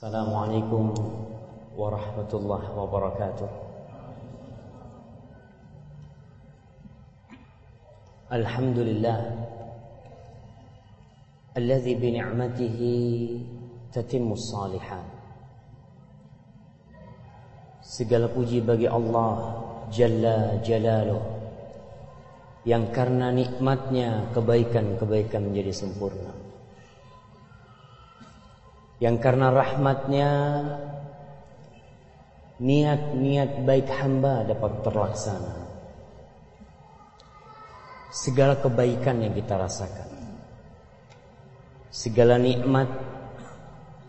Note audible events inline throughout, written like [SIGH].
السلام عليكم ورحمة الله وبركاته الحمد لله الذي بنعمته تتم الصالحات Segala puji bagi Allah Jalla Jalaluh Yang karena nikmatnya kebaikan-kebaikan menjadi sempurna yang karena rahmatnya niat-niat baik hamba dapat terlaksana. Segala kebaikan yang kita rasakan, segala nikmat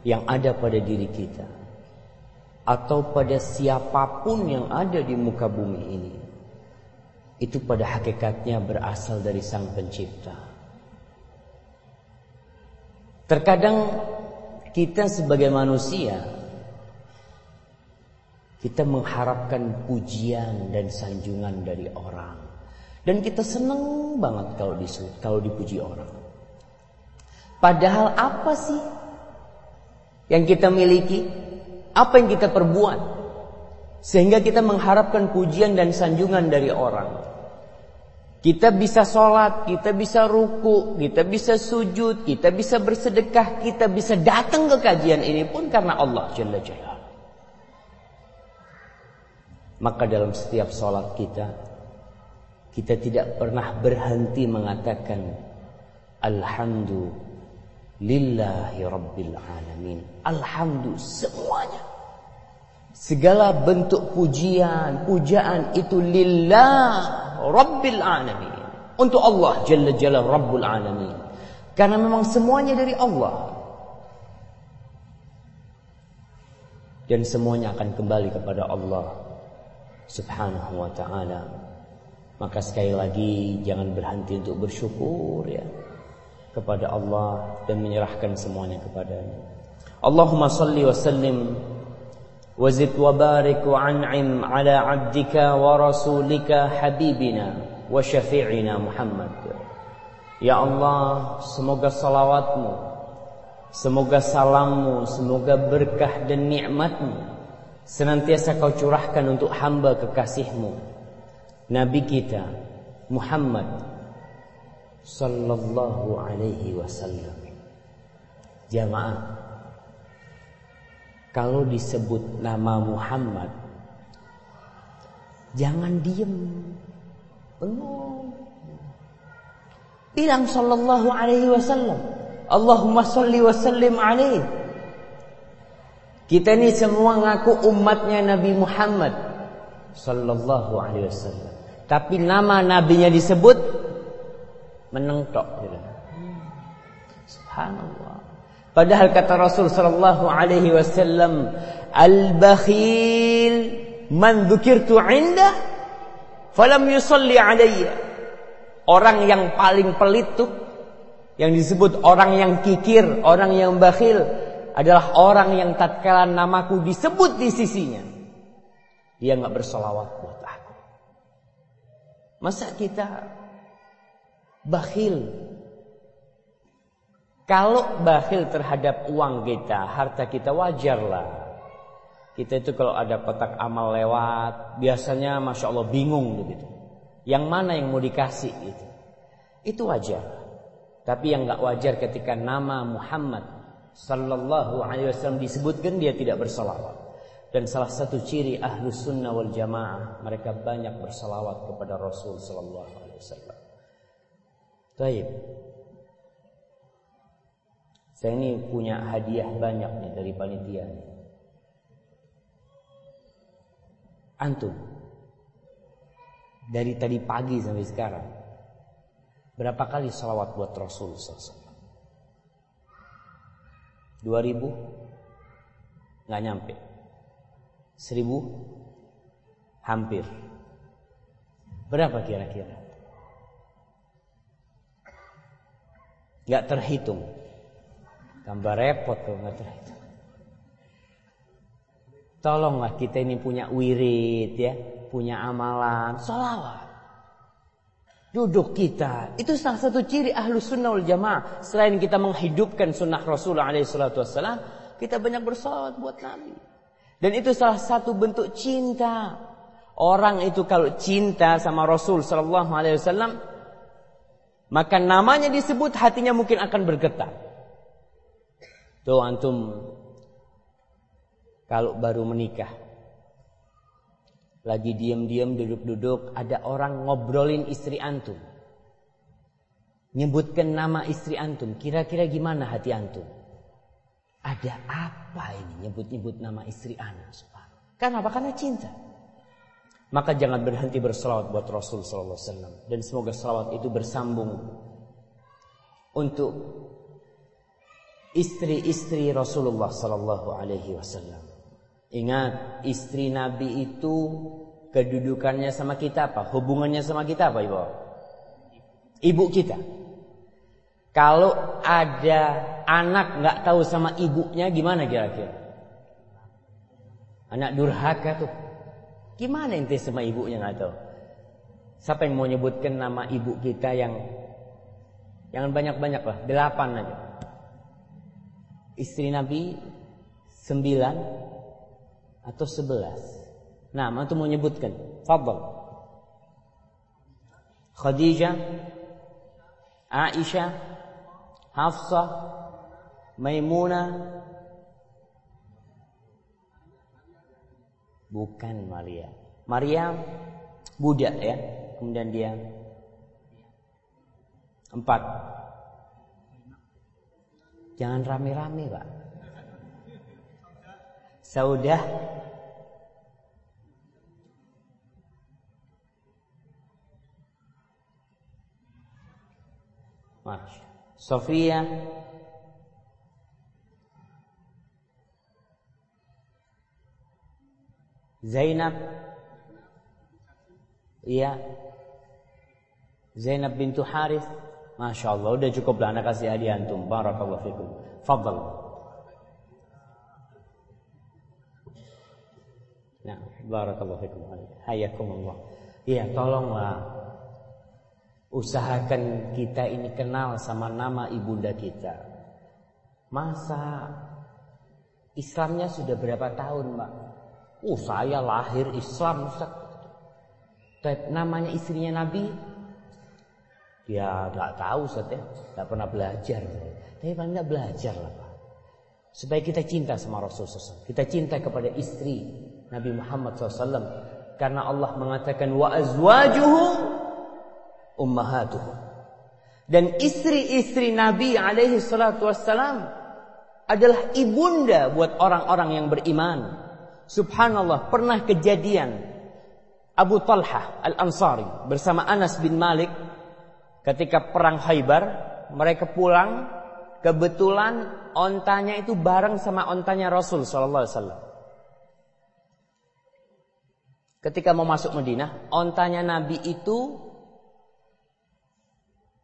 yang ada pada diri kita, atau pada siapa pun yang ada di muka bumi ini, itu pada hakikatnya berasal dari Sang Pencipta. Terkadang kita sebagai manusia kita mengharapkan pujian dan sanjungan dari orang dan kita senang banget kalau disebut kalau dipuji orang. Padahal apa sih yang kita miliki? Apa yang kita perbuat? Sehingga kita mengharapkan pujian dan sanjungan dari orang. Kita bisa sholat, kita bisa ruku, kita bisa sujud, kita bisa bersedekah, kita bisa datang ke kajian ini pun karena Allah Jalla Jalla. Maka dalam setiap sholat kita, kita tidak pernah berhenti mengatakan Alhamdulillahi Rabbil Alamin. Alhamdulillah semuanya. Segala bentuk pujian, pujaan itu lillah Rabbil Alamin. Untuk Allah Jalla Jalla Rabbul Alamin. Karena memang semuanya dari Allah. Dan semuanya akan kembali kepada Allah Subhanahu wa ta'ala. Maka sekali lagi jangan berhenti untuk bersyukur ya kepada Allah dan menyerahkan semuanya kepadanya. Allahumma salli wa sallim وزد وبارك وعنعم على عبدك ورسولك حبيبنا وشفيعنا محمد Ya Allah, semoga salawatmu, semoga salammu, semoga berkah dan nikmatmu senantiasa kau curahkan untuk hamba kekasihmu, Nabi kita Muhammad sallallahu alaihi wasallam. Jamaah kalau disebut nama Muhammad jangan diem. Bengong bilang sallallahu alaihi wasallam Allahumma salli wa sallim alaihi. Kita ini semua ngaku umatnya Nabi Muhammad sallallahu alaihi wasallam. Tapi nama nabinya disebut menengtok subhanallah Padahal kata Rasul sallallahu alaihi wasallam, "Al-bakhil man dzukirtu 'inda falam yusalli alayya." Orang yang paling pelit tuh yang disebut orang yang kikir, orang yang bakhil adalah orang yang tatkala namaku disebut di sisinya dia nggak bersolawat buat aku. Masa kita bakhil kalau bakhil terhadap uang kita, harta kita wajarlah. Kita itu kalau ada kotak amal lewat, biasanya masya Allah bingung begitu. Yang mana yang mau dikasih itu? Itu wajar. Tapi yang nggak wajar ketika nama Muhammad Sallallahu Alaihi Wasallam disebutkan dia tidak bersalawat. Dan salah satu ciri ahlu sunnah wal jamaah mereka banyak bersalawat kepada Rasul Sallallahu Alaihi Wasallam. Taib. Saya ini punya hadiah banyak nih dari panitia. Antum dari tadi pagi sampai sekarang berapa kali salawat buat Rasul SAW? Dua ribu nggak nyampe, seribu hampir. Berapa kira-kira? Gak terhitung. Tambah repot tuh nggak itu. Tolonglah kita ini punya wirid ya, punya amalan, solawat. Duduk kita, itu salah satu ciri ahlu sunnah wal jamaah. Selain kita menghidupkan sunnah Rasulullah SAW, kita banyak bersolawat buat Nabi. Dan itu salah satu bentuk cinta. Orang itu kalau cinta sama Rasul Sallallahu Alaihi Wasallam, maka namanya disebut hatinya mungkin akan bergetar. Tuh antum kalau baru menikah, lagi diam-diam duduk-duduk, ada orang ngobrolin istri antum. Nyebutkan nama istri antum, kira-kira gimana hati antum? Ada apa ini nyebut-nyebut nama istri anak? Karena apa? Karena cinta. Maka jangan berhenti berselawat buat Rasul Sallallahu Alaihi Wasallam dan semoga selawat itu bersambung untuk istri-istri Rasulullah Sallallahu Alaihi Wasallam. Ingat, istri Nabi itu kedudukannya sama kita apa? Hubungannya sama kita apa, Ibu? Ibu kita. Kalau ada anak nggak tahu sama ibunya, gimana kira-kira? Anak durhaka tuh. Gimana ente sama ibunya nggak tahu? Siapa yang mau nyebutkan nama ibu kita yang jangan banyak-banyak lah, delapan aja. Istri Nabi sembilan atau sebelas. Nah, antum mau nyebutkan? Fadl. Khadijah, Aisyah, Hafsah, Maimunah, Bukan Maria. Maria budak ya. Kemudian dia empat. Jangan rame-rame, Pak. Saudah. Masya. Sofia. Zainab. Iya. Zainab bintu Harith Masya Allah udah cukup lah anak kasih hadiah antum Barakallahu fikum Fadal Nah, barakallahu fikum. Hayakumullah. Iya, tolonglah usahakan kita ini kenal sama nama ibunda kita. Masa Islamnya sudah berapa tahun, Mbak? Oh saya lahir Islam Ustaz. Namanya istrinya Nabi Ya nggak tahu Ustaz ya. Nggak pernah belajar. Tapi paling nggak belajar lah Pak. Supaya kita cinta sama Rasulullah SAW Kita cinta kepada istri Nabi Muhammad SAW Karena Allah mengatakan Wa azwajuhu ummahatuhu. Dan istri-istri Nabi alaihi salatu wassalam Adalah ibunda buat orang-orang yang beriman. Subhanallah pernah kejadian Abu Talha Al-Ansari bersama Anas bin Malik ketika perang Khaybar mereka pulang kebetulan ontanya itu bareng sama ontanya Rasul sallallahu alaihi wasallam. Ketika mau masuk Madinah, ontanya Nabi itu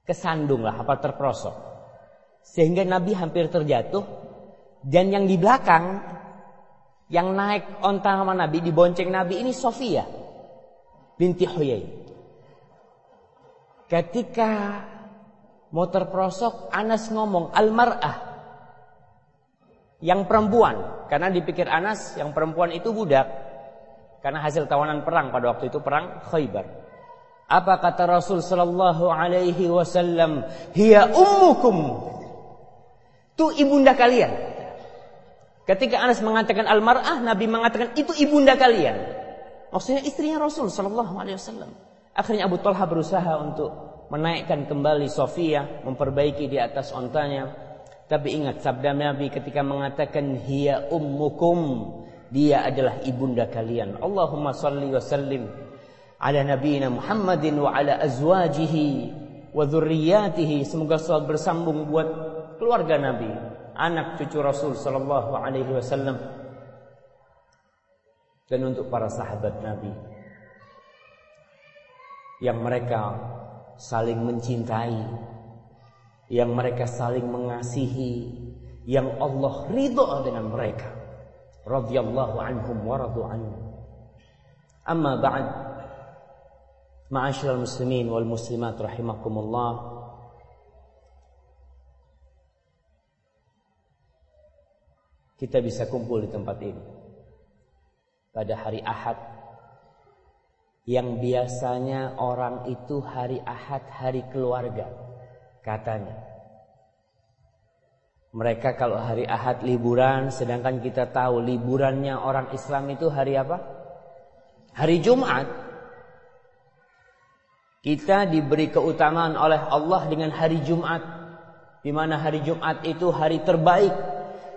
kesandung lah, apa terprosok. Sehingga Nabi hampir terjatuh dan yang di belakang yang naik onta sama Nabi, dibonceng Nabi ini Sofia binti Huyai. Ketika mau terprosok, Anas ngomong, Al-mar'ah. Yang perempuan. Karena dipikir Anas, yang perempuan itu budak. Karena hasil tawanan perang pada waktu itu perang Khaybar. Apa kata Rasul sallallahu alaihi wasallam? Hiya ummukum. Itu ibunda kalian. Ketika Anas mengatakan almar'ah, Nabi mengatakan itu ibunda kalian. Maksudnya istrinya Rasul Shallallahu Alaihi Wasallam. Akhirnya Abu Talha berusaha untuk menaikkan kembali Sofia, memperbaiki di atas ontanya. Tapi ingat sabda Nabi ketika mengatakan hiya ummukum, dia adalah ibunda kalian. Allahumma salli wa sallim ala nabiyina Muhammadin wa ala azwajihi wa dzurriyyatihi. Semoga selalu bersambung buat keluarga Nabi, anak cucu Rasul sallallahu alaihi wasallam dan untuk para sahabat Nabi yang mereka saling mencintai yang mereka saling mengasihi yang Allah ridha dengan mereka. Radhiyallahu anhum wa radu anhu. Amma ba'd. Ma'asyiral muslimin wal muslimat rahimakumullah. Kita bisa kumpul di tempat ini. Pada hari Ahad yang biasanya orang itu hari Ahad hari keluarga katanya. Mereka kalau hari Ahad liburan sedangkan kita tahu liburannya orang Islam itu hari apa? Hari Jumat. Kita diberi keutamaan oleh Allah dengan hari Jumat di mana hari Jumat itu hari terbaik.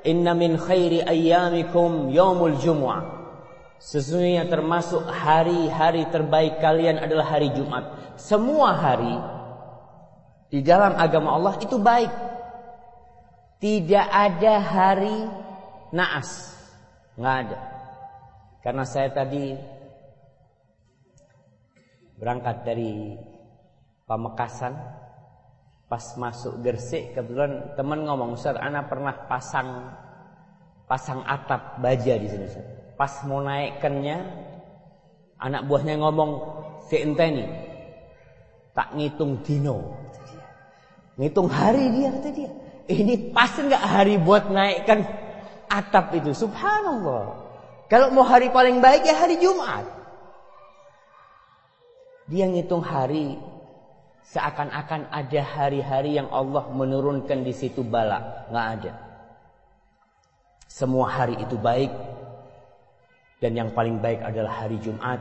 Inna min khairi ayyamikum yaumul jumu'ah. Sesungguhnya termasuk hari-hari terbaik kalian adalah hari Jumat. Semua hari di dalam agama Allah itu baik. Tidak ada hari naas. Nggak ada. Karena saya tadi berangkat dari Pamekasan pas masuk Gersik kebetulan teman ngomong Ustaz anak pernah pasang pasang atap baja di sini Ustaz. Pas mau naikkannya anak buahnya ngomong si enteni tak ngitung dino. Ngitung hari dia kata dia. Ini pasti nggak hari buat naikkan atap itu. Subhanallah. Kalau mau hari paling baik ya hari Jumat. Dia ngitung hari seakan-akan ada hari-hari yang Allah menurunkan di situ bala, nggak ada. Semua hari itu baik dan yang paling baik adalah hari Jumat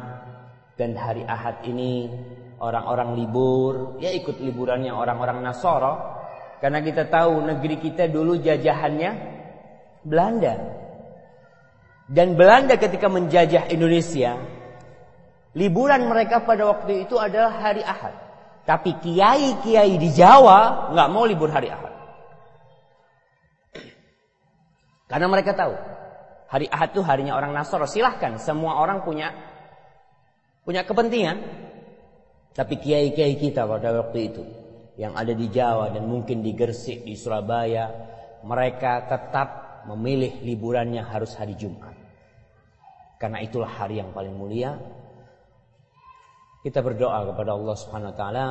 dan hari Ahad ini orang-orang libur, ya ikut liburannya orang-orang Nasoro karena kita tahu negeri kita dulu jajahannya Belanda. Dan Belanda ketika menjajah Indonesia, liburan mereka pada waktu itu adalah hari Ahad. Tapi kiai-kiai di Jawa nggak mau libur hari Ahad. Karena mereka tahu Hari Ahad itu harinya orang Nasoro. Silahkan, semua orang punya punya kepentingan. Tapi kiai-kiai kita pada waktu itu yang ada di Jawa dan mungkin di Gersik, di Surabaya, mereka tetap memilih liburannya harus hari Jumat. Karena itulah hari yang paling mulia. Kita berdoa kepada Allah Subhanahu wa taala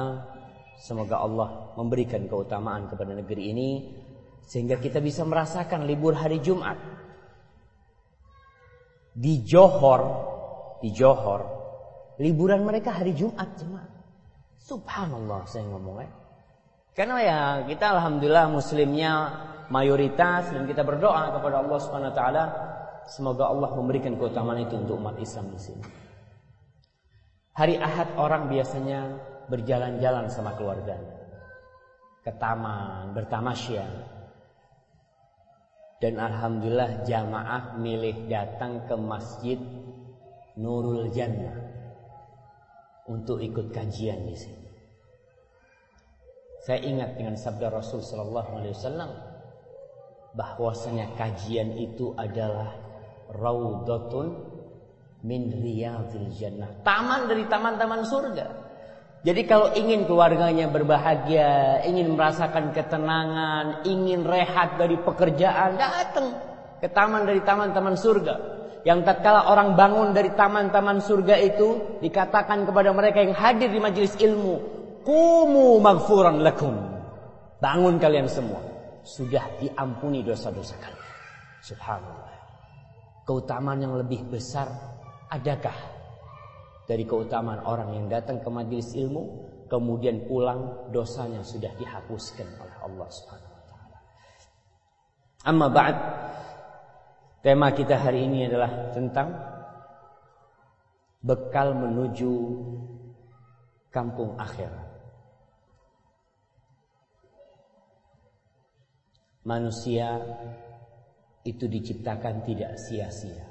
semoga Allah memberikan keutamaan kepada negeri ini sehingga kita bisa merasakan libur hari Jumat di Johor, di Johor, liburan mereka hari Jumat jemaah. Subhanallah saya ngomongnya. Karena ya kita alhamdulillah muslimnya mayoritas dan kita berdoa kepada Allah Subhanahu wa taala semoga Allah memberikan keutamaan itu untuk umat Islam di sini. Hari Ahad orang biasanya berjalan-jalan sama keluarganya. Ke taman, bertamasya, dan alhamdulillah jamaah milih datang ke masjid Nurul Jannah untuk ikut kajian di sini. Saya ingat dengan sabda Rasul Sallallahu Alaihi Wasallam bahwasanya kajian itu adalah raudhatun min riyadil jannah. Taman dari taman-taman surga. Jadi kalau ingin keluarganya berbahagia, ingin merasakan ketenangan, ingin rehat dari pekerjaan, datang ke taman dari taman-taman surga. Yang tatkala orang bangun dari taman-taman surga itu dikatakan kepada mereka yang hadir di majelis ilmu, "Kumu maghfuran lakum." Bangun kalian semua, sudah diampuni dosa-dosa kalian. Subhanallah. Keutamaan yang lebih besar adakah dari keutamaan orang yang datang ke majelis ilmu kemudian pulang dosanya sudah dihapuskan oleh Allah Subhanahu wa taala. Amma ba'd tema kita hari ini adalah tentang bekal menuju kampung akhir. Manusia itu diciptakan tidak sia-sia.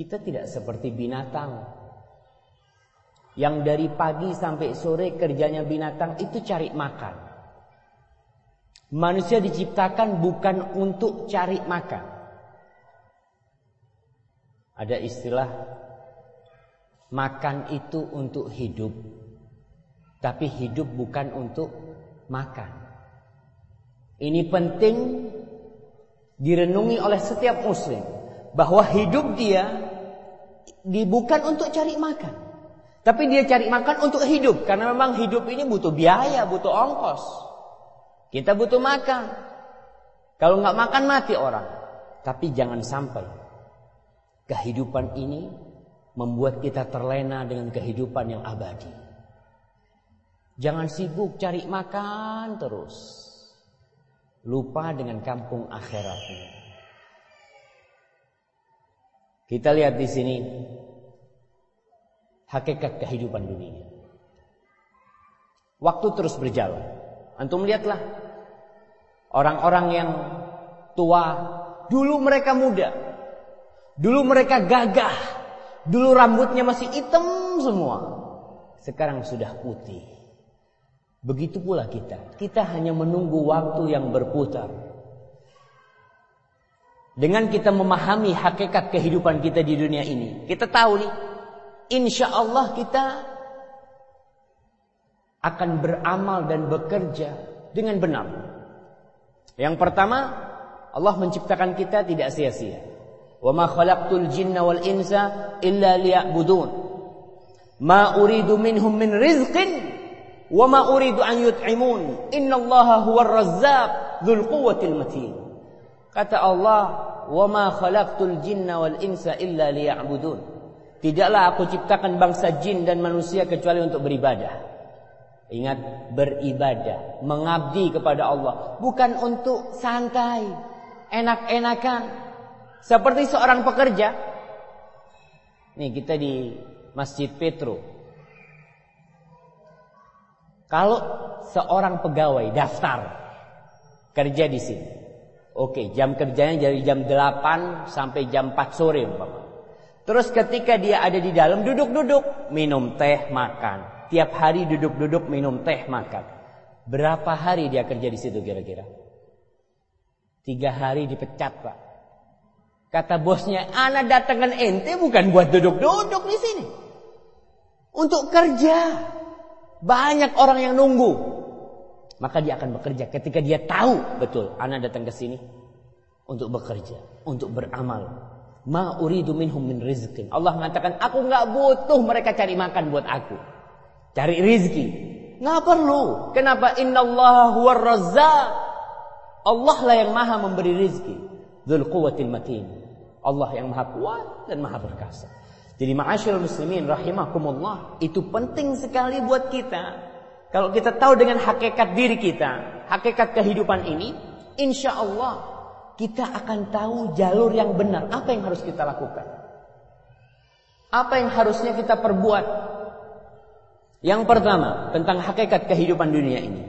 Kita tidak seperti binatang yang dari pagi sampai sore kerjanya binatang itu cari makan. Manusia diciptakan bukan untuk cari makan. Ada istilah makan itu untuk hidup, tapi hidup bukan untuk makan. Ini penting direnungi oleh setiap muslim bahwa hidup dia di, bukan untuk cari makan. Tapi dia cari makan untuk hidup. Karena memang hidup ini butuh biaya, butuh ongkos. Kita butuh makan. Kalau nggak makan mati orang. Tapi jangan sampai kehidupan ini membuat kita terlena dengan kehidupan yang abadi. Jangan sibuk cari makan terus. Lupa dengan kampung akhiratnya. Kita lihat di sini hakikat kehidupan dunia. Waktu terus berjalan. Antum lihatlah orang-orang yang tua, dulu mereka muda. Dulu mereka gagah. Dulu rambutnya masih hitam semua. Sekarang sudah putih. Begitu pula kita. Kita hanya menunggu waktu yang berputar. Dengan kita memahami hakikat kehidupan kita di dunia ini. Kita tahu nih. Insya Allah kita akan beramal dan bekerja dengan benar. Yang pertama, Allah menciptakan kita tidak sia-sia. Wa ma khalaqtul jinna wal insa illa liya'budun. Ma uridu minhum min rizqin wa ma uridu an yut'imun. Innallaha huwar razzaq dzul quwwatil matin. Kata Allah, "Wa ma khalaqtul jinna wal insa illa liya'budun." Tidaklah aku ciptakan bangsa jin dan manusia kecuali untuk beribadah. Ingat beribadah, mengabdi kepada Allah, bukan untuk santai, enak-enakan. Seperti seorang pekerja. Nih kita di Masjid Petro. Kalau seorang pegawai daftar kerja di sini. Oke, jam kerjanya dari jam 8 sampai jam 4 sore umpama. Terus ketika dia ada di dalam duduk-duduk, minum teh, makan. Tiap hari duduk-duduk minum teh makan. Berapa hari dia kerja di situ kira-kira? Tiga hari dipecat pak. Kata bosnya, anak datangkan ente bukan buat duduk-duduk di sini. Untuk kerja. Banyak orang yang nunggu. Maka dia akan bekerja ketika dia tahu betul anak datang ke sini untuk bekerja, untuk beramal. Ma uridu minhum min rizqin. Allah mengatakan, aku nggak butuh mereka cari makan buat aku. Cari rizki. Nggak perlu. Kenapa? Inna Allah huwa razzaq. Allah lah yang maha memberi rizki. Dhul quwatil matin. Allah yang maha kuat dan maha perkasa. Jadi ma'asyil muslimin rahimakumullah. Itu penting sekali buat kita. Kalau kita tahu dengan hakikat diri kita. Hakikat kehidupan ini. Insya Allah kita akan tahu jalur yang benar. Apa yang harus kita lakukan. Apa yang harusnya kita perbuat yang pertama, tentang hakikat kehidupan dunia ini.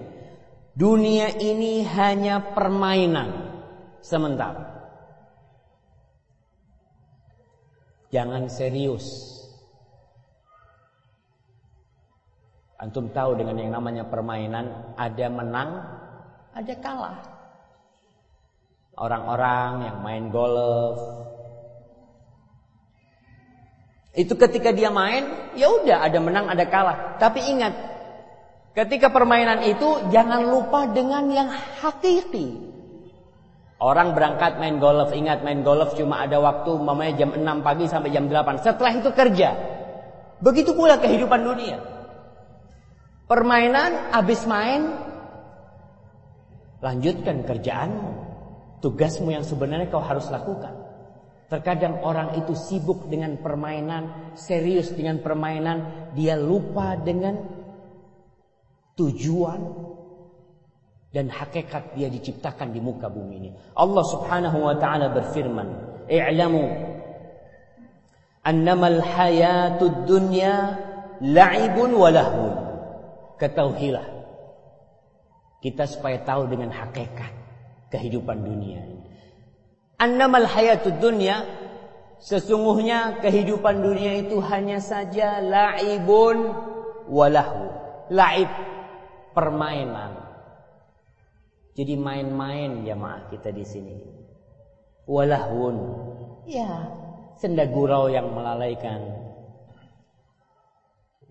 Dunia ini hanya permainan sementara. Jangan serius. Antum tahu dengan yang namanya permainan, ada menang, ada kalah. Orang-orang yang main golf, itu ketika dia main, ya udah ada menang ada kalah. Tapi ingat, ketika permainan itu jangan lupa dengan yang hakiki. Orang berangkat main golf, ingat main golf cuma ada waktu mamanya jam 6 pagi sampai jam 8. Setelah itu kerja. Begitu pula kehidupan dunia. Permainan habis main lanjutkan kerjaanmu. Tugasmu yang sebenarnya kau harus lakukan. Terkadang orang itu sibuk dengan permainan, serius dengan permainan, dia lupa dengan tujuan dan hakikat dia diciptakan di muka bumi ini. Allah Subhanahu wa taala berfirman, "I'lamu annamal hayatud dunya la'ibun wa lahwun." Ketahuilah kita supaya tahu dengan hakikat kehidupan dunia. Annamal hayatud dunya sesungguhnya kehidupan dunia itu hanya saja laibun walahu. Laib permainan. Jadi main-main jamaah kita di sini. Walahun. Ya, senda gurau yang melalaikan.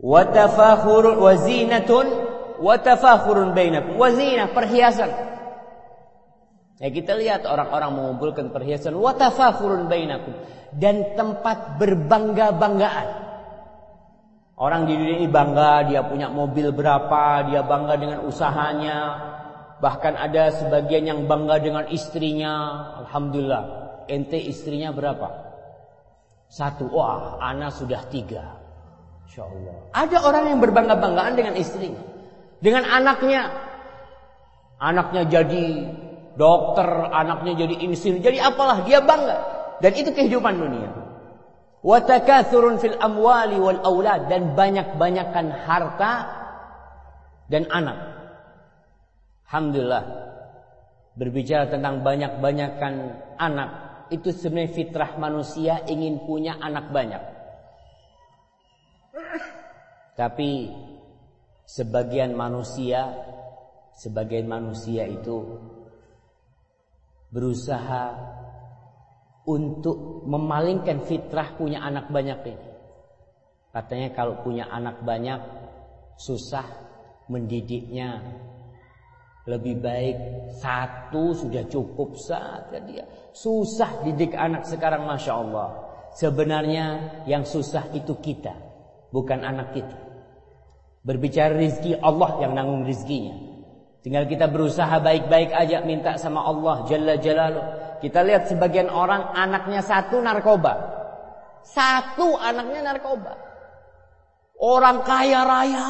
Watafakhurun wazinatun watafakhurun bainakum. Wazinah perhiasan. Ya kita lihat orang-orang mengumpulkan perhiasan watafakhurun bainakum dan tempat berbangga-banggaan. Orang di dunia ini bangga dia punya mobil berapa, dia bangga dengan usahanya. Bahkan ada sebagian yang bangga dengan istrinya. Alhamdulillah. Ente istrinya berapa? Satu. Wah, anak sudah tiga. Ada orang yang berbangga-banggaan dengan istrinya. Dengan anaknya. Anaknya jadi dokter, anaknya jadi insinyur, jadi apalah dia bangga. Dan itu kehidupan dunia. Wa fil amwali wal aulad dan banyak-banyakan harta dan anak. Alhamdulillah. Berbicara tentang banyak-banyakan anak, itu sebenarnya fitrah manusia ingin punya anak banyak. Tapi sebagian manusia sebagian manusia itu berusaha untuk memalingkan fitrah punya anak banyak ini. Katanya kalau punya anak banyak susah mendidiknya. Lebih baik satu sudah cukup saja dia. Susah didik anak sekarang Masya Allah. Sebenarnya yang susah itu kita. Bukan anak kita. Berbicara rizki Allah yang nanggung rizkinya. Tinggal kita berusaha baik-baik aja minta sama Allah Jalla Jalaluh. Kita lihat sebagian orang anaknya satu narkoba. Satu anaknya narkoba. Orang kaya raya.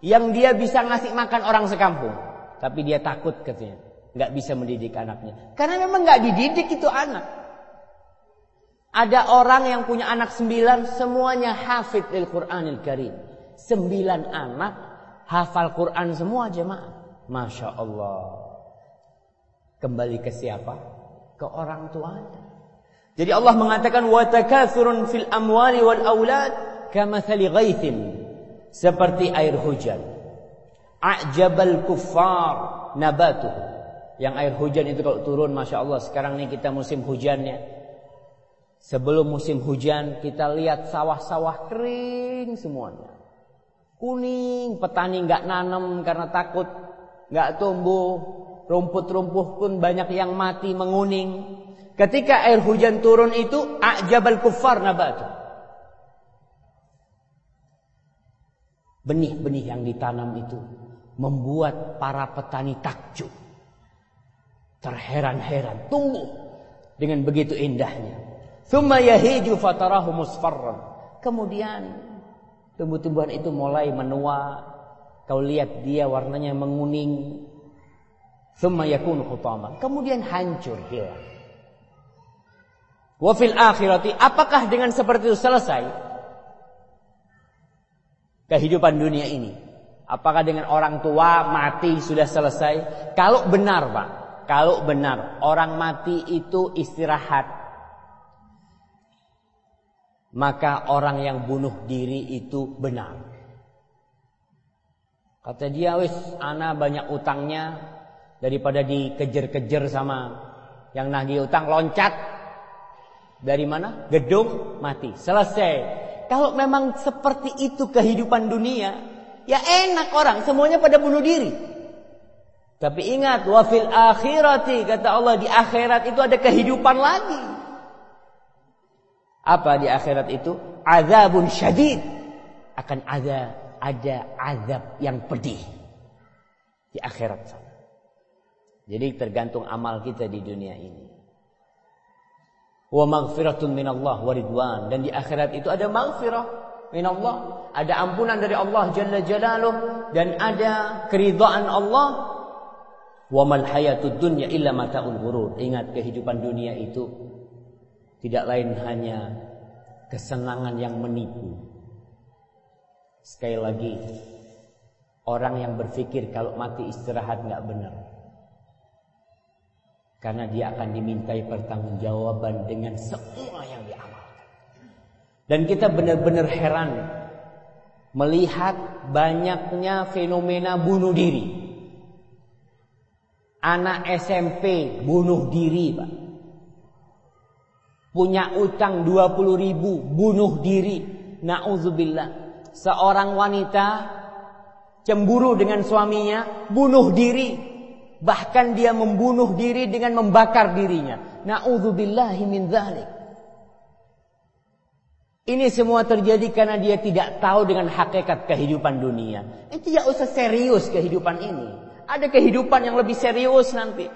Yang dia bisa ngasih makan orang sekampung. Tapi dia takut katanya. Nggak bisa mendidik anaknya. Karena memang nggak dididik itu anak. Ada orang yang punya anak sembilan. Semuanya hafid Al-Quranil Karim. Sembilan anak hafal Quran semua jemaah. Masya Allah. Kembali ke siapa? Ke orang tuanya. Jadi Allah mengatakan wa fil amwali wal aulad kamathali ghaithin seperti air hujan. A'jabal kuffar nabatuh. Yang air hujan itu kalau turun Masya Allah sekarang ini kita musim hujannya. Sebelum musim hujan kita lihat sawah-sawah kering semuanya. Kuning, petani nggak nanam karena takut nggak tumbuh, rumput-rumput pun banyak yang mati menguning. Ketika air hujan turun itu ajabal kufar nabatu. Benih-benih yang ditanam itu membuat para petani takjub. Terheran-heran, tumbuh dengan begitu indahnya. Thumma yahiju fatarahu musfarran. Kemudian tumbuh-tumbuhan itu mulai menua, Kau lihat dia warnanya menguning. Thumma. Kemudian hancur, hilang. Wa fil akhirati, apakah dengan seperti itu selesai? Kehidupan dunia ini. Apakah dengan orang tua mati sudah selesai? Kalau benar Pak, kalau benar orang mati itu istirahat. Maka orang yang bunuh diri itu benar. Kata dia, wis ana banyak utangnya daripada dikejar-kejar sama yang nagih utang loncat dari mana? Gedung mati. Selesai. Kalau memang seperti itu kehidupan dunia, ya enak orang semuanya pada bunuh diri. Tapi ingat wafil akhirati kata Allah di akhirat itu ada kehidupan lagi. Apa di akhirat itu? Azabun syadid. Akan ada ada azab yang pedih di akhirat. Jadi tergantung amal kita di dunia ini. Wa maghfiratun minallah wa ridwan dan di akhirat itu ada maghfirah minallah, ada ampunan dari Allah jalla jalaluh dan ada keridhaan Allah. Wa mal hayatud dunya illa mataul ghurur. Ingat kehidupan dunia itu tidak lain hanya kesenangan yang menipu. Sekali lagi, orang yang berpikir kalau mati istirahat nggak benar. Karena dia akan dimintai pertanggungjawaban dengan semua yang diamalkan. Dan kita benar-benar heran melihat banyaknya fenomena bunuh diri. Anak SMP bunuh diri, Pak. Punya utang 20 ribu, bunuh diri. Na'udzubillah seorang wanita cemburu dengan suaminya, bunuh diri. Bahkan dia membunuh diri dengan membakar dirinya. Na'udzubillahi min dzalik. Ini semua terjadi karena dia tidak tahu dengan hakikat kehidupan dunia. Itu tidak usah serius kehidupan ini. Ada kehidupan yang lebih serius nanti.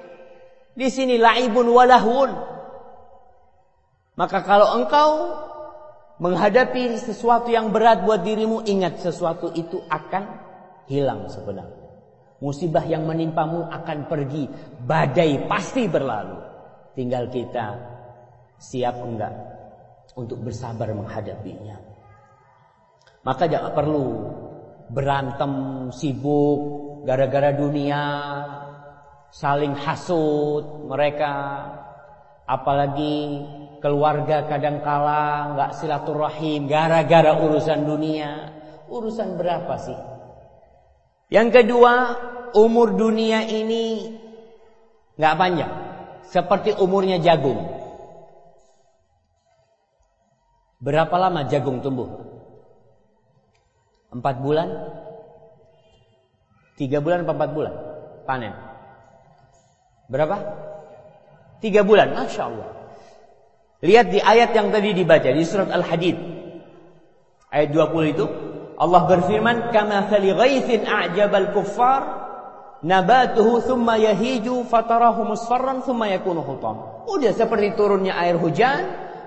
Di sini laibun walahun. Maka kalau engkau menghadapi sesuatu yang berat buat dirimu, ingat sesuatu itu akan hilang sebenarnya. Musibah yang menimpamu akan pergi, badai pasti berlalu. Tinggal kita siap enggak untuk bersabar menghadapinya. Maka jangan perlu berantem sibuk gara-gara dunia, saling hasut mereka, apalagi keluarga kadang kala nggak silaturahim gara-gara urusan dunia. Urusan berapa sih? Yang kedua, umur dunia ini nggak panjang, seperti umurnya jagung. Berapa lama jagung tumbuh? Empat bulan? Tiga bulan empat bulan? Panen. Berapa? Tiga bulan, Masya Allah. Lihat di ayat yang tadi dibaca di surat Al-Hadid. Ayat 20 itu Allah berfirman kama thali ghaithin a'jabal kuffar nabatuhu thumma yahiju fatarahu musfarran thumma yakunu hutam. Udah seperti turunnya air hujan,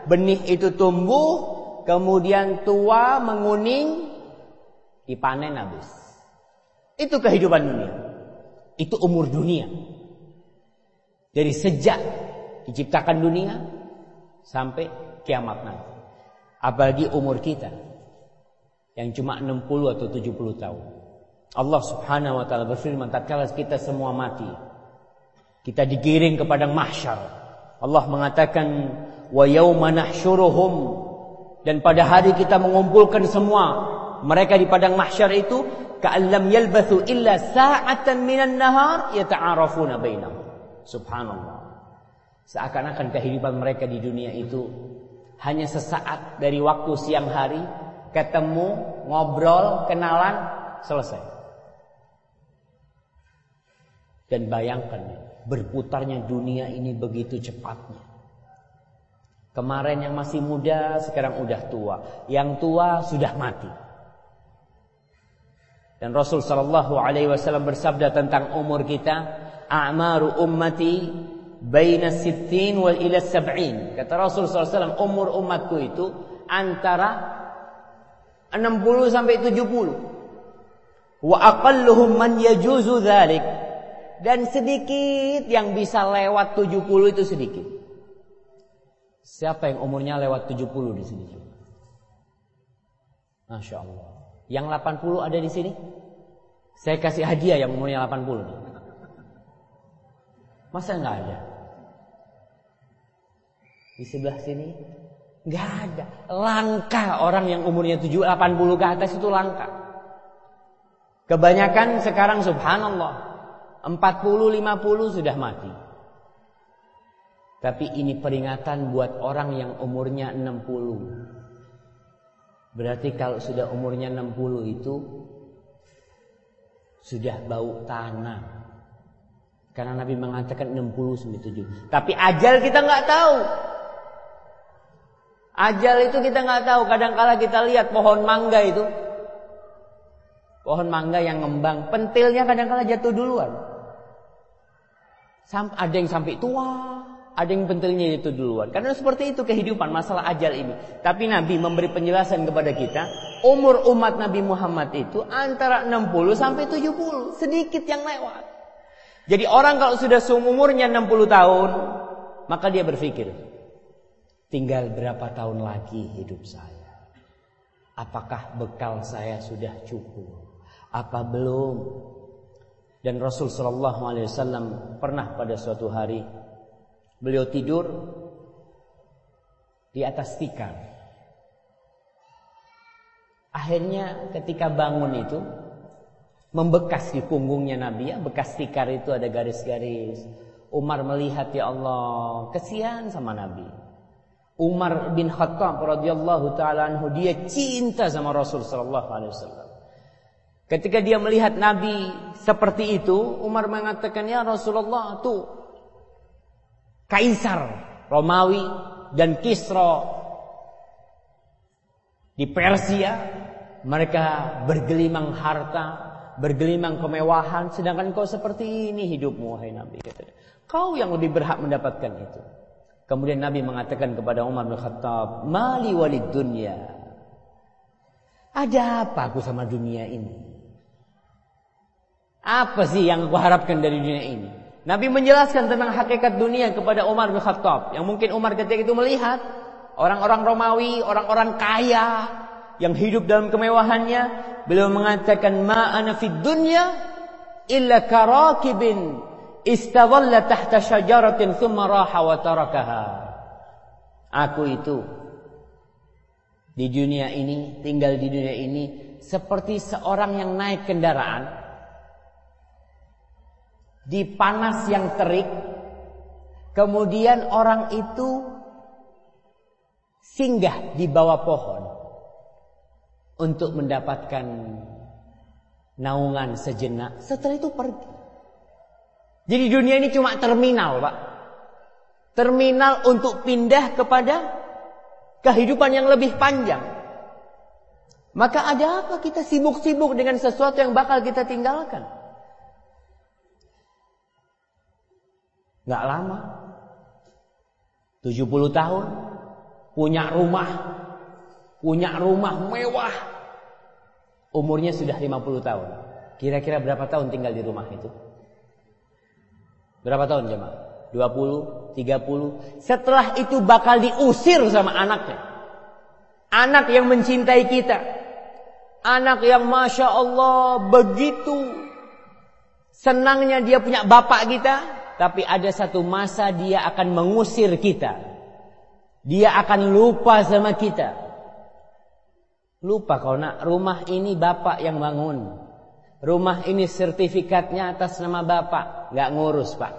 benih itu tumbuh, kemudian tua, menguning, dipanen habis. Itu kehidupan dunia. Itu umur dunia. Dari sejak diciptakan dunia sampai kiamat nanti. Apalagi umur kita yang cuma 60 atau 70 tahun. Allah Subhanahu wa taala berfirman tatkala kita semua mati kita digiring ke padang mahsyar. Allah mengatakan wa yauma nahsyuruhum dan pada hari kita mengumpulkan semua mereka di padang mahsyar itu ka'allam yalbathu illa sa'atan minan nahar yata'arafuna bainahum. Subhanallah. Seakan-akan kehidupan mereka di dunia itu hanya sesaat dari waktu siang hari ketemu, ngobrol, kenalan, selesai. Dan bayangkan berputarnya dunia ini begitu cepatnya. Kemarin yang masih muda sekarang udah tua, yang tua sudah mati. Dan Rasul sallallahu alaihi wasallam bersabda tentang umur kita, "A'maru ummati baina sittin wal ila sab'in." Kata Rasul wasallam, umur umatku itu antara 60 sampai 70. Wa aqalluhum man yajuzu dzalik. Dan sedikit yang bisa lewat 70 itu sedikit. Siapa yang umurnya lewat 70 di sini? Masya Allah. Yang 80 ada di sini? Saya kasih hadiah yang umurnya 80. Masa nggak ada? Di sebelah sini Gak ada. Langka orang yang umurnya 7, 80 ke atas itu langka. Kebanyakan sekarang subhanallah. 40, 50 sudah mati. Tapi ini peringatan buat orang yang umurnya 60. Berarti kalau sudah umurnya 60 itu sudah bau tanah. Karena Nabi mengatakan 60 sampai 7. Tapi ajal kita nggak tahu. Ajal itu kita nggak tahu. Kadang-kala kita lihat pohon mangga itu, pohon mangga yang ngembang, pentilnya kadang-kala jatuh duluan. Sampai ada yang sampai tua, ada yang pentilnya jatuh duluan. Karena seperti itu kehidupan masalah ajal ini. Tapi Nabi memberi penjelasan kepada kita, umur umat Nabi Muhammad itu antara 60 sampai 70, sedikit yang lewat. Jadi orang kalau sudah seumurnya 60 tahun, maka dia berpikir, Tinggal berapa tahun lagi hidup saya? Apakah bekal saya sudah cukup? Apa belum? Dan Rasul Shallallahu Alaihi Wasallam pernah pada suatu hari beliau tidur di atas tikar. Akhirnya ketika bangun itu membekas di punggungnya Nabi ya, bekas tikar itu ada garis-garis. Umar melihat ya Allah, kesian sama Nabi. Umar bin Khattab radhiyallahu taala anhu dia cinta sama Rasul sallallahu alaihi wasallam. Ketika dia melihat Nabi seperti itu, Umar mengatakan, "Ya Rasulullah, tuh kaisar Romawi dan Kisra di Persia, mereka bergelimang harta, bergelimang kemewahan, sedangkan kau seperti ini hidupmu, wahai Nabi. Kau yang lebih berhak mendapatkan itu. Kemudian Nabi mengatakan kepada Umar bin Khattab, Mali walid dunya. Ada apa aku sama dunia ini? Apa sih yang aku harapkan dari dunia ini? Nabi menjelaskan tentang hakikat dunia kepada Umar bin Khattab. Yang mungkin Umar ketika itu melihat orang-orang Romawi, orang-orang kaya yang hidup dalam kemewahannya. Beliau mengatakan, Ma ana fid dunya illa karakibin istadalla tahta syajaratin thumma raha wa tarakaha. Aku itu di dunia ini, tinggal di dunia ini seperti seorang yang naik kendaraan di panas yang terik. Kemudian orang itu singgah di bawah pohon untuk mendapatkan naungan sejenak. Setelah itu pergi. Jadi dunia ini cuma terminal, Pak. Terminal untuk pindah kepada kehidupan yang lebih panjang. Maka ada apa kita sibuk-sibuk dengan sesuatu yang bakal kita tinggalkan? Gak lama. 70 tahun. Punya rumah. Punya rumah mewah. Umurnya sudah 50 tahun. Kira-kira berapa tahun tinggal di rumah itu? Berapa tahun jemaah? 20, 30. Setelah itu bakal diusir sama anaknya. Anak yang mencintai kita. Anak yang Masya Allah begitu senangnya dia punya bapak kita. Tapi ada satu masa dia akan mengusir kita. Dia akan lupa sama kita. Lupa kau nak rumah ini bapak yang bangun. Rumah ini sertifikatnya atas nama bapak. Nggak ngurus pak.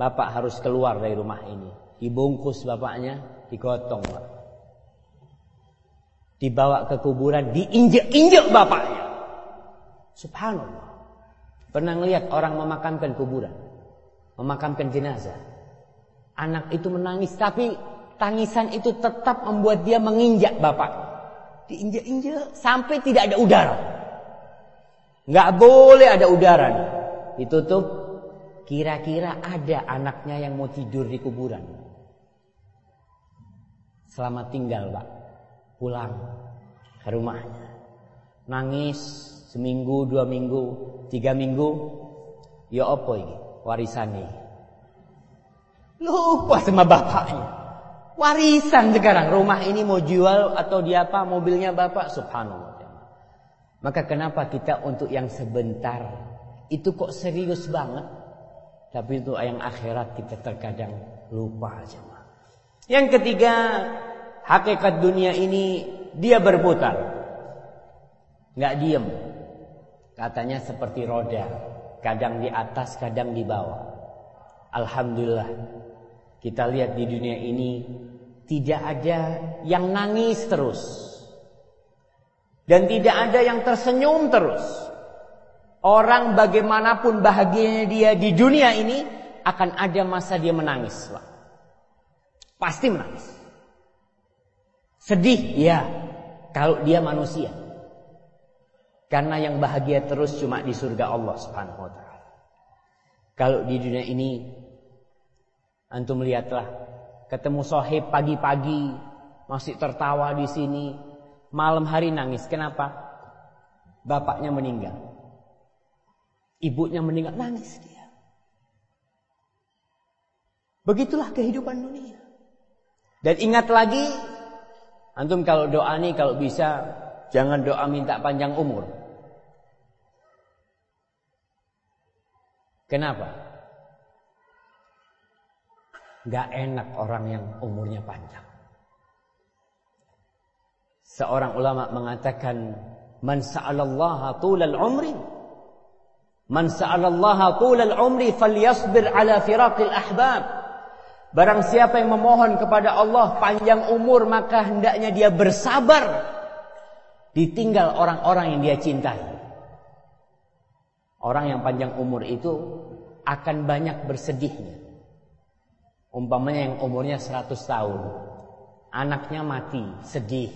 Bapak harus keluar dari rumah ini. Dibungkus bapaknya, digotong pak. Dibawa ke kuburan, diinjek-injek bapaknya. Subhanallah. Pernah lihat orang memakamkan kuburan. Memakamkan jenazah. Anak itu menangis, tapi tangisan itu tetap membuat dia menginjak bapak. Diinjak-injak sampai tidak ada udara. Nggak boleh ada udara nih. Ditutup. Kira-kira ada anaknya yang mau tidur di kuburan. Selamat tinggal pak. Pulang ke rumahnya. Nangis seminggu, dua minggu, tiga minggu. Ya apa ini? Warisannya. Lupa sama bapaknya. Warisan sekarang. Rumah ini mau jual atau dia apa? Mobilnya bapak. Subhanallah. Maka kenapa kita untuk yang sebentar itu kok serius banget? Tapi untuk yang akhirat kita terkadang lupa aja. Yang ketiga, hakikat dunia ini dia berputar. Nggak diem. Katanya seperti roda, kadang di atas, kadang di bawah. Alhamdulillah. Kita lihat di dunia ini tidak ada yang nangis terus. Dan tidak ada yang tersenyum terus. Orang bagaimanapun bahagianya dia di dunia ini akan ada masa dia menangis. Pasti menangis. Sedih, ya. Kalau dia manusia. Karena yang bahagia terus cuma di surga Allah Subhanahu wa. Kalau di dunia ini antum lihatlah ketemu sohib pagi-pagi masih tertawa di sini, Malam hari nangis. Kenapa? Bapaknya meninggal. Ibunya meninggal. Nangis dia. Begitulah kehidupan dunia. Dan ingat lagi. Antum kalau doa nih kalau bisa. Jangan doa minta panjang umur. Kenapa? Gak enak orang yang umurnya panjang. Seorang ulama mengatakan man sa'alallaha tulal umri man sa'alallaha tulal umri falyasbir ala firaqil ahbab Barang siapa yang memohon kepada Allah panjang umur maka hendaknya dia bersabar ditinggal orang-orang yang dia cintai. Orang yang panjang umur itu akan banyak bersedihnya. Umpamanya yang umurnya 100 tahun, anaknya mati, sedih.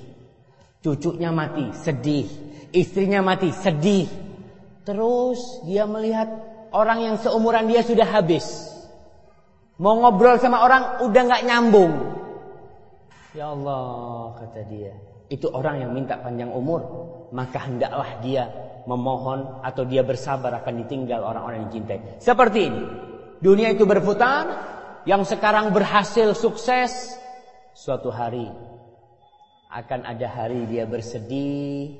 Cucunya mati, sedih. Istrinya mati, sedih. Terus dia melihat orang yang seumuran dia sudah habis. Mau ngobrol sama orang udah nggak nyambung. Ya Allah kata dia, itu orang yang minta panjang umur, maka hendaklah dia memohon atau dia bersabar akan ditinggal orang-orang yang cintai. Seperti ini. Dunia itu berputar, yang sekarang berhasil sukses, suatu hari akan ada hari dia bersedih,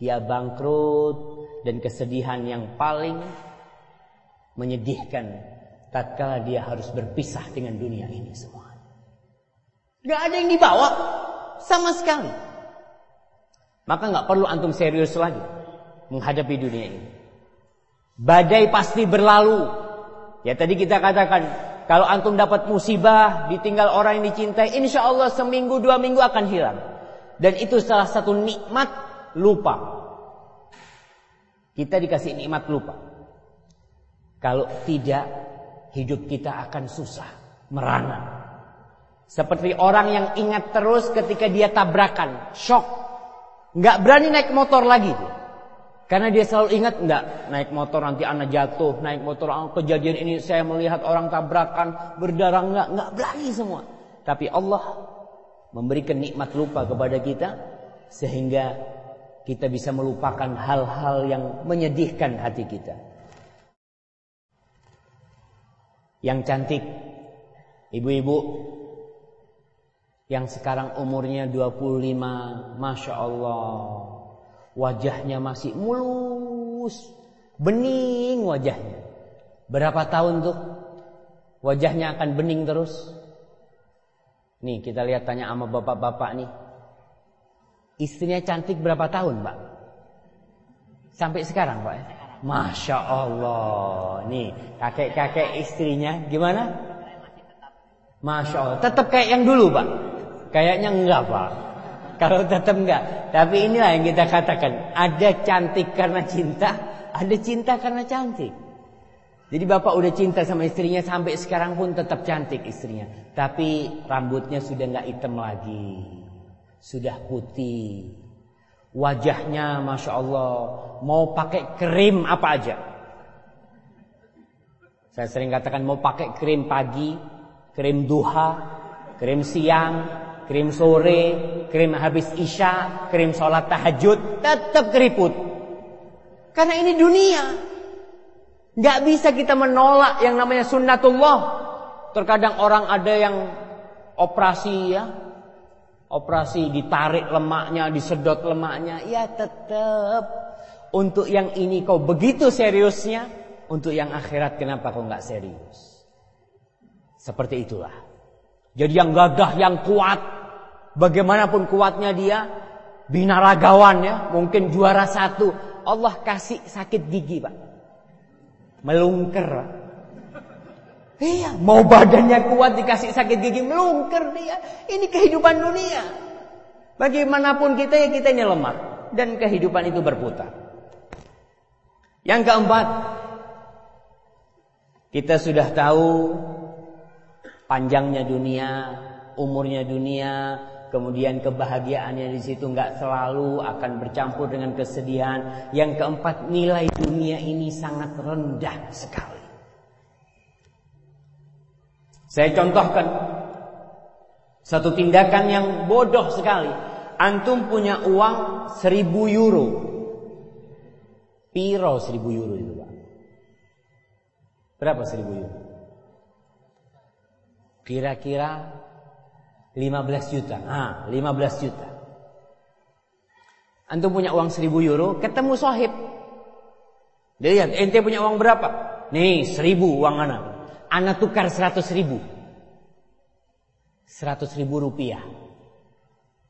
dia bangkrut dan kesedihan yang paling menyedihkan tatkala dia harus berpisah dengan dunia ini semua. Gak ada yang dibawa sama sekali. Maka nggak perlu antum serius lagi menghadapi dunia ini. Badai pasti berlalu. Ya tadi kita katakan kalau antum dapat musibah ditinggal orang yang dicintai, insya Allah seminggu dua minggu akan hilang. Dan itu salah satu nikmat lupa. Kita dikasih nikmat lupa. Kalau tidak, hidup kita akan susah, merana. Seperti orang yang ingat terus ketika dia tabrakan, shock. Nggak berani naik motor lagi. Karena dia selalu ingat enggak naik motor nanti anak jatuh, naik motor kejadian ini saya melihat orang tabrakan berdarah enggak, enggak berani semua. Tapi Allah memberikan nikmat lupa kepada kita sehingga kita bisa melupakan hal-hal yang menyedihkan hati kita. Yang cantik ibu-ibu yang sekarang umurnya 25, Masya Allah. Wajahnya masih mulus. Bening wajahnya. Berapa tahun tuh? Wajahnya akan bening terus. Nih kita lihat tanya sama bapak-bapak nih. Istrinya cantik berapa tahun Pak? Sampai sekarang Pak? Masya Allah. Nih kakek-kakek istrinya gimana? Masya Allah. Tetap kayak yang dulu Pak. Kayaknya enggak Pak. Kalau tetap enggak. Tapi inilah yang kita katakan. Ada cantik karena cinta. Ada cinta karena cantik. Jadi bapak udah cinta sama istrinya sampai sekarang pun tetap cantik istrinya. Tapi rambutnya sudah enggak hitam lagi. Sudah putih. Wajahnya Masya Allah. Mau pakai krim apa aja. Saya sering katakan mau pakai krim pagi. Krim duha. Krim siang krim sore, krim habis isya, krim sholat tahajud, tetap keriput. Karena ini dunia. Gak bisa kita menolak yang namanya sunnatullah. Terkadang orang ada yang operasi ya. Operasi ditarik lemaknya, disedot lemaknya. Ya tetap. Untuk yang ini kau begitu seriusnya. Untuk yang akhirat kenapa kau gak serius? Seperti itulah. Jadi yang gagah, yang kuat. Bagaimanapun kuatnya dia, binaragawan ya, mungkin juara satu. Allah kasih sakit gigi pak. Melungker. Iya, mau badannya kuat dikasih sakit gigi melungker dia. Ini kehidupan dunia. Bagaimanapun kita ya kita ini lemah dan kehidupan itu berputar. Yang keempat, kita sudah tahu panjangnya dunia, umurnya dunia, Kemudian kebahagiaannya di situ nggak selalu akan bercampur dengan kesedihan. Yang keempat, nilai dunia ini sangat rendah sekali. Saya contohkan satu tindakan yang bodoh sekali. Antum punya uang seribu euro. Piro seribu euro itu Pak? Berapa seribu euro? Kira-kira 15 juta. Ah, 15 juta. Antum punya uang 1000 euro, ketemu sahib. Dia lihat, ente punya uang berapa? Nih, 1000 uang anak. Anak tukar 100 ribu. 100 ribu rupiah.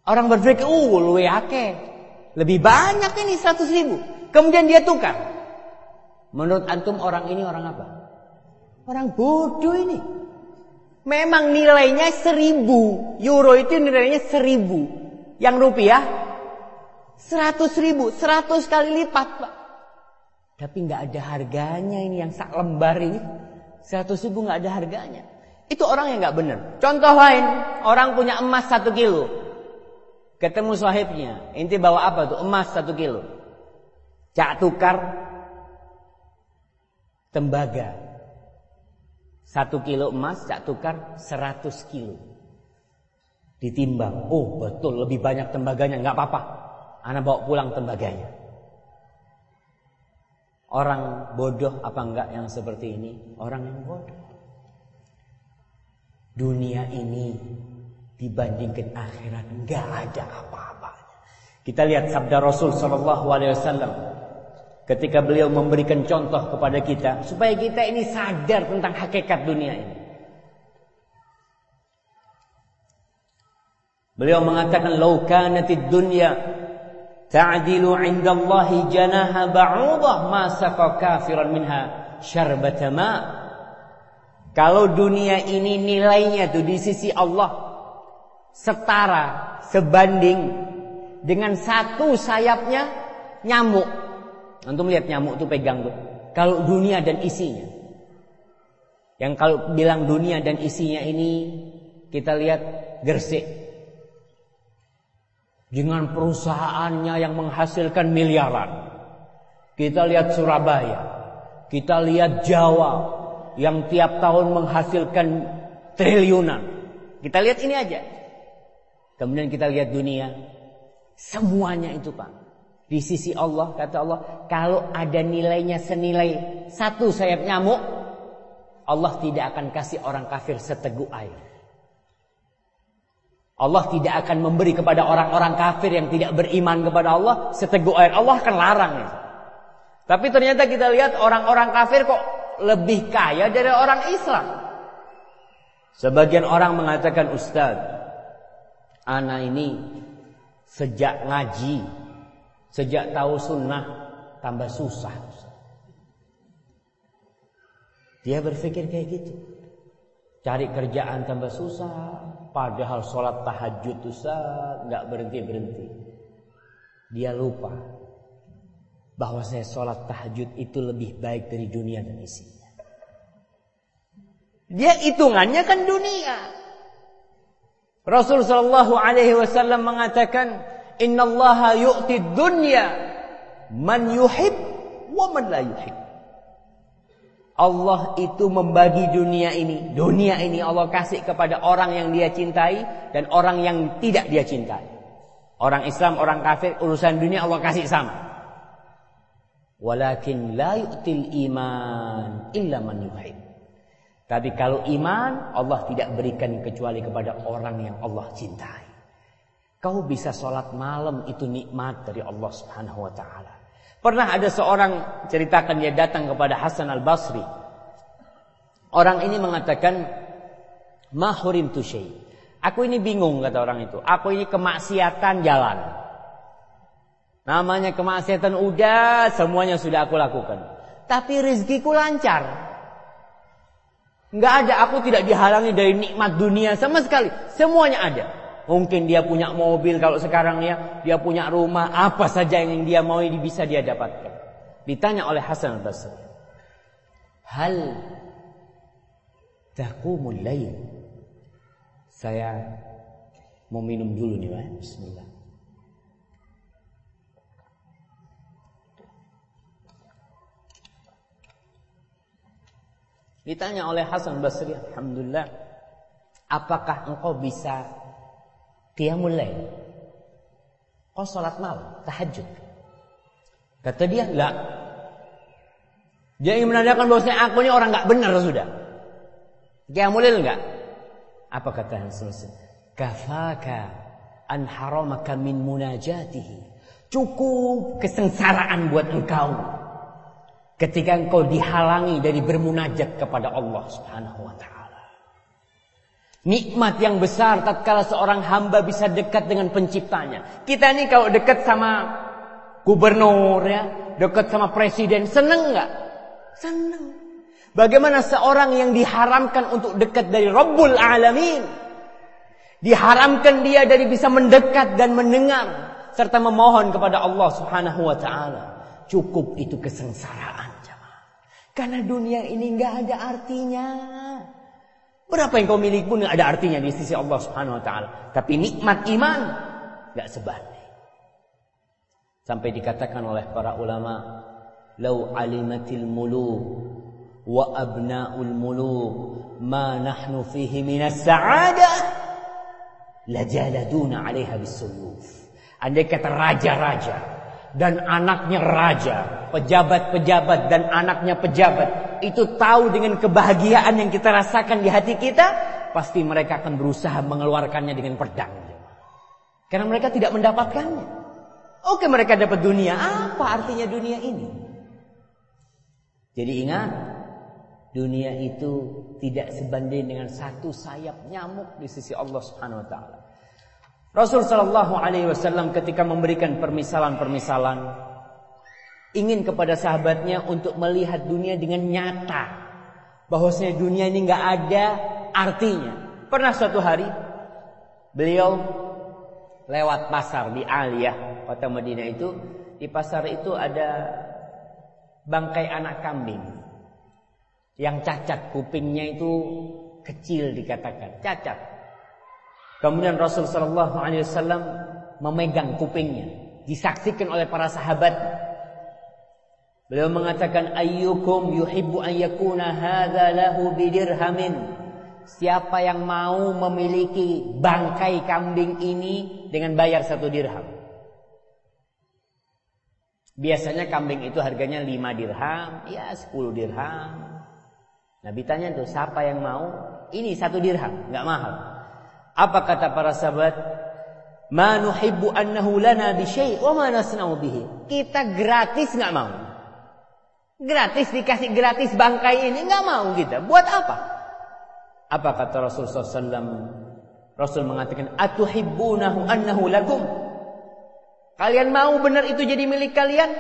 Orang berpikir, uh, lu yake. Lebih banyak ini 100 ribu. Kemudian dia tukar. Menurut antum orang ini orang apa? Orang bodoh ini. Memang nilainya seribu. Euro itu nilainya seribu. Yang rupiah seratus ribu. Seratus kali lipat Pak. Tapi nggak ada harganya ini yang sak lembar ini. Seratus ribu nggak ada harganya. Itu orang yang nggak benar. Contoh lain, orang punya emas satu kilo. Ketemu sahibnya. Inti bawa apa tuh? Emas satu kilo. Cak tukar. tembaga. Satu kilo emas tak tukar seratus kilo. Ditimbang. Oh betul lebih banyak tembaganya. nggak apa-apa. Anak bawa pulang tembaganya. Orang bodoh apa enggak yang seperti ini? Orang yang bodoh. Dunia ini dibandingkan akhirat enggak ada apa-apanya. Kita lihat sabda Rasul sallallahu alaihi wasallam ketika beliau memberikan contoh kepada kita supaya kita ini sadar tentang hakikat dunia ini. Beliau mengatakan lau kanatid dunya ta'dilu 'inda Allah janaha ba'udah ma saqa kafiran minha syarbata ma kalau dunia ini nilainya tuh di sisi Allah setara sebanding dengan satu sayapnya nyamuk antum lihat nyamuk tuh pegang tuh kalau dunia dan isinya yang kalau bilang dunia dan isinya ini kita lihat gersik dengan perusahaannya yang menghasilkan miliaran. Kita lihat Surabaya, kita lihat Jawa yang tiap tahun menghasilkan triliunan. Kita lihat ini aja. Kemudian kita lihat dunia. Semuanya itu Pak. Di sisi Allah, kata Allah, kalau ada nilainya senilai satu sayap nyamuk, Allah tidak akan kasih orang kafir seteguk air. Allah tidak akan memberi kepada orang-orang kafir yang tidak beriman kepada Allah seteguk air. Allah akan larang. Tapi ternyata kita lihat orang-orang kafir kok lebih kaya dari orang Islam. Sebagian orang mengatakan Ustaz, anak ini sejak ngaji, sejak tahu sunnah tambah susah. Dia berpikir kayak gitu. Cari kerjaan tambah susah, Padahal sholat tahajud Ustaz nggak berhenti-berhenti. Dia lupa bahwa saya sholat tahajud itu lebih baik dari dunia dan isinya. Dia hitungannya kan dunia. Rasul sallallahu alaihi wasallam mengatakan, "Inna Allah yu'ti dunya man yuhib wa man la yuhib." Allah itu membagi dunia ini. Dunia ini Allah kasih kepada orang yang dia cintai dan orang yang tidak dia cintai. Orang Islam, orang kafir, urusan dunia Allah kasih sama. Walakin la yu'til iman illa man yuhib. Tapi kalau iman Allah tidak berikan kecuali kepada orang yang Allah cintai. Kau bisa sholat malam itu nikmat dari Allah Subhanahu wa taala. Pernah ada seorang ceritakan dia datang kepada Hasan al-Basri. Orang ini mengatakan, Mahurim tushai. Aku ini bingung kata orang itu. Aku ini kemaksiatan jalan. Namanya kemaksiatan udah semuanya sudah aku lakukan. Tapi rezekiku lancar. Enggak ada, aku tidak dihalangi dari nikmat dunia sama sekali. Semuanya ada. Mungkin dia punya mobil kalau sekarang ya, dia punya rumah, apa saja yang dia mau ini bisa dia dapatkan. Ditanya oleh Hasan al-Basri. Hal taqumul lail? Saya mau minum dulu nih, Pak. Bismillah. Ditanya oleh Hasan Basri, Alhamdulillah, apakah engkau bisa Qiyamul Lail. Kau sholat malam, tahajud. Kata dia, enggak. Dia ingin menandakan bahwasanya aku ini orang enggak benar sudah. Qiyamul Lail enggak? Apa kata Rasulullah? Kafaka an haramaka min munajatihi. Cukup kesengsaraan buat engkau ketika engkau dihalangi dari bermunajat kepada Allah Subhanahu wa taala. Nikmat yang besar tatkala seorang hamba bisa dekat dengan penciptanya. Kita ini kalau dekat sama gubernur ya, dekat sama presiden, seneng nggak? Seneng. Bagaimana seorang yang diharamkan untuk dekat dari Rabbul Alamin. Diharamkan dia dari bisa mendekat dan mendengar. Serta memohon kepada Allah subhanahu wa ta'ala. Cukup itu kesengsaraan. Karena dunia ini nggak ada artinya. Berapa yang kau miliki pun ada artinya di sisi Allah Subhanahu wa taala. Tapi nikmat iman enggak sebanding. Sampai dikatakan oleh para ulama, "Lau alimatil muluk wa abnaul muluk ma nahnu fihi minas sa'adah lajaladuna 'alaiha bisuyuf. Andai kata raja-raja dan anaknya raja, pejabat-pejabat dan anaknya pejabat itu tahu dengan kebahagiaan yang kita rasakan di hati kita, pasti mereka akan berusaha mengeluarkannya dengan pedang. Karena mereka tidak mendapatkannya. Oke mereka dapat dunia, apa artinya dunia ini? Jadi ingat, dunia itu tidak sebanding dengan satu sayap nyamuk di sisi Allah Subhanahu wa taala. Rasul sallallahu alaihi wasallam ketika memberikan permisalan-permisalan ingin kepada sahabatnya untuk melihat dunia dengan nyata bahwasanya dunia ini nggak ada artinya. Pernah suatu hari beliau lewat pasar di Aliyah, kota Madinah itu, di pasar itu ada bangkai anak kambing yang cacat kupingnya itu kecil dikatakan cacat. Kemudian Rasul Shallallahu Alaihi Wasallam memegang kupingnya, disaksikan oleh para sahabat. Beliau mengatakan ayyukum yuhibbu an yakuna hadza lahu bidirhamin. Siapa yang mau memiliki bangkai kambing ini dengan bayar satu dirham? Biasanya kambing itu harganya 5 dirham, ya 10 dirham, Nabi tanya tuh siapa yang mau? Ini satu dirham, nggak mahal. Apa kata para sahabat? Ma nuhibbu annahu lana bi syai' wa ma nasna'u bihi. Kita gratis nggak mau. Gratis dikasih gratis bangkai ini nggak mau kita. Buat apa? Apa kata Rasul SAW? Rasul mengatakan, Atuhibbunahu annahu lakum. Kalian mau benar itu jadi milik kalian?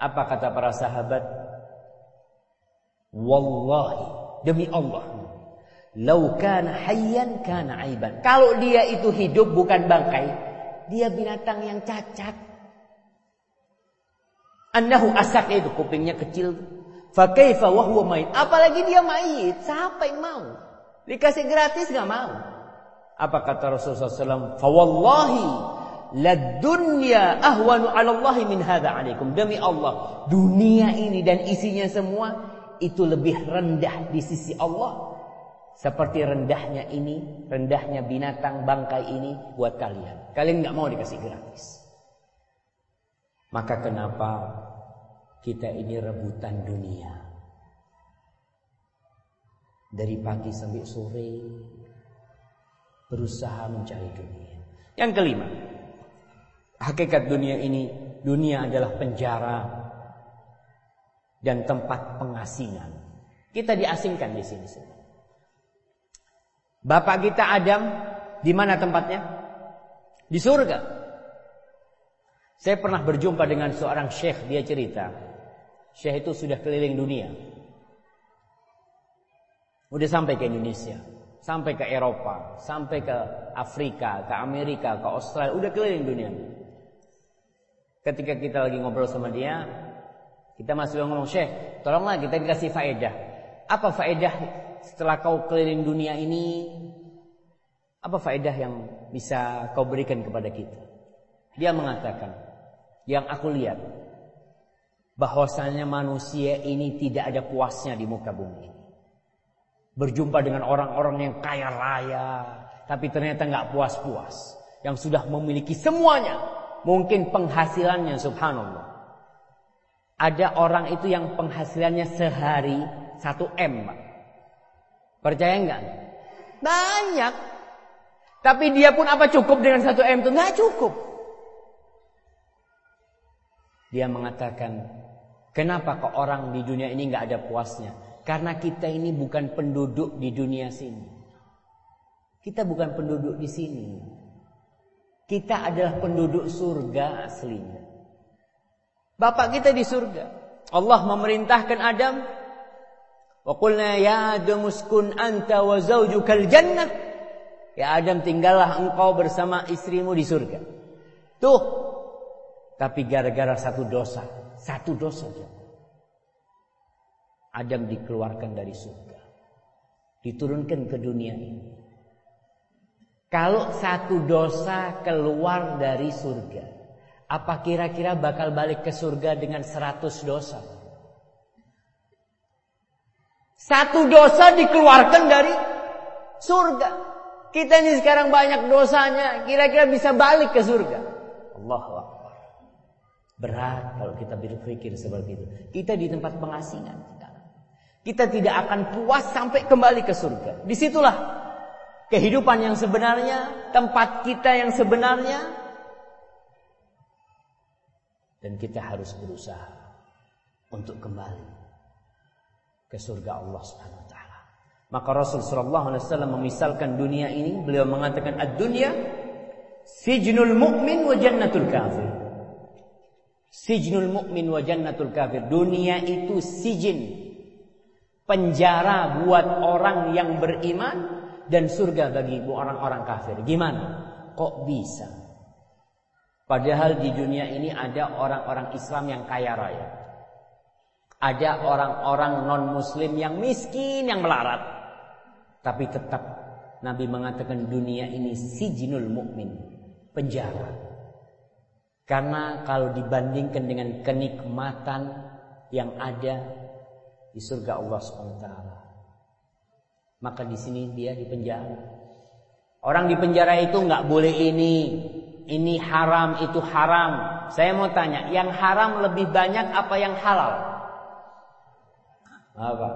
Apa kata para sahabat? Wallahi demi Allah. Lau kana hayyan kana aiban. Kalau dia itu hidup bukan bangkai, dia binatang yang cacat. Annahu asak itu kupingnya kecil. Fa kaifa wa. Apalagi dia mayit, siapa yang mau? Dikasih gratis nggak mau. Apa kata Rasulullah SAW? Fa wallahi la dunya ahwanu 'ala Allah min hadza 'alaikum. Demi Allah, dunia ini dan isinya semua itu lebih rendah di sisi Allah seperti rendahnya ini, rendahnya binatang bangkai ini buat kalian. Kalian nggak mau dikasih gratis. Maka kenapa kita ini rebutan dunia? Dari pagi sampai sore berusaha mencari dunia. Yang kelima, hakikat dunia ini, dunia adalah penjara dan tempat pengasingan. Kita diasingkan di sini. Bapak kita Adam di mana tempatnya? Di surga. Saya pernah berjumpa dengan seorang syekh, dia cerita. Syekh itu sudah keliling dunia. Udah sampai ke Indonesia, sampai ke Eropa, sampai ke Afrika, ke Amerika, ke Australia, udah keliling dunia. Ketika kita lagi ngobrol sama dia, kita masih ngomong, Syekh, tolonglah kita dikasih faedah. Apa faedah setelah kau keliling dunia ini? Apa faedah yang bisa kau berikan kepada kita? Dia mengatakan, yang aku lihat, bahwasanya manusia ini tidak ada puasnya di muka bumi ini. Berjumpa dengan orang-orang yang kaya raya, tapi ternyata nggak puas-puas. Yang sudah memiliki semuanya. Mungkin penghasilannya subhanallah ada orang itu yang penghasilannya sehari 1 M, Pak. Percaya enggak? Banyak. Tapi dia pun apa cukup dengan 1 M itu? Enggak cukup. Dia mengatakan, kenapa kok orang di dunia ini enggak ada puasnya? Karena kita ini bukan penduduk di dunia sini. Kita bukan penduduk di sini. Kita adalah penduduk surga aslinya. Bapak kita di surga. Allah memerintahkan Adam. Wa ya Adam uskun anta wa zaujukal jannah. Ya Adam tinggallah engkau bersama istrimu di surga. Tuh. Tapi gara-gara satu dosa. Satu dosa. Adam dikeluarkan dari surga. Diturunkan ke dunia ini. Kalau satu dosa keluar dari surga. Apa kira-kira bakal balik ke surga dengan 100 dosa? Satu dosa dikeluarkan dari surga. Kita ini sekarang banyak dosanya, kira-kira bisa balik ke surga. Allah Berat kalau kita berpikir seperti itu. Kita di tempat pengasingan. Kita tidak akan puas sampai kembali ke surga. Di situlah kehidupan yang sebenarnya, tempat kita yang sebenarnya. Dan kita harus berusaha untuk kembali ke surga Allah Subhanahu wa taala. Maka Rasul sallallahu alaihi wasallam memisalkan dunia ini, beliau mengatakan ad-dunya sijnul mu'min wa jannatul kafir. Sijnul mu'min wa jannatul kafir. Dunia itu sijin, penjara buat orang yang beriman dan surga bagi orang-orang kafir. Gimana? Kok bisa? Padahal di dunia ini ada orang-orang Islam yang kaya raya. Ada orang-orang non-muslim yang miskin, yang melarat. Tapi tetap Nabi mengatakan dunia ini sijinul mukmin, penjara. Karena kalau dibandingkan dengan kenikmatan yang ada di surga Allah SWT. Maka di sini dia di penjara. Orang di penjara itu nggak boleh ini, ini haram, itu haram. Saya mau tanya, yang haram lebih banyak apa yang halal? Apa?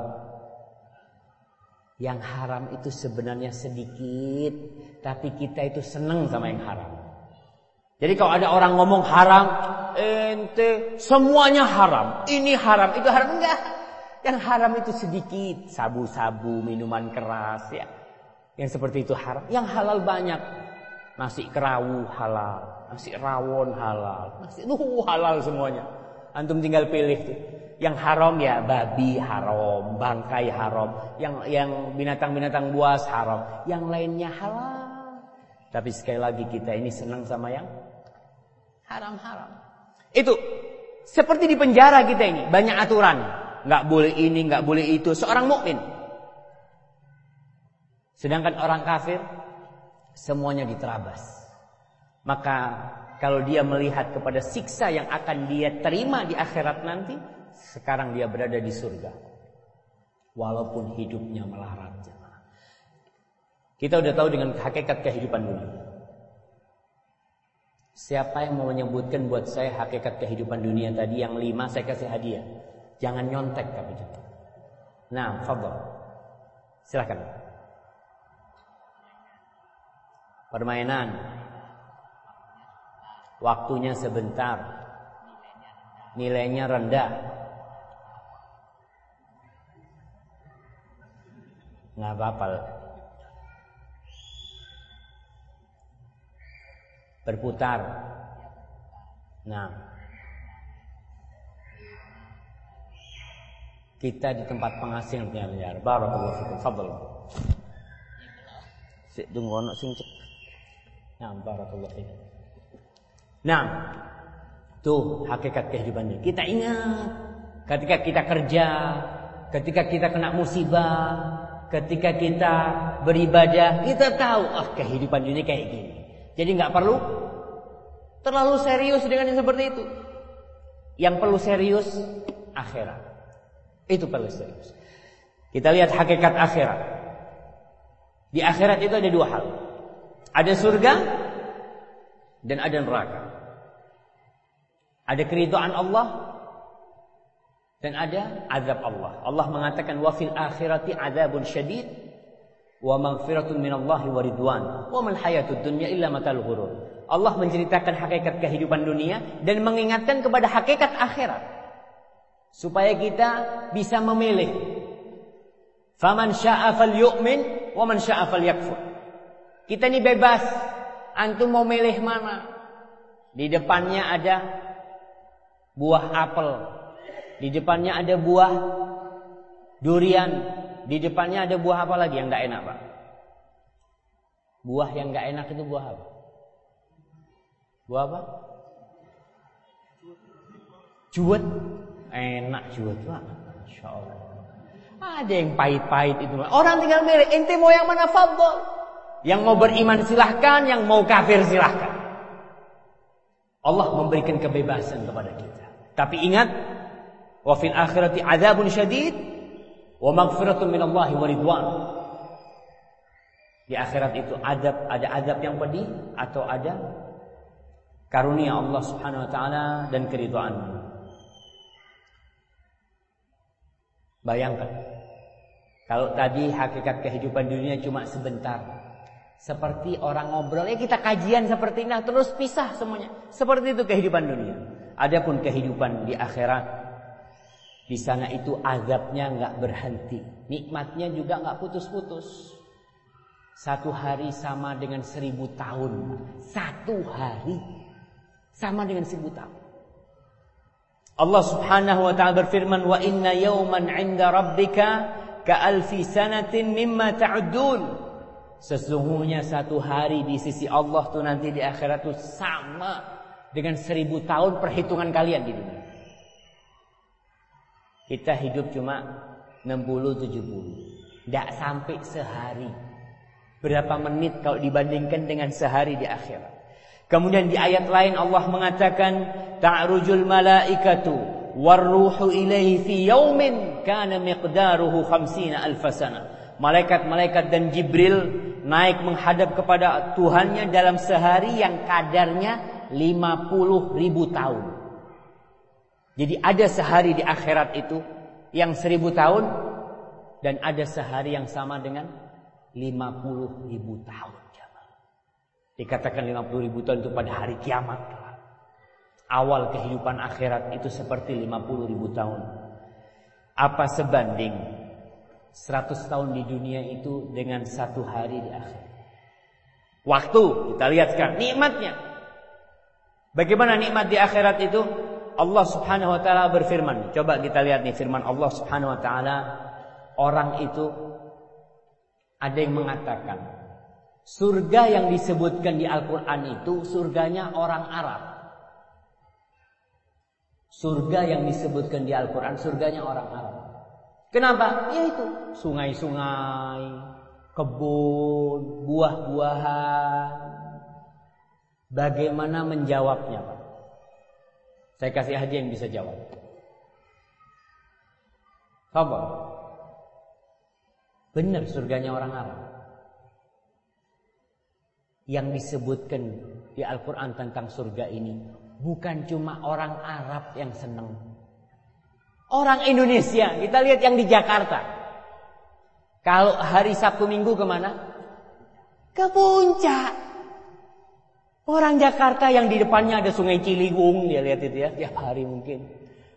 Yang haram itu sebenarnya sedikit, tapi kita itu seneng sama yang haram. Jadi kalau ada orang ngomong haram, ente semuanya haram, ini haram, itu haram enggak. Yang haram itu sedikit, sabu-sabu, minuman keras ya. Yang seperti itu haram. Yang halal banyak. Nasi kerawu halal, nasi rawon halal, nasi uh, halal semuanya. Antum tinggal pilih tuh. Yang haram ya babi haram, bangkai haram, yang yang binatang-binatang buas haram, yang lainnya halal. Tapi sekali lagi kita ini senang sama yang haram-haram. Itu seperti di penjara kita ini, banyak aturan nggak boleh ini, nggak boleh itu. Seorang mukmin. Sedangkan orang kafir semuanya diterabas. Maka kalau dia melihat kepada siksa yang akan dia terima di akhirat nanti, sekarang dia berada di surga. Walaupun hidupnya melarat. Kita udah tahu dengan hakikat kehidupan dunia. Siapa yang mau menyebutkan buat saya hakikat kehidupan dunia tadi yang lima saya kasih hadiah. Jangan nyontek tapi itu. Nah, fadhol. Silakan. Permainan. Waktunya sebentar. Nilainya rendah. Nggak apa-apa. Berputar. Nah, kita di tempat pengasing penjara. Barakallahu fikum. Fadhal. Sik tunggu ono sing cek. Nah, barakallahu fikum. Nah, tuh hakikat kehidupan ini. Kita ingat ketika kita kerja, ketika kita kena musibah, ketika kita beribadah, kita tahu ah kehidupan ini kayak gini. Jadi nggak perlu terlalu serius dengan yang seperti itu. Yang perlu serius akhirat. Itu perlu serius. Kita lihat hakikat akhirat. Di akhirat itu ada dua hal. Ada surga dan ada neraka. Ada keridhaan Allah dan ada azab Allah. Allah mengatakan wa fil akhirati adzabun syadid wa maghfiratun minallahi wa ridwan wa mal hayatud dunya illa matal ghurur. Allah menceritakan hakikat kehidupan dunia dan mengingatkan kepada hakikat akhirat supaya kita bisa memilih. Faman syaa falyu'min wa man syaa falyakfur. Kita ini bebas. Antum mau milih mana? Di depannya ada buah apel. Di depannya ada buah durian. Di depannya ada buah apa lagi yang enggak enak, Pak? Buah yang enggak enak itu buah apa? Buah apa? Juwet. Enak juga tuh. Masya Allah. Ada yang pahit-pahit itu. Orang tinggal milih. Ente mau yang mana fadol? Yang mau beriman silahkan. Yang mau kafir silahkan. Allah memberikan kebebasan kepada kita. Tapi ingat. Akhirati azabun syadid. Wa maghfiratun minallahi wa ridwan. Di akhirat itu adab, ada adab yang pedih atau ada karunia Allah Subhanahu wa taala dan keridhaan. Bayangkan kalau tadi hakikat kehidupan dunia cuma sebentar. Seperti orang ngobrol, ya kita kajian seperti ini terus pisah semuanya. Seperti itu kehidupan dunia. Adapun kehidupan di akhirat di sana itu azabnya nggak berhenti, nikmatnya juga nggak putus-putus. Satu hari sama dengan seribu tahun. Satu hari sama dengan seribu tahun. Allah Subhanahu wa taala berfirman, "Wa inna yawman 'inda rabbika ka alfi sanatin mimma ta'udun." Sesungguhnya satu hari di sisi Allah tuh nanti di akhirat tuh sama dengan seribu tahun perhitungan kalian di dunia. Kita hidup cuma 60-70. Tidak sampai sehari. Berapa menit kalau dibandingkan dengan sehari di akhirat. Kemudian di ayat lain Allah mengatakan ta'rujul malaikatu warruhu ilaihi fi yaumin kana miqdaruhu 50 alfasana. Malaikat-malaikat dan Jibril naik menghadap kepada Tuhannya dalam sehari yang kadarnya 50 ribu tahun. Jadi ada sehari di akhirat itu yang seribu tahun dan ada sehari yang sama dengan lima puluh ribu tahun. Dikatakan lima puluh ribu tahun itu pada hari kiamat. Awal kehidupan akhirat itu seperti lima puluh ribu tahun. Apa sebanding seratus tahun di dunia itu dengan satu hari di akhirat? Waktu kita lihat sekarang nikmatnya. Bagaimana nikmat di akhirat itu? Allah Subhanahu wa taala berfirman. Coba kita lihat nih firman Allah Subhanahu wa taala. Orang itu ada yang mengatakan surga yang disebutkan di Al-Qur'an itu surganya orang Arab. Surga yang disebutkan di Al-Qur'an surganya orang Arab. Kenapa? Ya itu, sungai-sungai, kebun, buah-buahan. Bagaimana menjawabnya, Pak? Saya kasih hadiah yang bisa jawab. Sabar. Benar surganya orang Arab. Yang disebutkan di Al-Quran tentang surga ini bukan cuma orang Arab yang senang. Orang Indonesia, kita lihat yang di Jakarta. Kalau hari Sabtu Minggu ke mana? Ke puncak. Orang Jakarta yang di depannya ada sungai Ciliwung, dia lihat itu ya, tiap hari mungkin.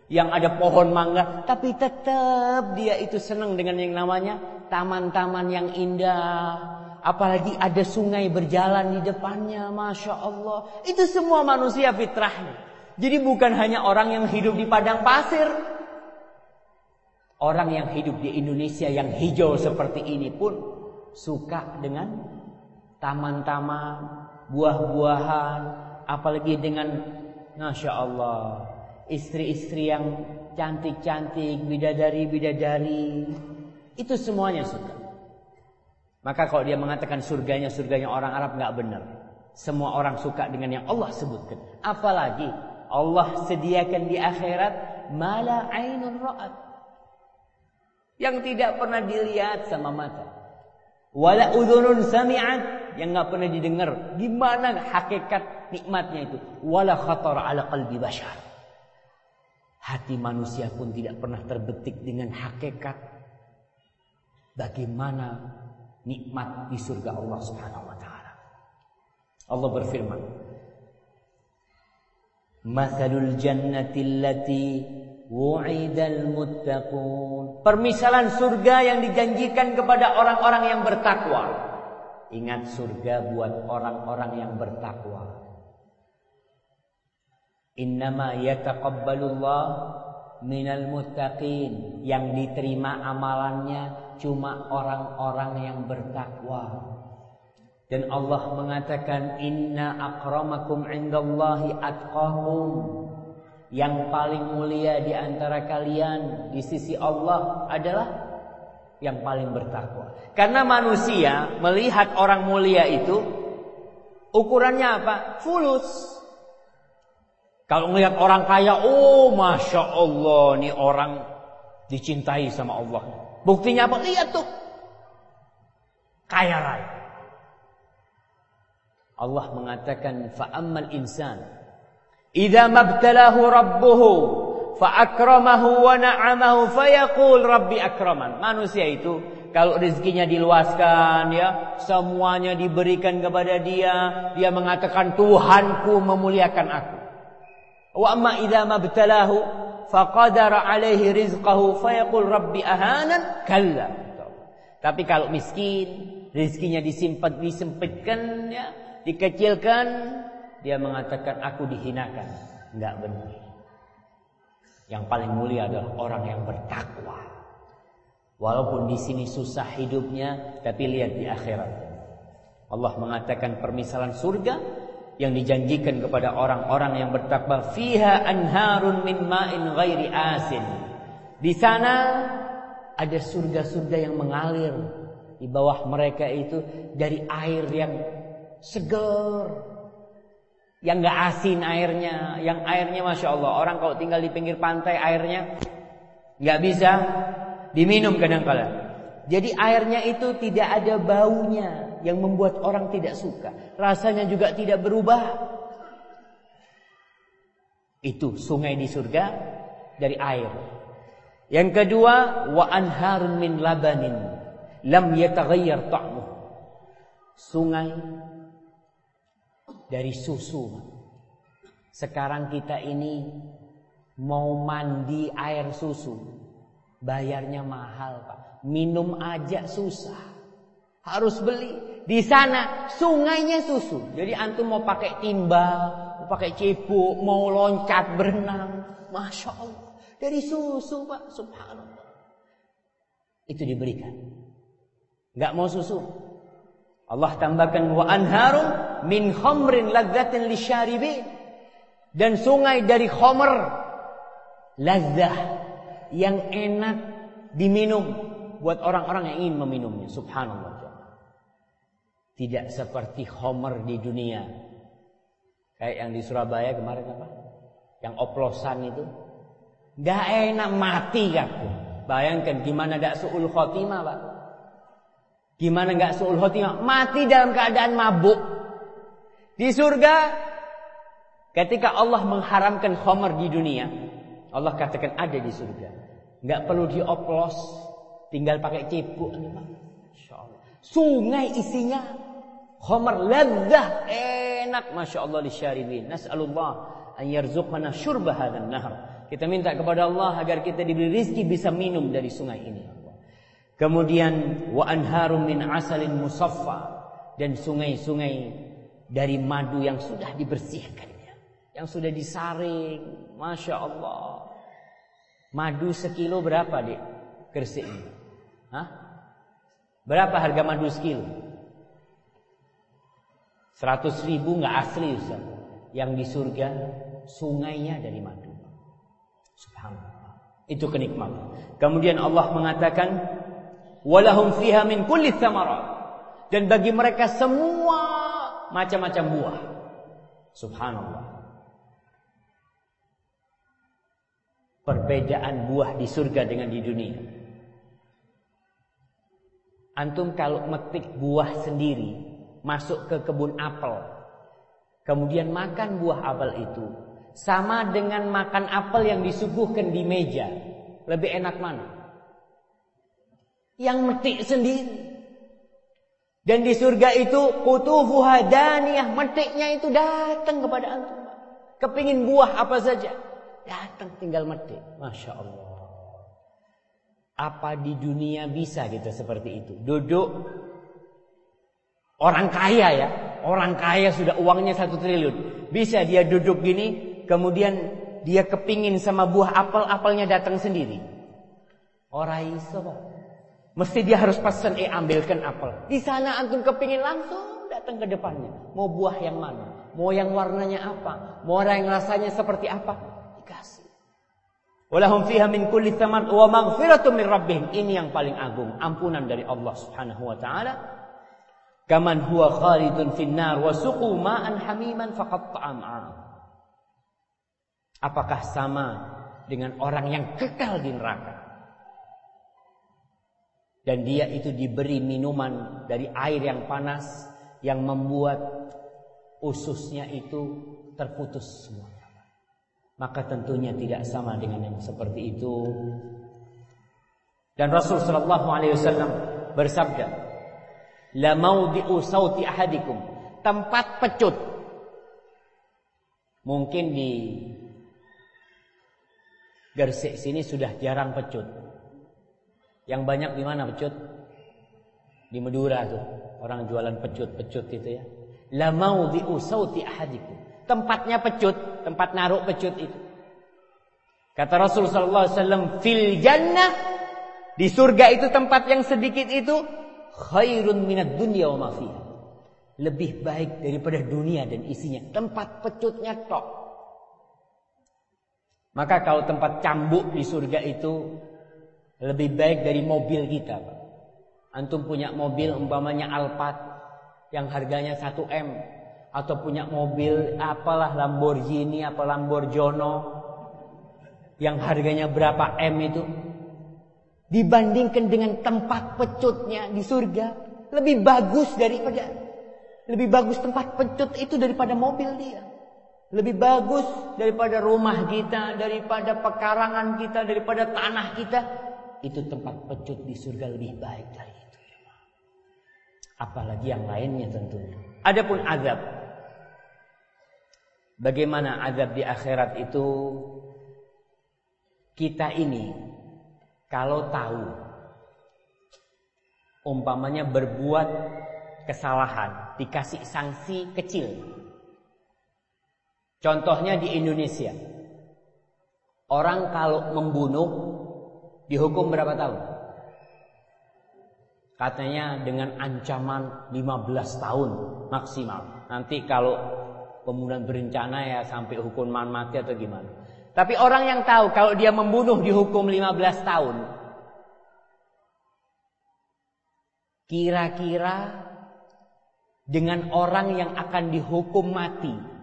Yang ada pohon mangga, tapi tetap dia itu senang dengan yang namanya taman-taman yang indah. Apalagi ada sungai berjalan di depannya, Masya Allah. Itu semua manusia fitrahnya. Jadi bukan hanya orang yang hidup di padang pasir. Orang yang hidup di Indonesia yang hijau seperti ini pun suka dengan taman-taman, buah-buahan, apalagi dengan Masya Allah istri-istri yang cantik-cantik, bidadari-bidadari, itu semuanya suka. Maka kalau dia mengatakan surganya surganya orang Arab nggak benar. Semua orang suka dengan yang Allah sebutkan. Apalagi Allah sediakan di akhirat mala ainun ra'at. Yang tidak pernah dilihat sama mata. Wala udhunun sami'at yang nggak pernah didengar. Gimana hakikat nikmatnya itu? Wala khatar ala qalbi bashar. Hati manusia pun tidak pernah terbetik dengan hakikat bagaimana nikmat di surga Allah Subhanahu wa taala. Allah berfirman, "Mathalul jannati allati wu'idal muttaqun." Permisalan surga yang dijanjikan kepada orang-orang yang bertakwa. Ingat surga buat orang-orang yang bertakwa. Innama yataqabbalullah minal muttaqin. Yang diterima amalannya cuma orang-orang yang bertakwa. Dan Allah mengatakan inna akramakum indallahi atqakum. Yang paling mulia di antara kalian di sisi Allah adalah yang paling bertakwa. Karena manusia melihat orang mulia itu ukurannya apa? Fulus. Kalau melihat orang kaya, oh masya Allah, nih orang dicintai sama Allah. Buktinya apa? Lihat tuh. Kaya raya. Allah mengatakan fa'ammal insan idza mabtalahu rabbuhu fa'akramahu wa na'amahu fayaqul rabbi akraman. Manusia itu kalau rezekinya diluaskan ya, semuanya diberikan kepada dia, dia mengatakan Tuhanku memuliakan aku. Wa amma idza mabtalahu faqadara alaihi rizqahu fayaqul rabbi ahanan kalla. Tapi kalau miskin, rezekinya disimpan disempitkan ya, dikecilkan, dia mengatakan aku dihinakan. Enggak benar. Yang paling mulia adalah orang yang bertakwa. Walaupun di sini susah hidupnya, tapi lihat di akhirat. Allah mengatakan permisalan surga yang dijanjikan kepada orang-orang yang bertakwa fiha anharun min ma'in ghairi asin. Di sana ada surga-surga yang mengalir di bawah mereka itu dari air yang segar. Yang gak asin airnya, yang airnya masya Allah orang kalau tinggal di pinggir pantai airnya nggak bisa diminum kadang-kala. Jadi airnya itu tidak ada baunya yang membuat orang tidak suka. Rasanya juga tidak berubah. Itu sungai di surga dari air. Yang kedua, wa anharun min labanin lam yataghayyar ta'muh. Sungai dari susu. Sekarang kita ini mau mandi air susu, bayarnya mahal, Pak. Minum aja susah. Harus beli. Di sana sungainya susu. Jadi antum mau pakai timba, mau pakai cipuk, mau loncat berenang, masya Allah. Dari susu pak, subhanallah. Itu diberikan. Gak mau susu. Allah tambahkan wa anharum min khamrin ladzatin lisyaribin. Dan sungai dari khamr ladzah yang enak diminum buat orang-orang yang ingin meminumnya. Subhanallah. Tidak seperti Homer di dunia. Kayak yang di Surabaya kemarin apa? Yang oplosan itu. Gak enak mati aku. Bayangkan gimana gak su'ul khotimah Pak. Gimana gak su'ul khotimah. Mati dalam keadaan mabuk. Di surga. Ketika Allah mengharamkan Homer di dunia. Allah katakan ada di surga. Gak perlu dioplos. Tinggal pakai cipuk. Sungai isinya Khamar ladzah enak Masya Allah. Nas'alullah an yarzuqana syurba hadzal nahar. Kita minta kepada Allah agar kita diberi rizki bisa minum dari sungai ini. Kemudian wa anharum min asalin musaffa dan sungai-sungai dari madu yang sudah dibersihkannya, yang sudah disaring, masya Allah. Madu sekilo berapa dek? Gresik ini? Hah? Berapa harga madu sekilo? 100 ribu nggak asli Ustaz. Yang di surga sungainya dari madu. Subhanallah. Itu kenikmatan. Kemudian Allah mengatakan walahum fiha min kulli thamarat. Dan bagi mereka semua macam-macam buah. Subhanallah. Perbedaan buah di surga dengan di dunia. Antum kalau metik buah sendiri masuk ke kebun apel. Kemudian makan buah apel itu. Sama dengan makan apel yang disuguhkan di meja. Lebih enak mana? Yang metik sendiri. Dan di surga itu kutufuha daniyah. Metiknya itu datang kepada antum. Kepingin buah apa saja. Datang tinggal metik. Masya Allah. Apa di dunia bisa kita seperti itu? Duduk Orang kaya ya, orang kaya sudah uangnya satu triliun. Bisa dia duduk gini, kemudian dia kepingin sama buah apel, apelnya datang sendiri. Orang iso. Mesti dia harus pesan, eh ambilkan apel. Di sana antum kepingin langsung datang ke depannya. Mau buah yang mana? Mau yang warnanya apa? Mau orang yang rasanya seperti apa? Dikasih. Walahum fiha min kulli thaman wa maghfiratum min rabbihim. Ini yang paling agung, ampunan dari Allah Subhanahu wa taala Kaman huwa khalidun finnar wa suqu ma'an hamiman faqat Apakah sama dengan orang yang kekal di neraka? Dan dia itu diberi minuman dari air yang panas yang membuat ususnya itu terputus semua. Maka tentunya tidak sama dengan yang seperti itu. Dan Rasul sallallahu alaihi wasallam bersabda, "La maudi'u sauti ahadikum." Tempat pecut. Mungkin di Gersik sini sudah jarang pecut. Yang banyak di mana pecut? Di Madura tuh. Orang jualan pecut-pecut itu ya. La maudhi'u sauti ahadikum. Tempatnya pecut, tempat naruh pecut itu. Kata Rasul sallallahu alaihi wasallam, "Fil jannah" di surga itu tempat yang sedikit itu khairun minad dunya wa. Lebih baik daripada dunia dan isinya. Tempat pecutnya tok. Maka kalau tempat cambuk di surga itu lebih baik dari mobil kita. Antum punya mobil umpamanya Alphard yang harganya 1 M atau punya mobil apalah Lamborghini apa Lamborghini yang harganya berapa M itu dibandingkan dengan tempat pecutnya di surga lebih bagus daripada lebih bagus tempat pecut itu daripada mobil dia. Lebih bagus daripada rumah kita, daripada pekarangan kita, daripada tanah kita. Itu tempat pecut di surga lebih baik dari itu. Apalagi yang lainnya tentunya. Adapun azab. Bagaimana azab di akhirat itu? Kita ini kalau tahu umpamanya berbuat kesalahan, dikasih sanksi kecil Contohnya di Indonesia. Orang kalau membunuh dihukum berapa tahun? Katanya dengan ancaman 15 tahun maksimal. Nanti kalau pembunuhan berencana ya sampai hukuman mati atau gimana. Tapi orang yang tahu kalau dia membunuh dihukum 15 tahun. Kira-kira dengan orang yang akan dihukum mati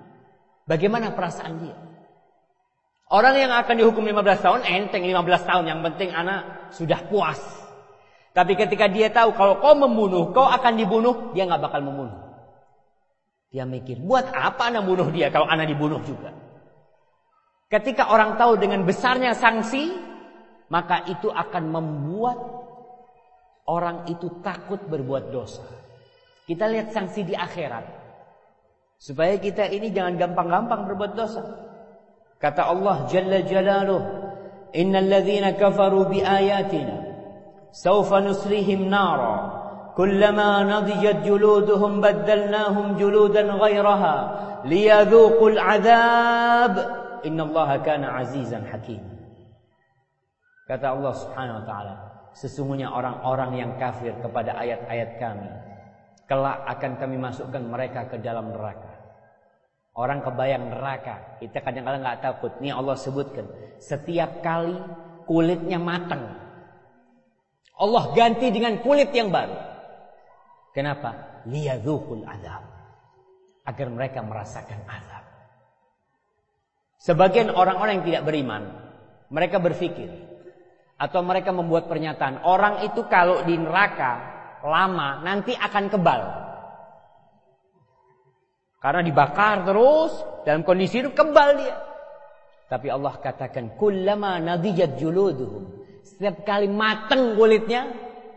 Bagaimana perasaan dia? Orang yang akan dihukum 15 tahun, enteng 15 tahun. Yang penting anak sudah puas. Tapi ketika dia tahu kalau kau membunuh, kau akan dibunuh, dia nggak bakal membunuh. Dia mikir, buat apa anak bunuh dia kalau anak dibunuh juga? Ketika orang tahu dengan besarnya sanksi, maka itu akan membuat orang itu takut berbuat dosa. Kita lihat sanksi di akhirat. Supaya kita ini jangan gampang-gampang berbuat dosa. Kata Allah Jalla Jalaluh, "Innal ladzina kafaru bi ayatina sawfa nusrihim nara kullama nadijat juluduhum baddalnahum juludan ghairaha liyadhuqul adzab innallaha kana azizan hakim." Kata Allah Subhanahu wa taala, sesungguhnya orang-orang yang kafir kepada ayat-ayat kami kelak akan kami masukkan mereka ke dalam neraka Orang kebayang neraka, kita kadang-kadang nggak takut. Ini Allah sebutkan, setiap kali kulitnya matang, Allah ganti dengan kulit yang baru. Kenapa? Liyadzukul azab. Agar mereka merasakan azab. Sebagian orang-orang yang tidak beriman, mereka berpikir atau mereka membuat pernyataan, orang itu kalau di neraka lama nanti akan kebal. Karena dibakar terus dalam kondisi itu kebal dia. Tapi Allah katakan kullama nadijat juluduhum. Setiap kali mateng kulitnya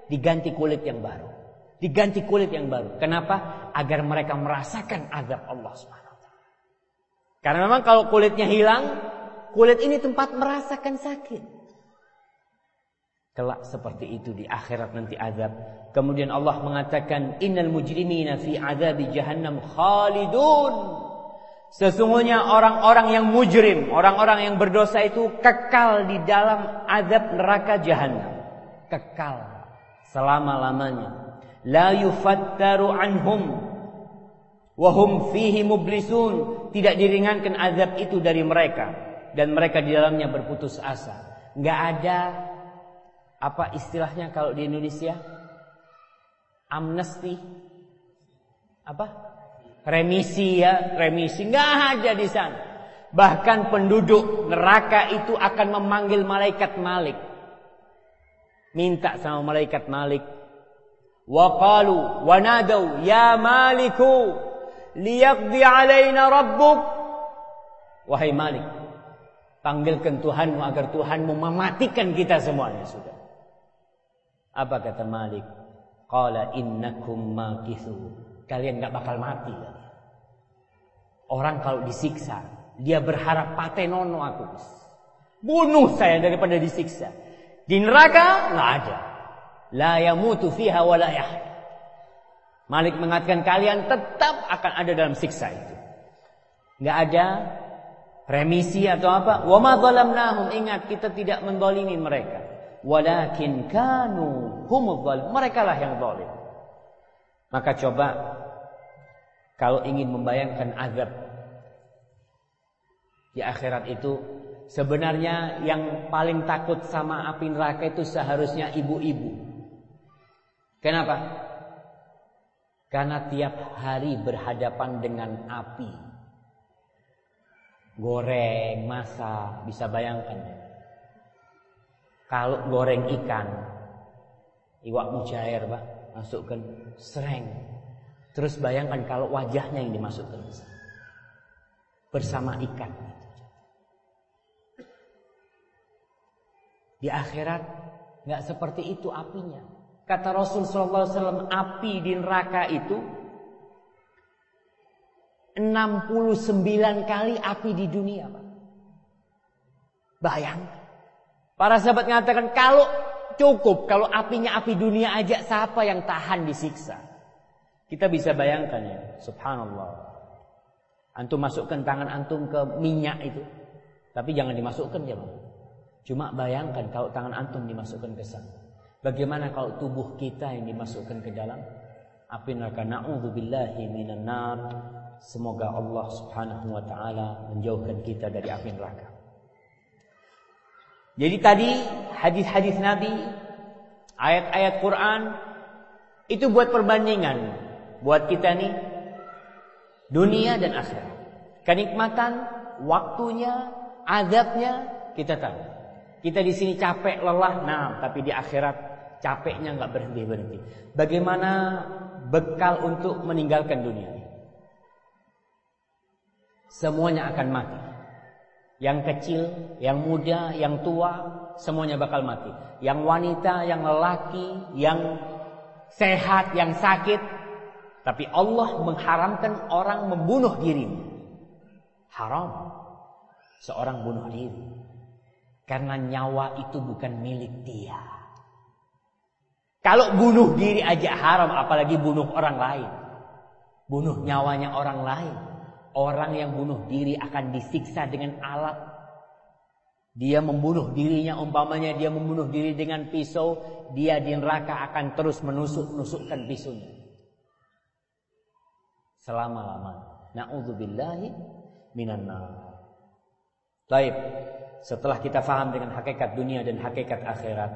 diganti kulit yang baru. Diganti kulit yang baru. Kenapa? Agar mereka merasakan azab Allah Subhanahu Karena memang kalau kulitnya hilang, kulit ini tempat merasakan sakit. Kelak seperti itu di akhirat nanti azab. Kemudian Allah mengatakan innal mujrimina fi azabi jahannam khalidun. Sesungguhnya orang-orang yang mujrim, orang-orang yang berdosa itu kekal di dalam azab neraka jahannam. Kekal selama-lamanya. La yufattaru anhum wahum fihi mublisun. Tidak diringankan azab itu dari mereka dan mereka di dalamnya berputus asa. Enggak ada apa istilahnya kalau di Indonesia? Amnesti. Apa? Remisi ya, remisi. Nggak ada di sana. Bahkan penduduk neraka itu akan memanggil malaikat Malik. minta sama malaikat Malik. Wa qalu wa nadau ya Maliku liyaqdi alaina rabbuk. Wahai Malik, panggilkan Tuhanmu agar Tuhanmu mematikan kita semuanya sudah. Apa kata Malik? Qala innakum makithu. Kalian nggak bakal mati. Orang kalau disiksa, dia berharap patenono aku. Bunuh saya daripada disiksa. Di neraka nggak ada. La yamutu fiha wa la Malik mengatakan kalian tetap akan ada dalam siksa itu. Nggak ada remisi atau apa. Wa ma Ingat kita tidak mendolimi mereka walakin kanu humudz mereka lah yang zalim. Maka coba kalau ingin membayangkan azab di akhirat itu sebenarnya yang paling takut sama api neraka itu seharusnya ibu-ibu. Kenapa? Karena tiap hari berhadapan dengan api. Goreng masak bisa bayangkan ya kalau goreng ikan, iwak mujair, Pak, masukkan sereng. Terus bayangkan kalau wajahnya yang dimasukkan bersama ikan. Di akhirat nggak seperti itu apinya. Kata Rasul Wasallam, api di neraka itu 69 kali api di dunia, Pak. Bayangkan. Para sahabat mengatakan kalau cukup, kalau apinya api dunia aja siapa yang tahan disiksa? Kita bisa bayangkan ya, subhanallah. Antum masukkan tangan antum ke minyak itu. Tapi jangan dimasukkan ya. Cuma bayangkan kalau tangan antum dimasukkan ke sana. Bagaimana kalau tubuh kita yang dimasukkan ke dalam api neraka? Na'udzubillahi minan nar. Semoga Allah Subhanahu wa taala menjauhkan kita dari api neraka. Jadi tadi hadis-hadis Nabi, ayat-ayat Quran itu buat perbandingan buat kita nih dunia dan akhirat. Kenikmatan, waktunya, azabnya kita tahu. Kita di sini capek, lelah, nah, tapi di akhirat capeknya nggak berhenti berhenti. Bagaimana bekal untuk meninggalkan dunia? Semuanya akan mati. Yang kecil, yang muda, yang tua, semuanya bakal mati. Yang wanita, yang lelaki, yang sehat, yang sakit. Tapi Allah mengharamkan orang membunuh diri. Haram. Seorang bunuh diri. Karena nyawa itu bukan milik dia. Kalau bunuh diri aja haram, apalagi bunuh orang lain. Bunuh nyawanya orang lain. Orang yang bunuh diri akan disiksa dengan alat. Dia membunuh dirinya umpamanya dia membunuh diri dengan pisau, dia di neraka akan terus menusuk-nusukkan pisaunya. Selama-lamanya. Nauzubillahi minan. Baik, setelah kita faham dengan hakikat dunia dan hakikat akhirat,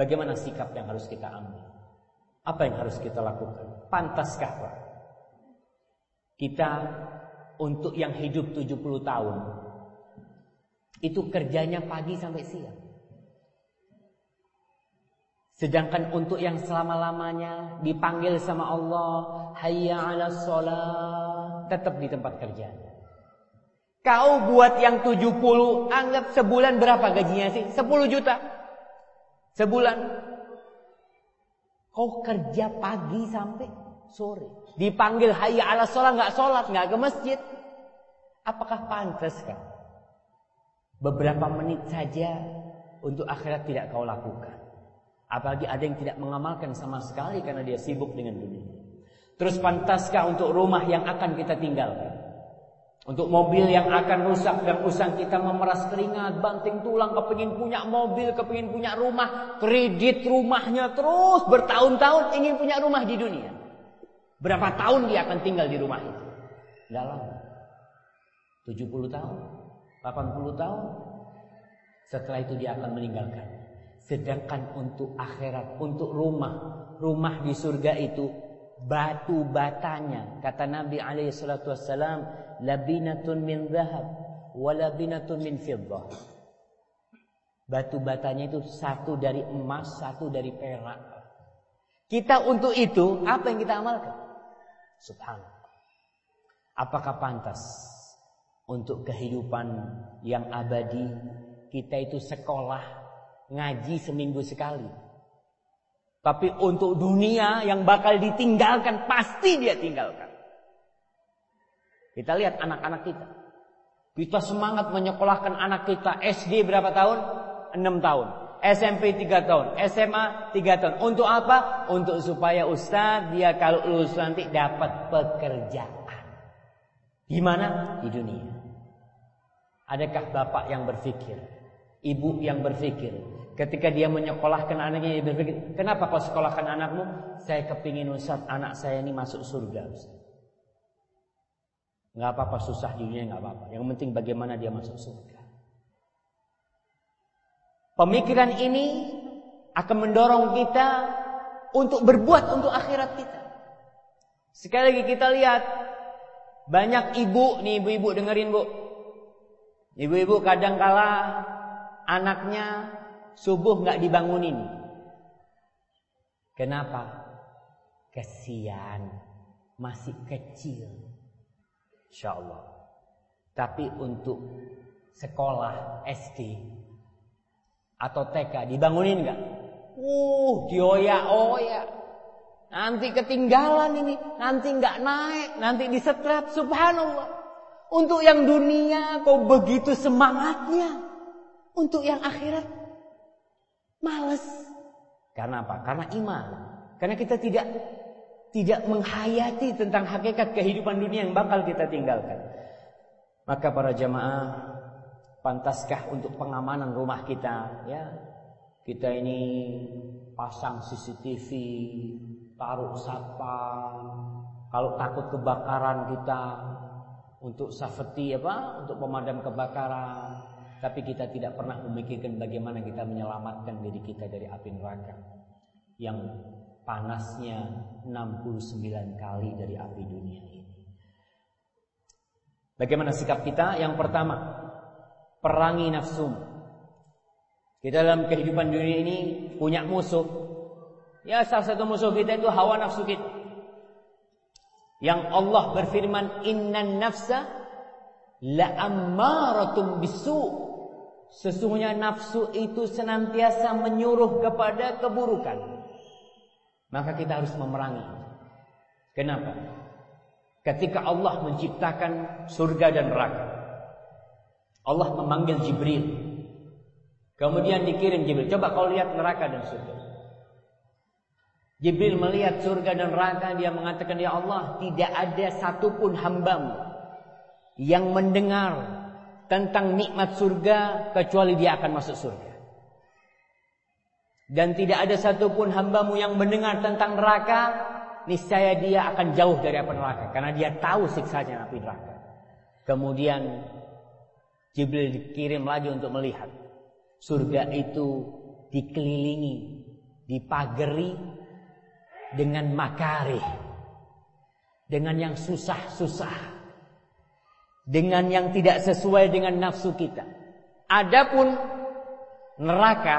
bagaimana sikap yang harus kita ambil? Apa yang harus kita lakukan? Pantaskah Pak? Kita untuk yang hidup 70 tahun itu kerjanya pagi sampai siang. Sedangkan untuk yang selama-lamanya dipanggil sama Allah, hayya 'ala sholat, tetap di tempat kerjanya. Kau buat yang 70, anggap sebulan berapa gajinya sih? 10 juta. Sebulan. Kau kerja pagi sampai sore. Dipanggil hayya ala sholat nggak sholat nggak ke masjid. Apakah pantas kan? Beberapa menit saja untuk akhirat tidak kau lakukan. Apalagi ada yang tidak mengamalkan sama sekali karena dia sibuk dengan dunia. Terus pantaskah untuk rumah yang akan kita tinggalkan? Untuk mobil yang akan rusak dan usang kita memeras keringat, banting tulang, kepingin punya mobil, kepingin punya rumah, kredit rumahnya terus bertahun-tahun ingin punya rumah di dunia. Berapa tahun dia akan tinggal di rumah itu? Tidak lama. 70 tahun, 80 tahun. Setelah itu dia akan meninggalkan. Sedangkan untuk akhirat, untuk rumah, rumah di surga itu batu batanya. Kata Nabi alaihi salatu wassalam, labinatun min zahab wa labinatun min fiddah. Batu batanya itu satu dari emas, satu dari perak. Kita untuk itu apa yang kita amalkan? Subhanallah. Apakah pantas untuk kehidupan yang abadi kita itu sekolah ngaji seminggu sekali? Tapi untuk dunia yang bakal ditinggalkan pasti dia tinggalkan. Kita lihat anak-anak kita. Kita semangat menyekolahkan anak kita SD berapa tahun? 6 tahun. SMP 3 tahun, SMA 3 tahun. Untuk apa? Untuk supaya Ustaz dia kalau lulus nanti dapat pekerjaan. Di mana? Di dunia. Adakah bapak yang berpikir? Ibu yang berpikir? Ketika dia menyekolahkan anaknya dia berpikir, kenapa kau sekolahkan anakmu? Saya kepingin Ustaz anak saya ini masuk surga Ustaz. Nggak apa-apa susah di dunia nggak apa-apa. Yang penting bagaimana dia masuk surga. Pemikiran ini akan mendorong kita untuk berbuat untuk akhirat kita. Sekali lagi kita lihat banyak ibu nih ibu-ibu dengerin bu. Ibu-ibu kadang kala anaknya subuh nggak dibangunin. Kenapa? Kesian masih kecil. Insya Allah. Tapi untuk sekolah SD atau TK dibangunin nggak? Uh, dioyak-oyak. Nanti ketinggalan ini, nanti nggak naik, nanti disetrap. Subhanallah. Untuk yang dunia kau begitu semangatnya. Untuk yang akhirat males. Karena apa? Karena iman. Karena kita tidak tidak menghayati tentang hakikat kehidupan dunia yang bakal kita tinggalkan. Maka para jamaah Pantaskah untuk pengamanan rumah kita? Ya, kita ini pasang CCTV, taruh satpam. Kalau takut kebakaran kita untuk safety apa? Untuk pemadam kebakaran. Tapi kita tidak pernah memikirkan bagaimana kita menyelamatkan diri kita dari api neraka yang panasnya 69 kali dari api dunia ini. Bagaimana sikap kita? Yang pertama, perangi nafsu. Kita dalam kehidupan dunia ini punya musuh. Ya salah satu musuh kita itu hawa nafsu kita. Yang Allah berfirman, Inna nafsa la ammaratum bisu. Sesungguhnya nafsu itu senantiasa menyuruh kepada keburukan. Maka kita harus memerangi. Kenapa? Ketika Allah menciptakan surga dan neraka. Allah memanggil Jibril. Kemudian dikirim Jibril. Coba kau lihat neraka dan surga. Jibril melihat surga dan neraka. Dia mengatakan, Ya Allah, tidak ada satupun hambamu yang mendengar tentang nikmat surga kecuali dia akan masuk surga. Dan tidak ada satupun hambamu yang mendengar tentang neraka, niscaya dia akan jauh dari api neraka karena dia tahu siksanya api neraka. Kemudian Jibril dikirim lagi untuk melihat. Surga itu dikelilingi, dipagari dengan makarih. Dengan yang susah-susah. Dengan yang tidak sesuai dengan nafsu kita. Adapun neraka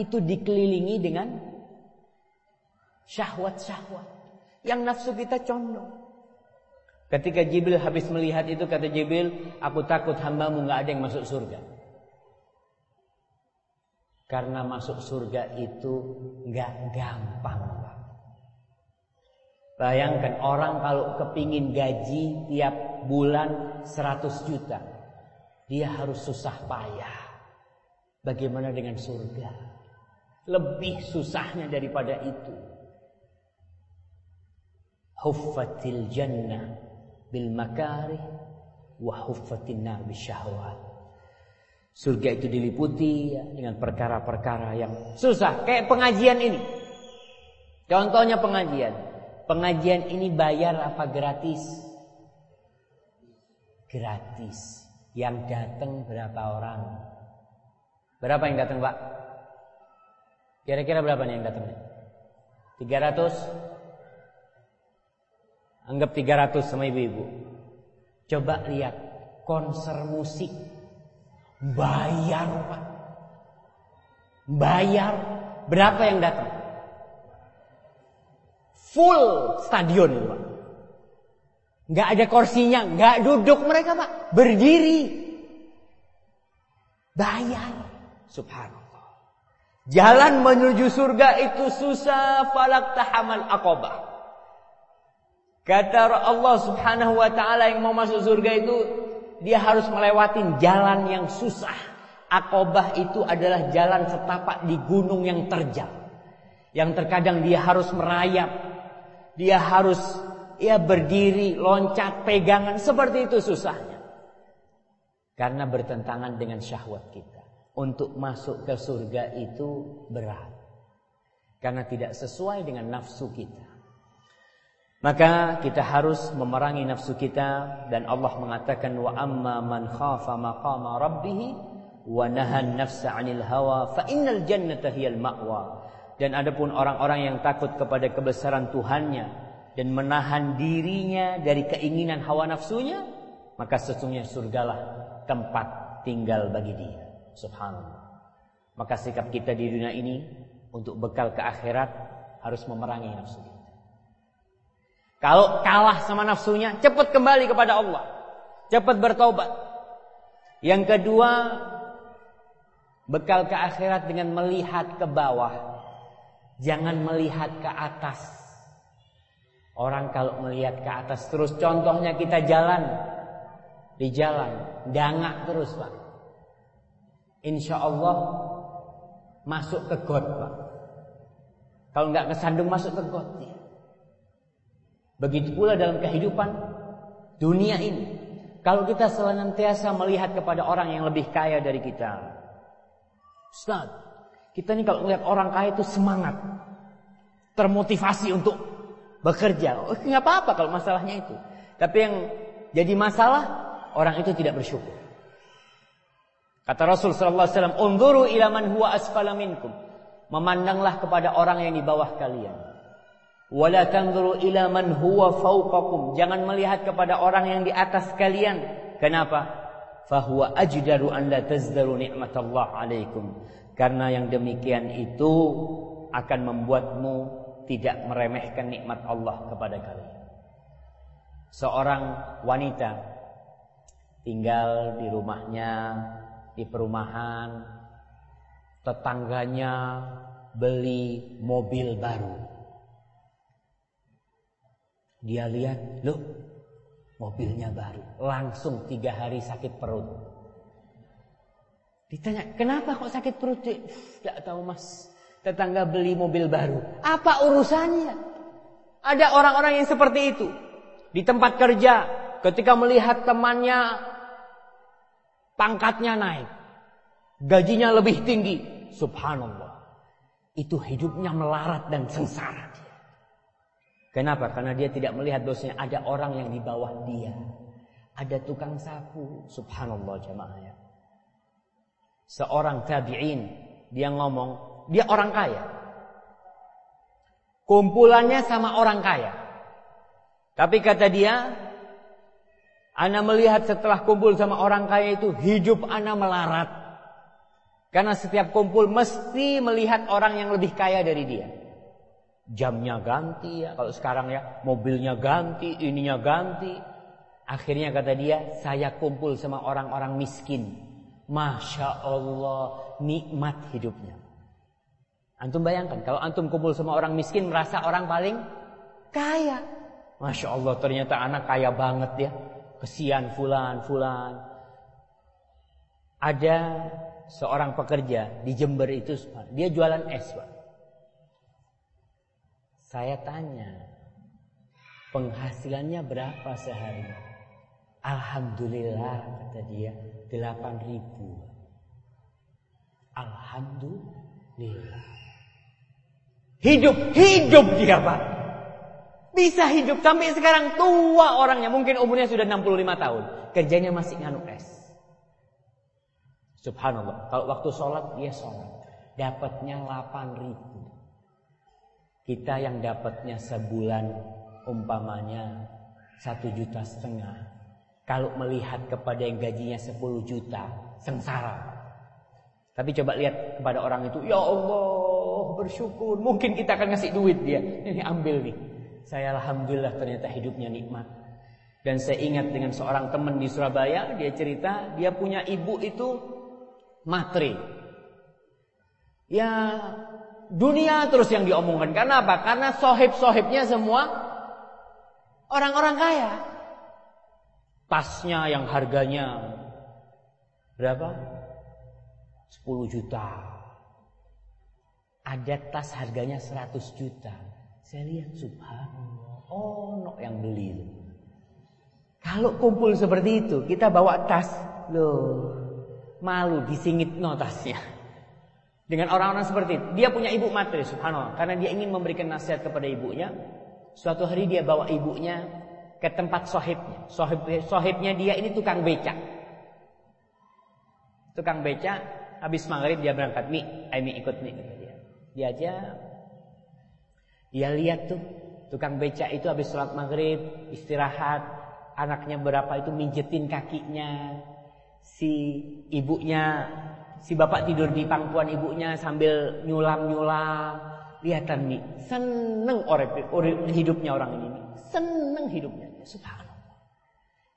itu dikelilingi dengan syahwat-syahwat. Yang nafsu kita condong. Ketika Jibril habis melihat itu kata Jibril, aku takut hambamu nggak ada yang masuk surga. Karena masuk surga itu nggak gampang. Bayangkan orang kalau kepingin gaji tiap bulan 100 juta. Dia harus susah payah. Bagaimana dengan surga? Lebih susahnya daripada itu. Huffatil jannah bil makarih wa huffatin nar bisyahwat. Surga itu diliputi dengan perkara-perkara yang susah, kayak pengajian ini. Contohnya pengajian. Pengajian ini bayar apa gratis? Gratis. Yang datang berapa orang? Berapa yang datang, Pak? Kira-kira berapa nih yang datang? 300 Anggap 300 sama ibu-ibu. Coba lihat konser musik. Bayar Pak. Bayar. Berapa yang datang? Full stadion Pak. Nggak ada kursinya, nggak duduk mereka Pak. Berdiri. Bayar. Subhanallah. Jalan menuju surga itu susah falak tahamal akobah. Kata Allah Subhanahu wa taala yang mau masuk surga itu dia harus melewati jalan yang susah. Akobah itu adalah jalan setapak di gunung yang terjal. Yang terkadang dia harus merayap. Dia harus ya berdiri, loncat, pegangan. Seperti itu susahnya. Karena bertentangan dengan syahwat kita. Untuk masuk ke surga itu berat. Karena tidak sesuai dengan nafsu kita. Maka kita harus memerangi nafsu kita dan Allah mengatakan wa amma man khafa maqama rabbih wa nahan nafsa 'anil hawa fa innal jannata hiyal ma'wa. Dan adapun orang-orang yang takut kepada kebesaran Tuhannya dan menahan dirinya dari keinginan hawa nafsunya, maka sesungguhnya surgalah tempat tinggal bagi dia. Subhanallah. Maka sikap kita di dunia ini untuk bekal ke akhirat harus memerangi nafsu. Kalau kalah sama nafsunya, cepat kembali kepada Allah. Cepat bertobat. Yang kedua, bekal ke akhirat dengan melihat ke bawah. Jangan melihat ke atas. Orang kalau melihat ke atas terus, contohnya kita jalan. Di jalan, dangak terus Pak. Insya Allah masuk ke got Pak. Kalau nggak kesandung masuk ke got. Begitu pula dalam kehidupan dunia ini. Kalau kita senantiasa melihat kepada orang yang lebih kaya dari kita. Ustaz, kita ini kalau melihat orang kaya itu semangat. Termotivasi untuk bekerja. Oh, nggak apa-apa kalau masalahnya itu. Tapi yang jadi masalah, orang itu tidak bersyukur. Kata Rasul sallallahu alaihi wasallam, "Unzuru ila man huwa asfala minkum." Memandanglah kepada orang yang di bawah kalian. Wala tanzuru ila man huwa fawqakum. Jangan melihat kepada orang yang di atas kalian. Kenapa? Fahuwa ajdaru an la tazdaru ni'matallah alaikum. Karena yang demikian itu akan membuatmu tidak meremehkan nikmat Allah kepada kalian. Seorang wanita tinggal di rumahnya, di perumahan, tetangganya beli mobil baru. Dia lihat, loh mobilnya baru. Langsung tiga hari sakit perut. Ditanya, kenapa kok sakit perut? Tidak tahu mas. Tetangga beli mobil baru. Apa urusannya? Ada orang-orang yang seperti itu. Di tempat kerja, ketika melihat temannya pangkatnya naik. Gajinya lebih tinggi. Subhanallah. Itu hidupnya melarat dan sengsara. Kenapa? Karena dia tidak melihat dosanya ada orang yang di bawah dia. Ada tukang sapu. Subhanallah jemaah ya. Seorang tabi'in dia ngomong, dia orang kaya. Kumpulannya sama orang kaya. Tapi kata dia, Ana melihat setelah kumpul sama orang kaya itu hidup Ana melarat. Karena setiap kumpul mesti melihat orang yang lebih kaya dari dia. Jamnya ganti ya. Kalau sekarang ya mobilnya ganti, ininya ganti. Akhirnya kata dia, saya kumpul sama orang-orang miskin. Masya Allah, nikmat hidupnya. Antum bayangkan, kalau antum kumpul sama orang miskin, merasa orang paling kaya. Masya Allah, ternyata anak kaya banget ya. Kesian fulan, fulan. Ada seorang pekerja di Jember itu, dia jualan es, Pak. Saya tanya, penghasilannya berapa sehari? Alhamdulillah kata dia, 8 ribu. Alhamdulillah. Hidup, hidup dia Pak. Bisa hidup sampai sekarang tua orangnya. Mungkin umurnya sudah 65 tahun. Kerjanya masih nganu es. Subhanallah. Kalau waktu sholat dia sholat. Dapatnya 8 ribu. Kita yang dapatnya sebulan umpamanya satu juta setengah. Kalau melihat kepada yang gajinya 10 juta, sengsara. Tapi coba lihat kepada orang itu, ya Allah bersyukur. Mungkin kita akan ngasih duit dia. Ini ambil nih. Saya alhamdulillah ternyata hidupnya nikmat. Dan saya ingat dengan seorang teman di Surabaya, dia cerita dia punya ibu itu matri. Ya dunia terus yang diomongkan. Karena apa? Karena sohib-sohibnya semua orang-orang kaya. Tasnya yang harganya berapa? 10 juta. Ada tas harganya 100 juta. Saya lihat subhanallah. Oh, no yang beli. Kalau kumpul seperti itu, kita bawa tas, loh, malu disingit no tasnya. Dengan orang-orang seperti itu, dia punya ibu materi, subhanallah, karena dia ingin memberikan nasihat kepada ibunya. Suatu hari dia bawa ibunya ke tempat sohibnya. Sohib, sohibnya dia ini tukang becak. Tukang becak habis maghrib dia berangkat mi, Aimi ikut mi dia. Aja dia lihat tuh tukang becak itu habis sholat maghrib istirahat, anaknya berapa itu minjetin kakinya, si ibunya, si bapak tidur di pangkuan ibunya sambil nyulam-nyulam. Lihatan nih, seneng orang hidupnya orang ini, seneng hidupnya. Subhanallah.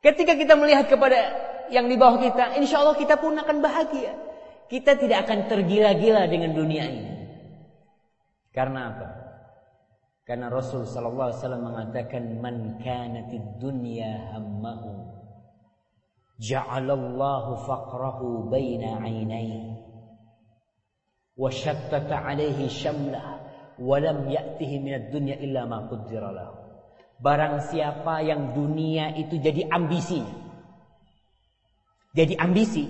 Ketika kita melihat kepada yang di bawah kita, insya Allah kita pun akan bahagia. Kita tidak akan tergila-gila dengan dunia ini. Karena apa? Karena Rasul wasallam mengatakan man kanatid dunya hammahu ja'alallahu faqrahu baina 'ainayhi wa shattata 'alaihi syamlah wa lam ya'tihi minad dunya illa ma qaddara lahu. Barang siapa yang dunia itu jadi ambisi. Jadi ambisi,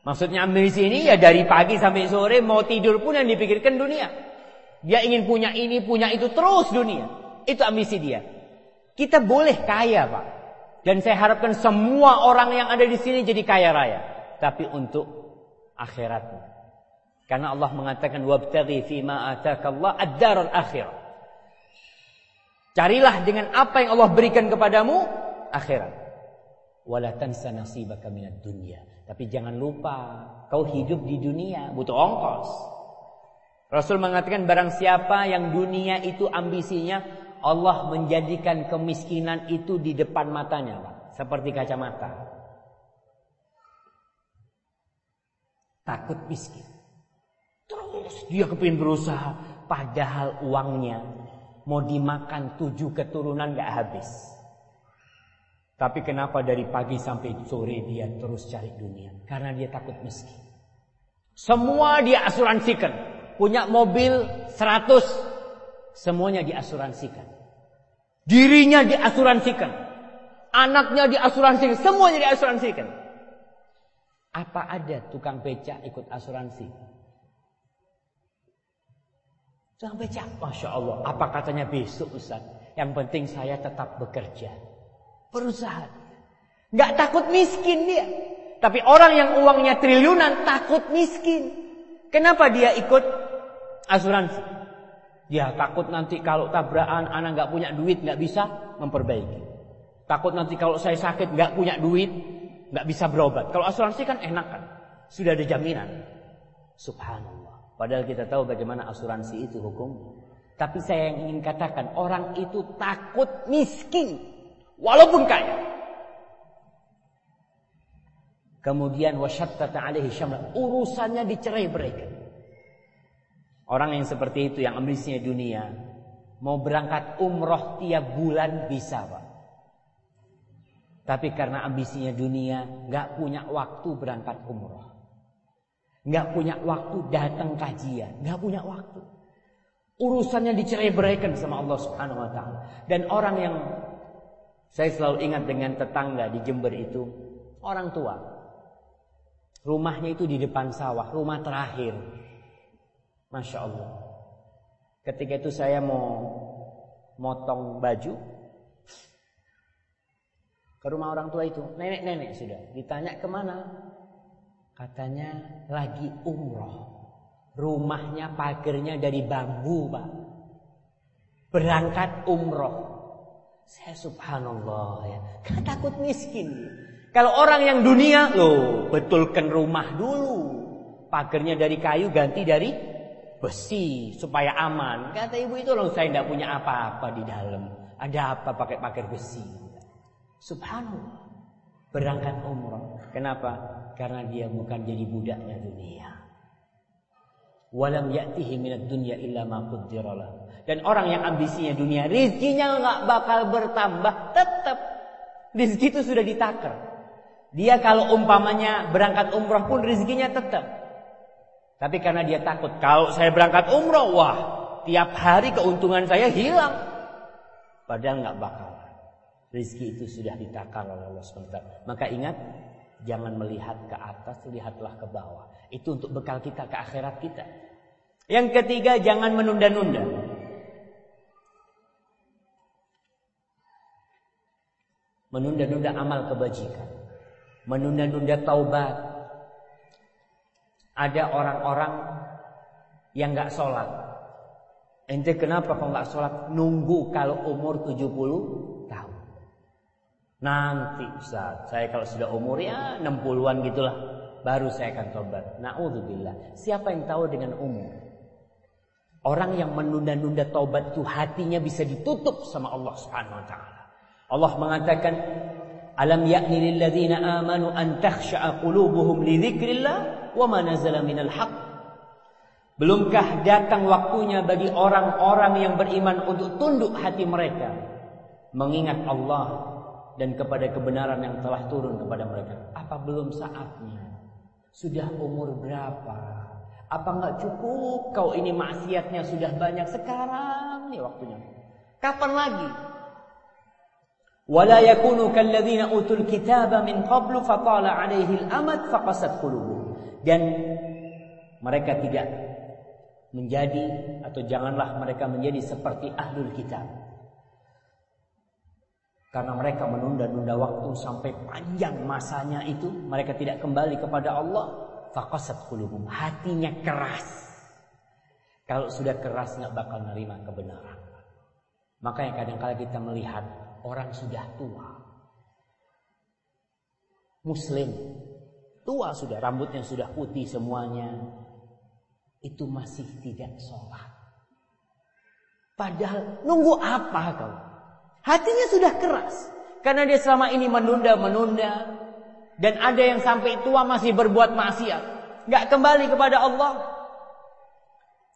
Maksudnya ambisi ini ya dari pagi sampai sore mau tidur pun yang dipikirkan dunia. Dia ingin punya ini, punya itu terus dunia. Itu ambisi dia. Kita boleh kaya, Pak. Dan saya harapkan semua orang yang ada di sini jadi kaya raya. Tapi untuk akhiratnya. Karena Allah mengatakan wabtaghi fima atakallah ad-darul akhirah. Carilah dengan apa yang Allah berikan kepadamu akhirat. Wala tansa nasibaka minad dunya tapi jangan lupa, kau hidup di dunia, butuh ongkos. Rasul mengatakan barang siapa yang dunia itu ambisinya, Allah menjadikan kemiskinan itu di depan matanya, Pak. Seperti kacamata. Takut miskin. Terus dia kepingin berusaha, padahal uangnya mau dimakan tujuh keturunan gak habis. Tapi kenapa dari pagi sampai sore dia terus cari dunia? Karena dia takut miskin. Semua dia asuransikan. Punya mobil 100. Semuanya diasuransikan. Dirinya diasuransikan. Anaknya diasuransikan. Semuanya diasuransikan. Apa ada tukang becak ikut asuransi? Tukang becak. Masya Allah. Apa katanya besok Ustaz? Yang penting saya tetap bekerja berusaha. Gak takut miskin dia. Tapi orang yang uangnya triliunan takut miskin. Kenapa dia ikut asuransi? Dia takut nanti kalau tabrakan anak gak punya duit gak bisa memperbaiki. Takut nanti kalau saya sakit gak punya duit gak bisa berobat. Kalau asuransi kan enak kan. Sudah ada jaminan. Subhanallah. Padahal kita tahu bagaimana asuransi itu hukum. Tapi saya yang ingin katakan orang itu takut miskin. Walaupun kaya. Kemudian wasyattata alaihi syamla. Urusannya dicerai berikan. Orang yang seperti itu yang ambisinya dunia. Mau berangkat umroh tiap bulan bisa Pak. Tapi karena ambisinya dunia. Gak punya waktu berangkat umroh. Gak punya waktu datang kajian. Gak punya waktu. Urusannya dicerai berikan sama Allah subhanahu wa ta'ala. Dan orang yang saya selalu ingat dengan tetangga di Jember itu orang tua. Rumahnya itu di depan sawah, rumah terakhir. Masya Allah. Ketika itu saya mau motong baju ke rumah orang tua itu, nenek-nenek sudah. Ditanya ke mana? Katanya lagi umroh. Rumahnya pagernya dari bambu, Pak. Berangkat umroh. Saya subhanallah ya. Karena takut miskin. Kalau orang yang dunia, loh betulkan rumah dulu. pagernya dari kayu ganti dari besi supaya aman. Kata ibu itu loh saya tidak punya apa-apa di dalam. Ada apa pakai pagar besi? Subhanallah. Berangkat umroh. Kenapa? Karena dia bukan jadi budaknya dunia. Walam ya'tihi minat dunya illa ma Dan orang yang ambisinya dunia, rizkinya nggak bakal bertambah, tetap rizki itu sudah ditakar. Dia kalau umpamanya berangkat umroh pun rizkinya tetap. Tapi karena dia takut kalau saya berangkat umroh, wah tiap hari keuntungan saya hilang. Padahal nggak bakal. Rizki itu sudah ditakar oleh Allah SWT. Maka ingat, jangan melihat ke atas, lihatlah ke bawah. Itu untuk bekal kita ke akhirat kita. Yang ketiga, jangan menunda-nunda. Menunda-nunda amal kebajikan. Menunda-nunda taubat ada orang-orang yang nggak sholat. Ente kenapa kok nggak sholat? Nunggu kalau umur 70 tahun. Nanti Ustaz, saya kalau sudah umur ya 60-an gitulah. Baru saya akan tobat. Na'udzubillah. Siapa yang tahu dengan umur? Orang yang menunda-nunda taubat itu hatinya bisa ditutup sama Allah Subhanahu wa taala. Allah mengatakan, "Alam ya'ni lil ladzina amanu an takhsha'a qulubuhum li dzikrillah?" wa ma nazala minal haq. Belumkah datang waktunya bagi orang-orang yang beriman untuk tunduk hati mereka mengingat Allah dan kepada kebenaran yang telah turun kepada mereka? Apa belum saatnya? Sudah umur berapa? Apa enggak cukup kau ini maksiatnya sudah banyak sekarang nih waktunya? Kapan lagi? Wala yakunu kalladzina utul kitaba min qablu fatala 'alaihi al-amad faqasat qulubuhum dan mereka tidak menjadi atau janganlah mereka menjadi seperti ahlul kitab. Karena mereka menunda-nunda waktu sampai panjang masanya itu, mereka tidak kembali kepada Allah, faqasat qulubuhum, hatinya keras. Kalau sudah keras nggak bakal nerima kebenaran. Makanya kadang-kala kita melihat orang sudah tua. Muslim Tua sudah, rambutnya sudah putih semuanya. Itu masih tidak sholat. Padahal nunggu apa kau? Hatinya sudah keras. Karena dia selama ini menunda-menunda. Dan ada yang sampai tua masih berbuat maksiat. Gak kembali kepada Allah.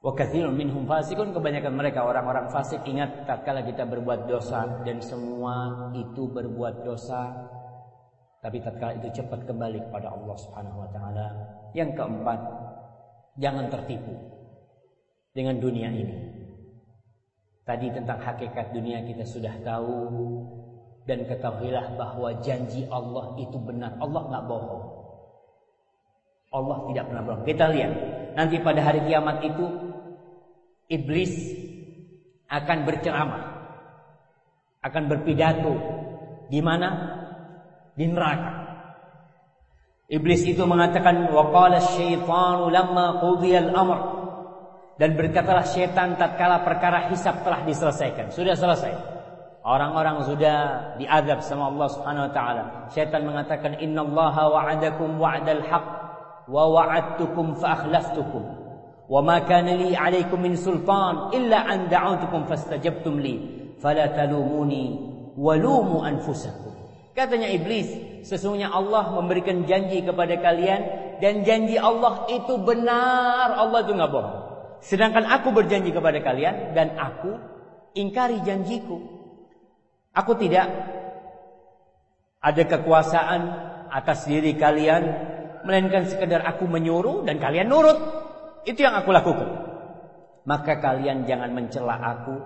Wa minhum fasikun kebanyakan mereka orang-orang fasik ingat tatkala kita berbuat dosa dan semua itu berbuat dosa tapi tatkala itu cepat kembali kepada Allah Subhanahu wa taala. Yang keempat, jangan tertipu dengan dunia ini. Tadi tentang hakikat dunia kita sudah tahu dan ketahuilah bahwa janji Allah itu benar. Allah nggak bohong. Allah tidak pernah bohong. Kita lihat nanti pada hari kiamat itu iblis akan berceramah, akan berpidato di mana di neraka. Iblis itu mengatakan waqala syaitanu lamma qudiyal amr dan berkatalah syaitan tatkala perkara hisab telah diselesaikan. Sudah selesai. Orang-orang sudah diadab sama Allah Subhanahu wa taala. Syaitan mengatakan innallaha wa'adakum wa'dal haqq wa wa'adtukum fa akhlaftukum. Wa ma kana. Katanya iblis, sesungguhnya Allah memberikan janji kepada kalian dan janji Allah itu benar. Allah itu nggak bohong. Sedangkan aku berjanji kepada kalian dan aku ingkari janjiku. Aku tidak ada kekuasaan atas diri kalian melainkan sekedar aku menyuruh dan kalian nurut. Itu yang aku lakukan. Maka kalian jangan mencela aku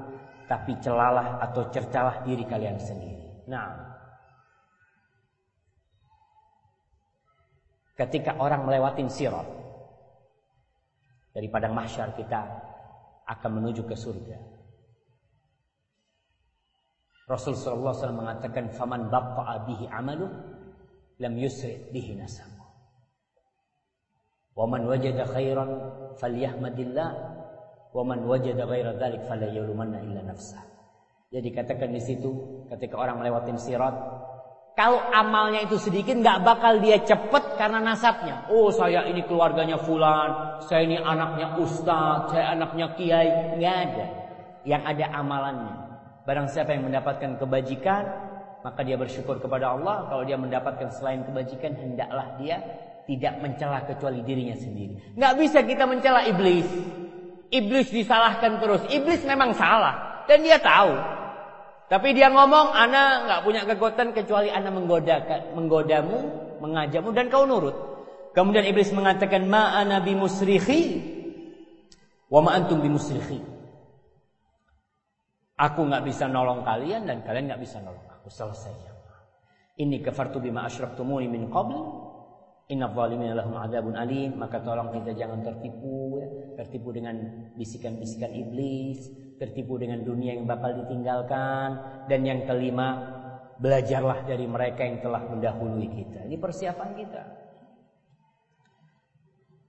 tapi celalah atau cercalah diri kalian sendiri. Nah, ketika orang melewati sirat dari padang mahsyar kita akan menuju ke surga. Rasul sallallahu alaihi wasallam mengatakan faman batta'a bihi amalu lam yusri bihi nasabu. Wa man wajada khairan falyahmadillah wa man wajada ghaira dzalik fala yalumanna illa nafsah. Jadi katakan di situ ketika orang melewati sirat Kalau amalnya itu sedikit nggak bakal dia cepet karena nasabnya. Oh saya ini keluarganya fulan, saya ini anaknya ustaz, saya anaknya kiai. Nggak ada. Yang ada amalannya. Barang siapa yang mendapatkan kebajikan, maka dia bersyukur kepada Allah. Kalau dia mendapatkan selain kebajikan, hendaklah dia tidak mencela kecuali dirinya sendiri. Nggak bisa kita mencela iblis. Iblis disalahkan terus. Iblis memang salah dan dia tahu. Tapi dia ngomong, ana nggak punya kekuatan kecuali ana menggoda, menggodamu, mengajakmu dan kau nurut. Kemudian iblis mengatakan, ma ana bimusrikhi wa ma antum bimusrikhi. Aku nggak bisa nolong kalian dan kalian nggak bisa nolong aku. Selesai. Ini kafartu bima asyraktumuni min qabl. Inna zalimina lahum adabun alim. Maka tolong kita jangan tertipu. Ya. Tertipu dengan bisikan-bisikan iblis tertipu dengan dunia yang bakal ditinggalkan dan yang kelima belajarlah dari mereka yang telah mendahului kita. Ini persiapan kita.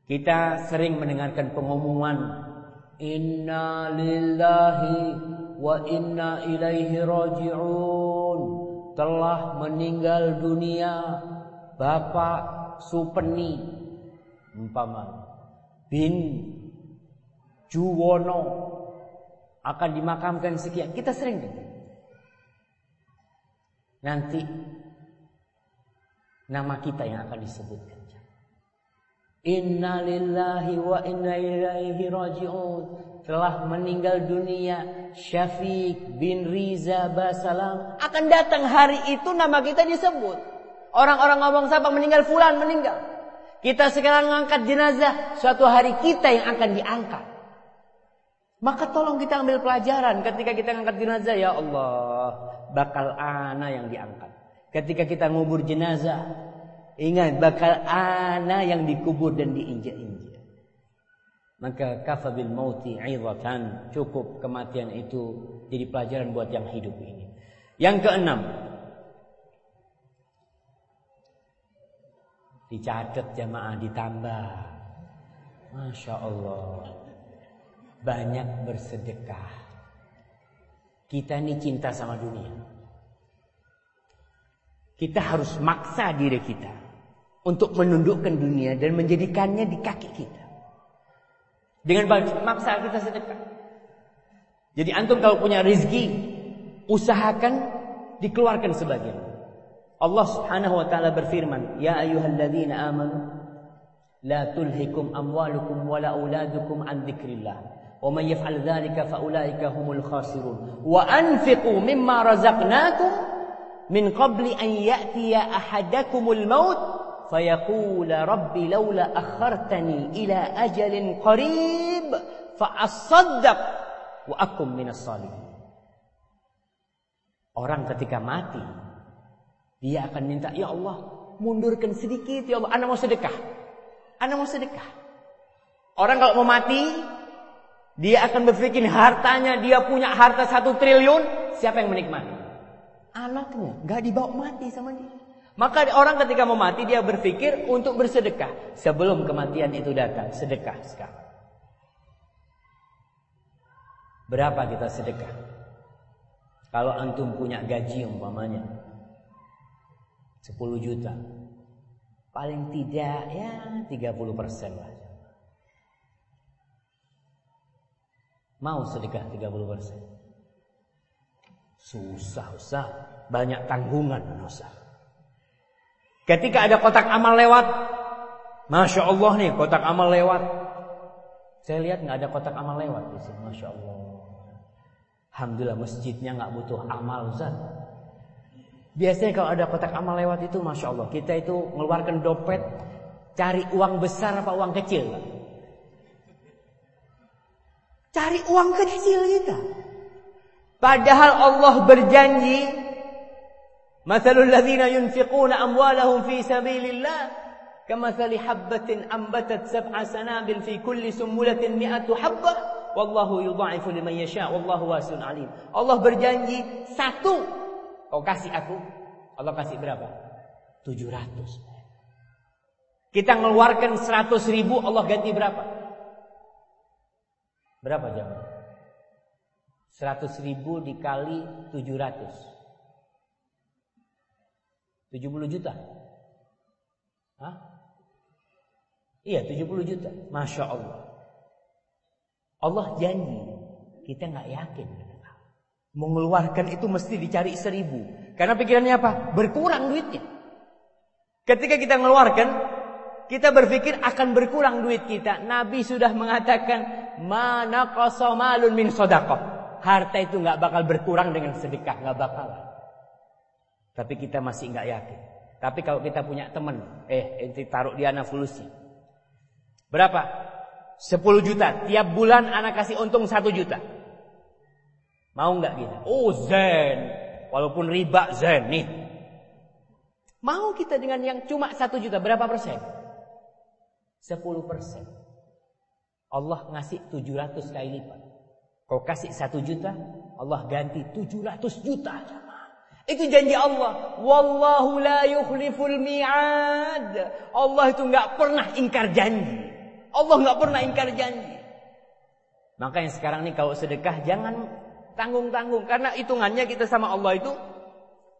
Kita sering mendengarkan pengumuman Inna lillahi wa inna ilaihi raji'un telah meninggal dunia Bapak Supeni umpama bin Juwono akan dimakamkan sekian. Kita sering dengar. Nanti nama kita yang akan disebutkan. Inna lillahi wa inna ilaihi raji'un. Telah meninggal dunia Syafiq bin Riza Basalam. Akan datang hari itu nama kita disebut. Orang-orang ngomong siapa meninggal fulan meninggal. Kita sekarang mengangkat jenazah. Suatu hari kita yang akan diangkat. Maka tolong kita ambil pelajaran ketika kita angkat jenazah ya Allah, bakal ana yang diangkat. Ketika kita ngubur jenazah, ingat bakal ana yang dikubur dan diinjak-injak. Maka kafabil mauti aidatan, cukup kematian itu jadi pelajaran buat yang hidup ini. Yang keenam, dicatat jamaah ditambah. Masya Allah banyak bersedekah. Kita ini cinta sama dunia. Kita harus maksa diri kita untuk menundukkan dunia dan menjadikannya di kaki kita. Dengan maksa kita sedekah. Jadi antum kalau punya rezeki, usahakan dikeluarkan sebagian. Allah Subhanahu wa taala berfirman, "Ya ayyuhalladzina amanu la tulhikum amwalukum wala auladukum an dzikrillah." ومن يفعل ذلك فأولئك هم الخاسرون وأنفقوا مما رزقناكم من قبل أن يأتي أحدكم الموت فيقول رب لولا أخرتني إلى أجل قريب فأصدق وأكن من الصالحين Orang ketika mati Dia akan minta Ya Allah mundurkan sedikit Ya Allah Anda mau sedekah Anda mau sedekah Orang kalau mau mati dia akan berpikir hartanya, dia punya harta satu triliun. Siapa yang menikmati? Anaknya. Gak dibawa mati sama dia. Maka orang ketika mau mati dia berpikir untuk bersedekah. Sebelum kematian itu datang. Sedekah sekarang. Berapa kita sedekah? Kalau antum punya gaji umpamanya 10 juta. Paling tidak ya 30 persen lah. Mau sedekah 30 persen. Susah, susah. Banyak tanggungan, susah. Ketika ada kotak amal lewat. Masya Allah nih, kotak amal lewat. Saya lihat nggak ada kotak amal lewat di sini. Masya Allah. Alhamdulillah masjidnya nggak butuh amal Ustaz. Biasanya kalau ada kotak amal lewat itu Masya Allah Kita itu mengeluarkan dompet Cari uang besar apa uang kecil Cari uang kecil kita. Padahal Allah berjanji, "Matsalul ladzina yunfiquna amwalahum fi sabilillah kamathali habbatin ambatat sab'a sanabil fi kulli sumbulatin mi'atu habbah wallahu yudha'ifu liman yasha wallahu wasi'un alim." Allah berjanji satu kau kasih aku, Allah kasih berapa? 700. Kita ngeluarkan 100 ribu, Allah ganti berapa? Berapa jam? 100 ribu dikali 700. 70 juta. Hah? Iya 70 juta. Masya Allah. Allah janji. Kita nggak yakin. Mengeluarkan itu mesti dicari seribu. Karena pikirannya apa? Berkurang duitnya. Ketika kita mengeluarkan, kita berpikir akan berkurang duit kita. Nabi sudah mengatakan, mana kosomalun min sodakoh. Harta itu nggak bakal berkurang dengan sedekah, nggak bakal. Tapi kita masih nggak yakin. Tapi kalau kita punya teman, eh ente taruh di anak fulusi. Berapa? 10 juta. Tiap bulan anak kasih untung 1 juta. Mau nggak kita? Oh zen. Walaupun riba zen nih. Mau kita dengan yang cuma 1 juta berapa persen? 10 persen. Allah ngasih 700 kali lipat. Kau kasih 1 juta, Allah ganti 700 juta. Itu janji Allah. Wallahu la yukhliful mi'ad. Allah itu nggak pernah ingkar janji. Allah nggak pernah ingkar janji. Makanya sekarang nih kalau sedekah jangan tanggung-tanggung karena hitungannya kita sama Allah itu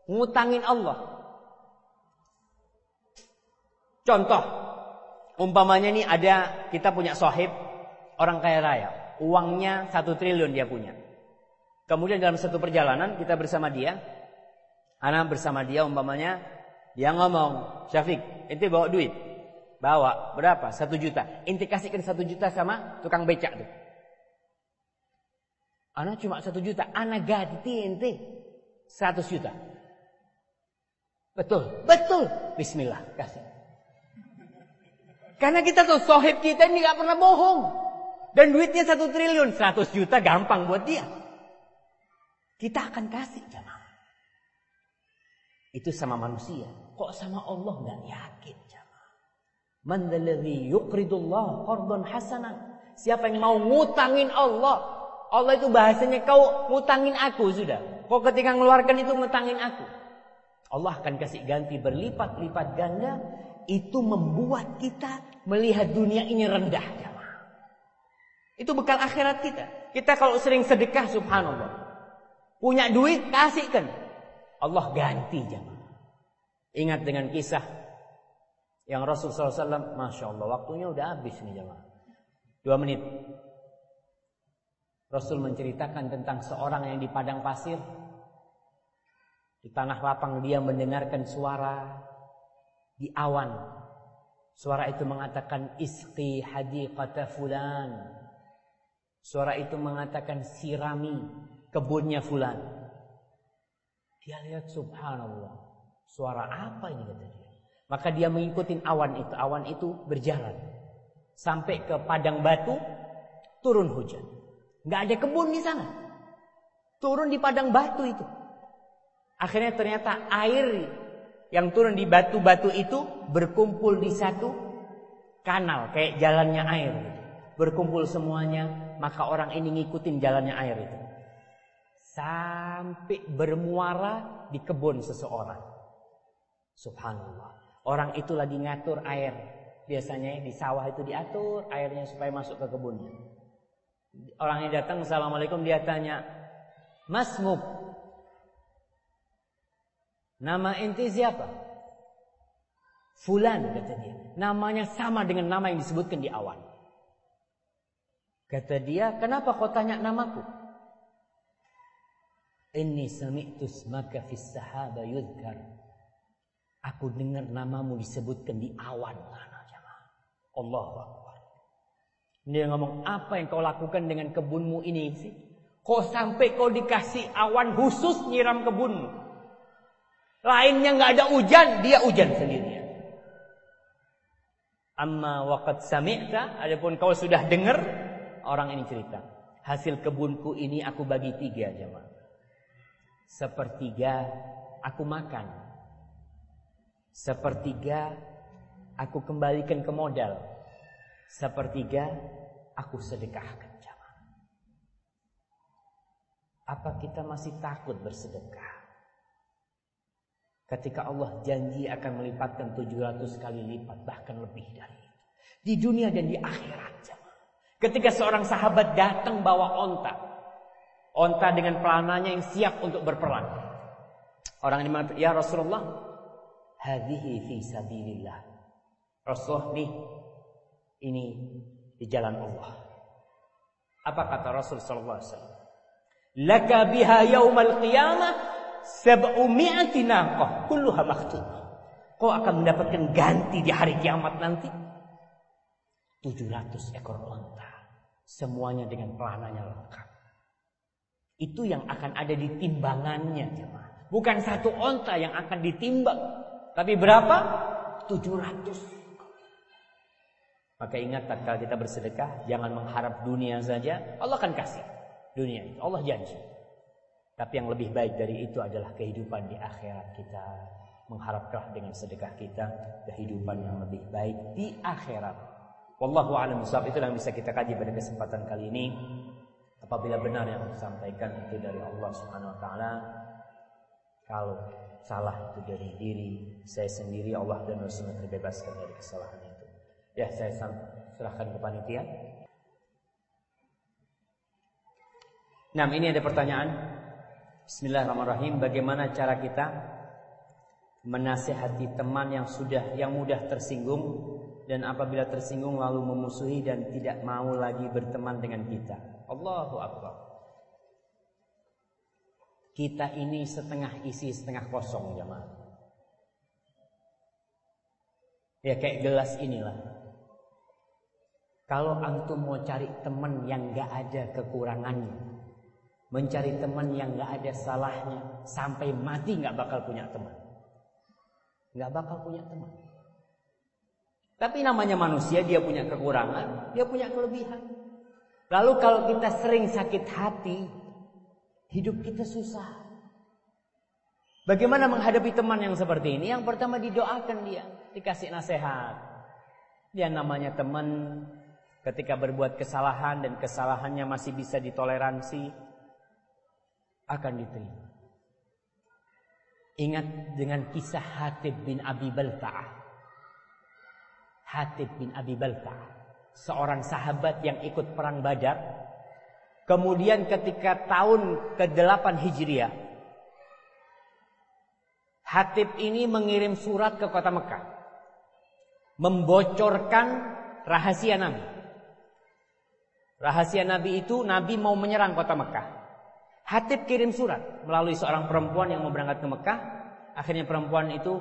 ngutangin Allah. Contoh, umpamanya nih ada kita punya sohib orang kaya raya, uangnya satu triliun dia punya. Kemudian dalam satu perjalanan kita bersama dia, Anak bersama dia umpamanya dia ngomong, Syafiq, ente bawa duit. Bawa berapa? Satu juta. Ente kasihkan satu juta sama tukang becak tuh. Anak cuma satu juta. Anak ganti ente seratus juta. Betul, betul. Bismillah, kasih. Karena kita tuh sohib kita ini gak pernah bohong. Dan duitnya satu triliun, seratus juta gampang buat dia. Kita akan kasih jamaah. Itu sama manusia. Kok sama Allah nggak yakin jamaah? Man dzalladzi yuqridullah qardan hasanan. Siapa yang mau ngutangin Allah? Allah itu bahasanya kau ngutangin aku sudah. Kau ketika mengeluarkan itu ngutangin aku. Allah akan kasih ganti berlipat-lipat ganda. Itu membuat kita melihat dunia ini rendah. Itu bekal akhirat kita. Kita kalau sering sedekah subhanallah. Punya duit kasihkan. Allah ganti jamaah. Ingat dengan kisah yang Rasul SAW, Masya Allah, waktunya udah habis nih jamaah. Dua menit. Rasul menceritakan tentang seorang yang di padang pasir. Di tanah lapang dia mendengarkan suara di awan. Suara itu mengatakan isqi hadiqata fulan. Suara itu mengatakan sirami kebunnya fulan. Dia lihat subhanallah. Suara apa ini kata dia. Maka dia mengikuti awan itu. Awan itu berjalan. Sampai ke padang batu. Turun hujan. Nggak ada kebun di sana. Turun di padang batu itu. Akhirnya ternyata air yang turun di batu-batu itu berkumpul di satu kanal. Kayak jalannya air. Berkumpul semuanya. Maka orang ini ngikutin jalannya air itu sampai bermuara di kebun seseorang. Subhanallah. Orang itu lagi ngatur air. Biasanya di sawah itu diatur airnya supaya masuk ke kebunnya. Orang yang datang, Assalamualaikum, dia tanya, Mas Mub, nama inti siapa? Fulan, kata dia. Namanya sama dengan nama yang disebutkan di awan. Kata dia, kenapa kau tanya namaku? Inni sami'tu smaka fis sahaba yudhkar. Aku dengar namamu disebutkan di awan. Allah Akbar. Dia ngomong, apa yang kau lakukan dengan kebunmu ini sih? Kok sampai kau dikasih awan khusus nyiram kebunmu? Lainnya nggak ada hujan, dia hujan sendirian. Amma waqad sami'ta, adapun kau sudah dengar, orang ini cerita. Hasil kebunku ini aku bagi tiga jemaah. Sepertiga aku makan. Sepertiga aku kembalikan ke modal. Sepertiga aku sedekahkan jamaah. Apa kita masih takut bersedekah? Ketika Allah janji akan melipatkan 700 kali lipat bahkan lebih dari itu. Di dunia dan di akhirat jamaah. Ketika seorang sahabat datang bawa ontak. Onta dengan pelananya yang siap untuk berperang. Orang ini mengatakan, ya Rasulullah, hadhihi fi sabilillah. Rasulullah nih ini di jalan Allah. Apa kata Rasul sallallahu alaihi wasallam? Laka biha yaumal qiyamah sab'umi'ati naqah kulluha maktubah. Kau akan mendapatkan ganti di hari kiamat nanti 700 ekor onta. Semuanya dengan pelananya lengkap. Itu yang akan ada di timbangannya jemaah. Bukan satu onta yang akan ditimbang. Tapi berapa? 700. Maka ingat kalau kita bersedekah jangan mengharap dunia saja, Allah akan kasih dunia itu. Allah janji. Tapi yang lebih baik dari itu adalah kehidupan di akhirat kita. Mengharapkan dengan sedekah kita kehidupan yang lebih baik di akhirat. Wallahu a'lam bishawab itu yang bisa kita kaji pada kesempatan kali ini. Apabila benar yang disampaikan itu dari Allah Subhanahu wa taala, kalau salah itu dari diri saya sendiri Allah dan Rasulnya terbebaskan dari kesalahan. Ya, saya serahkan ke panitia. Nah, ini ada pertanyaan. Bismillahirrahmanirrahim. Bagaimana cara kita menasehati teman yang sudah yang mudah tersinggung dan apabila tersinggung lalu memusuhi dan tidak mau lagi berteman dengan kita. Allahu akbar. Kita ini setengah isi setengah kosong jemaah. Ya kayak gelas inilah. Kalau antum mau cari teman yang gak ada kekurangannya, mencari teman yang gak ada salahnya, sampai mati gak bakal punya teman. Gak bakal punya teman. Tapi namanya manusia, dia punya kekurangan, dia punya kelebihan. Lalu kalau kita sering sakit hati, hidup kita susah. Bagaimana menghadapi teman yang seperti ini? Yang pertama didoakan dia, dikasih nasihat. Dia namanya teman, ketika berbuat kesalahan dan kesalahannya masih bisa ditoleransi akan diterima. Ingat dengan kisah Hatib bin Abi Balta'ah. Hatib bin Abi Balta'ah. Seorang sahabat yang ikut perang badar. Kemudian ketika tahun ke-8 Hijriah. Hatib ini mengirim surat ke kota Mekah. Membocorkan rahasia Nabi. Rahasia Nabi itu Nabi mau menyerang kota Mekah. Hatib kirim surat melalui seorang perempuan yang mau berangkat ke Mekah. Akhirnya perempuan itu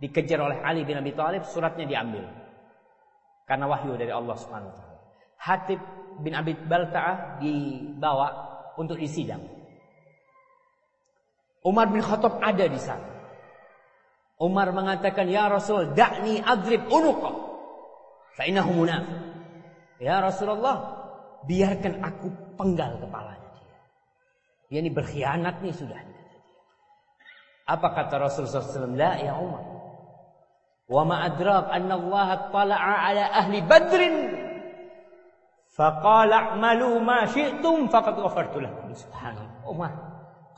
dikejar oleh Ali bin Abi Thalib, suratnya diambil. Karena wahyu dari Allah Subhanahu wa taala. Hatib bin Abi Balta'ah dibawa untuk disidang. Umar bin Khattab ada di sana. Umar mengatakan, "Ya Rasul, da'ni adrib unuqa." Fa innahu munafiq. Ya Rasulullah, biarkan aku penggal kepalanya dia. Dia ini berkhianat nih sudah. Apa kata Rasulullah SAW? La ya Umar. Wa ma adrak anna Allah tala'a ala ahli badrin. Faqala a'malu ma syi'tum faqad ghafartu lakum. Subhanallah. Umar,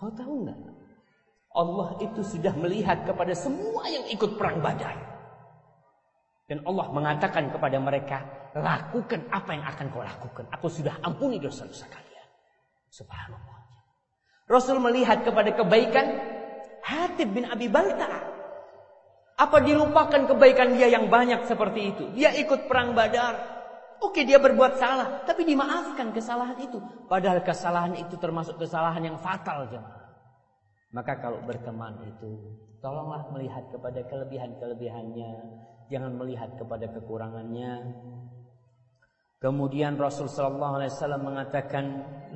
kau tahu enggak? Allah itu sudah melihat kepada semua yang ikut perang Badar. Dan Allah mengatakan kepada mereka, lakukan apa yang akan kau lakukan. Aku sudah ampuni dosa-dosa kalian. Subhanallah. Rasul melihat kepada kebaikan Hatib bin Abi Balta. Apa dilupakan kebaikan dia yang banyak seperti itu? Dia ikut perang Badar. Oke dia berbuat salah, tapi dimaafkan kesalahan itu. Padahal kesalahan itu termasuk kesalahan yang fatal jemaah. Maka kalau berteman itu, tolonglah melihat kepada kelebihan-kelebihannya, jangan melihat kepada kekurangannya. Kemudian Rasul sallallahu alaihi wasallam mengatakan,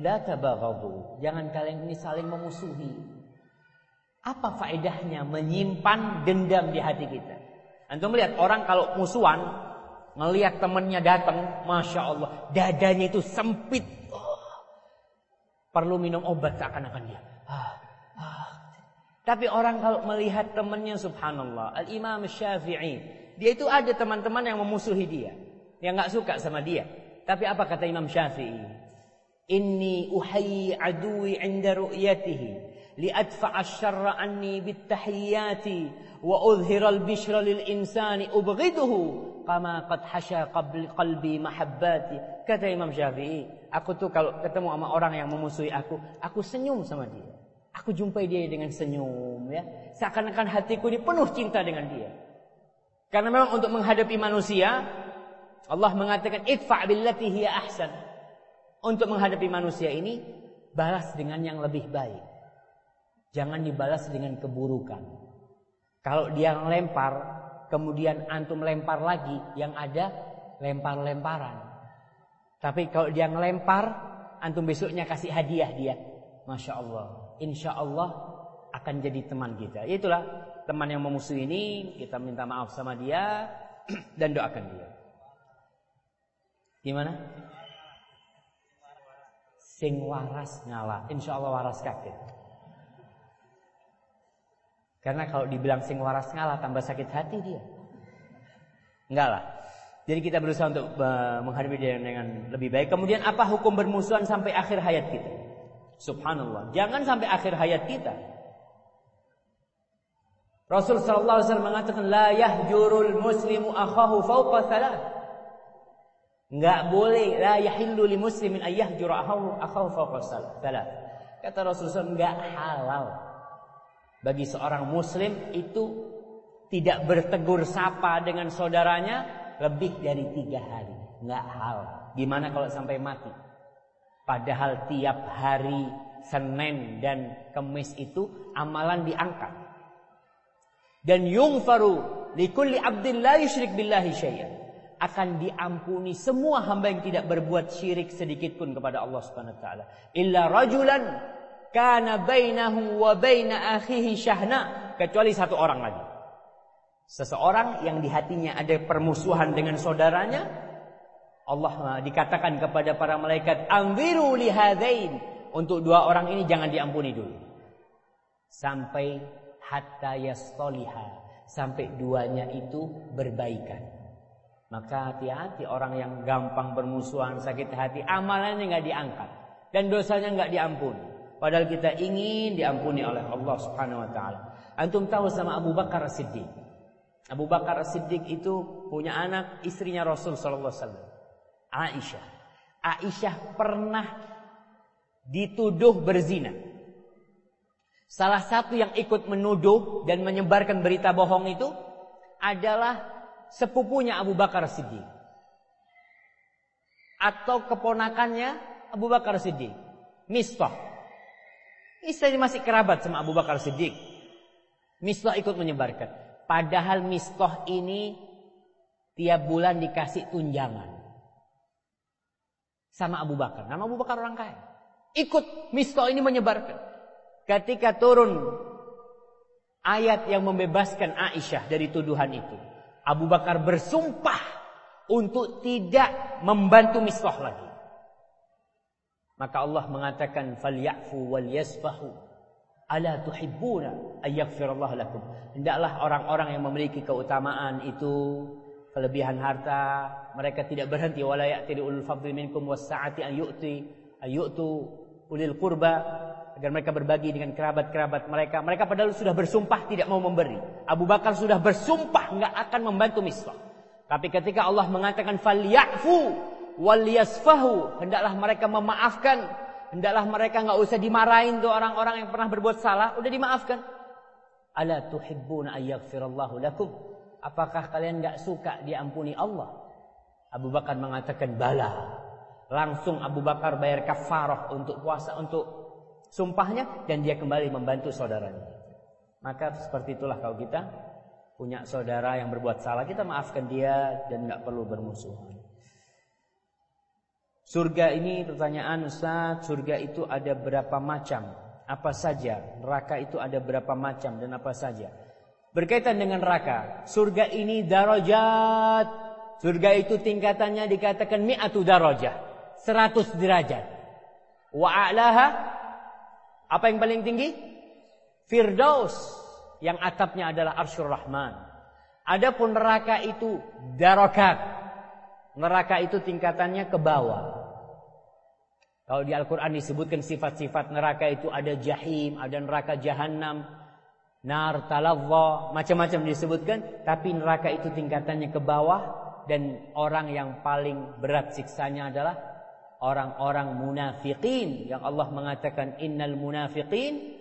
"La tabaghadu." Jangan kalian ini saling memusuhi. Apa faedahnya menyimpan dendam di hati kita? Antum melihat orang kalau musuhan, ngelihat temannya datang, masya Allah, dadanya itu sempit. Oh, perlu minum obat seakan-akan dia. Ah. Tapi orang kalau melihat temannya, subhanallah, Al Imam Syafi'i dia itu ada teman-teman yang memusuhi dia. Yang nggak suka sama dia. Tapi apa kata Imam Syafi'i? Inni uhayyi aduwi inda ru'yatihi. Anni bittahiyyati. Wa udhira al-bishra lil insani ubghiduhu. Kama qad hasya qalbi mahabbati. Kata Imam Syafi'i. Aku tuh kalau ketemu sama orang yang memusuhi aku. Aku senyum sama dia. Aku jumpai dia dengan senyum ya. Seakan-akan hatiku ini penuh cinta dengan dia. Karena memang untuk menghadapi manusia Allah mengatakan idfa' billati hiya ahsan. Untuk menghadapi manusia ini balas dengan yang lebih baik. Jangan dibalas dengan keburukan. Kalau dia lempar, kemudian antum lempar lagi, yang ada lempar-lemparan. Tapi kalau dia ngelempar, antum besoknya kasih hadiah dia. Masya Allah insya Allah akan jadi teman kita. Itulah teman yang memusuhi ini, kita minta maaf sama dia [CLEARS THROAT] dan doakan dia. Gimana? Sing waras ngalah, insya Allah waras kakek. Karena kalau dibilang sing waras ngalah tambah sakit hati dia. Enggak lah. Jadi kita berusaha untuk uh, menghadapi dia dengan lebih baik. Kemudian apa hukum bermusuhan sampai akhir hayat kita? Subhanallah. Jangan sampai akhir hayat kita. Rasul sallallahu alaihi wasallam mengatakan la yahjurul muslimu akhahu fawqa thalath. Enggak boleh la yahillu li muslimin ay yahjura akhahu akhahu fawqa thalath. Kata Rasulullah enggak halal bagi seorang muslim itu tidak bertegur sapa dengan saudaranya lebih dari tiga hari. Enggak hal. Gimana kalau sampai mati? Padahal tiap hari Senin dan Kemis itu amalan diangkat. Dan yungfaru likulli abdin la yusyrik billahi syai'an. Akan diampuni semua hamba yang tidak berbuat syirik sedikit pun kepada Allah Subhanahu wa taala. Illa rajulan kana bainahu wa baina akhihi syahna, kecuali satu orang lagi. Seseorang yang di hatinya ada permusuhan dengan saudaranya, Allah dikatakan kepada para malaikat, "Anziru lihadain." Untuk dua orang ini jangan diampuni dulu. Sampai hatta yastoliha. Sampai duanya itu berbaikan. Maka hati-hati orang yang gampang bermusuhan, sakit hati, amalannya nggak diangkat dan dosanya nggak diampuni. Padahal kita ingin diampuni oleh Allah Subhanahu wa taala. Antum tahu sama Abu Bakar Siddiq. Abu Bakar Siddiq itu punya anak istrinya Rasul sallallahu alaihi wasallam. Aisyah. Aisyah pernah dituduh berzina. Salah satu yang ikut menuduh dan menyebarkan berita bohong itu adalah sepupunya Abu Bakar Siddiq. Atau keponakannya Abu Bakar Siddiq. Mistah. Ini masih kerabat sama Abu Bakar Siddiq. Mistah ikut menyebarkan. Padahal Mistah ini tiap bulan dikasih tunjangan sama Abu Bakar. Nama Abu Bakar orang kaya. Ikut Misto ini menyebarkan. Ketika turun ayat yang membebaskan Aisyah dari tuduhan itu. Abu Bakar bersumpah untuk tidak membantu Mistoh lagi. Maka Allah mengatakan falyafu wal yasfahu ala tuhibbuna ayyaghfirallahu lakum. Hendaklah orang-orang yang memiliki keutamaan itu kelebihan harta, mereka tidak berhenti wala ya'tili ulul fadli minkum was-sa'ati an yu'ti ayu'tu ulil qurba agar mereka berbagi dengan kerabat-kerabat mereka. Mereka padahal sudah bersumpah tidak mau memberi. Abu Bakar sudah bersumpah enggak akan membantu Misbah. Tapi ketika Allah mengatakan falyafu wal yasfahu, hendaklah mereka memaafkan, hendaklah mereka enggak usah dimarahin tuh orang-orang yang pernah berbuat salah, udah dimaafkan. Ala tuhibbuna ayyaghfirallahu lakum? Apakah kalian nggak suka diampuni Allah? Abu Bakar mengatakan bala. Langsung Abu Bakar bayar kafarah untuk puasa untuk sumpahnya dan dia kembali membantu saudaranya. Maka seperti itulah kalau kita punya saudara yang berbuat salah, kita maafkan dia dan nggak perlu bermusuhan. Surga ini pertanyaan Ustaz, surga itu ada berapa macam? Apa saja? Neraka itu ada berapa macam dan apa saja? Berkaitan dengan neraka, surga ini darajat. Surga itu tingkatannya dikatakan mi'atu darajah. 100 derajat. Wa a'laha apa yang paling tinggi? Firdaus yang atapnya adalah Arsyur Rahman. Adapun neraka itu darokat. Neraka itu tingkatannya ke bawah. Kalau di Al-Quran disebutkan sifat-sifat neraka itu ada jahim, ada neraka jahanam, nar talazza macam-macam disebutkan tapi neraka itu tingkatannya ke bawah dan orang yang paling berat siksanya adalah orang-orang munafikin yang Allah mengatakan innal munafiqin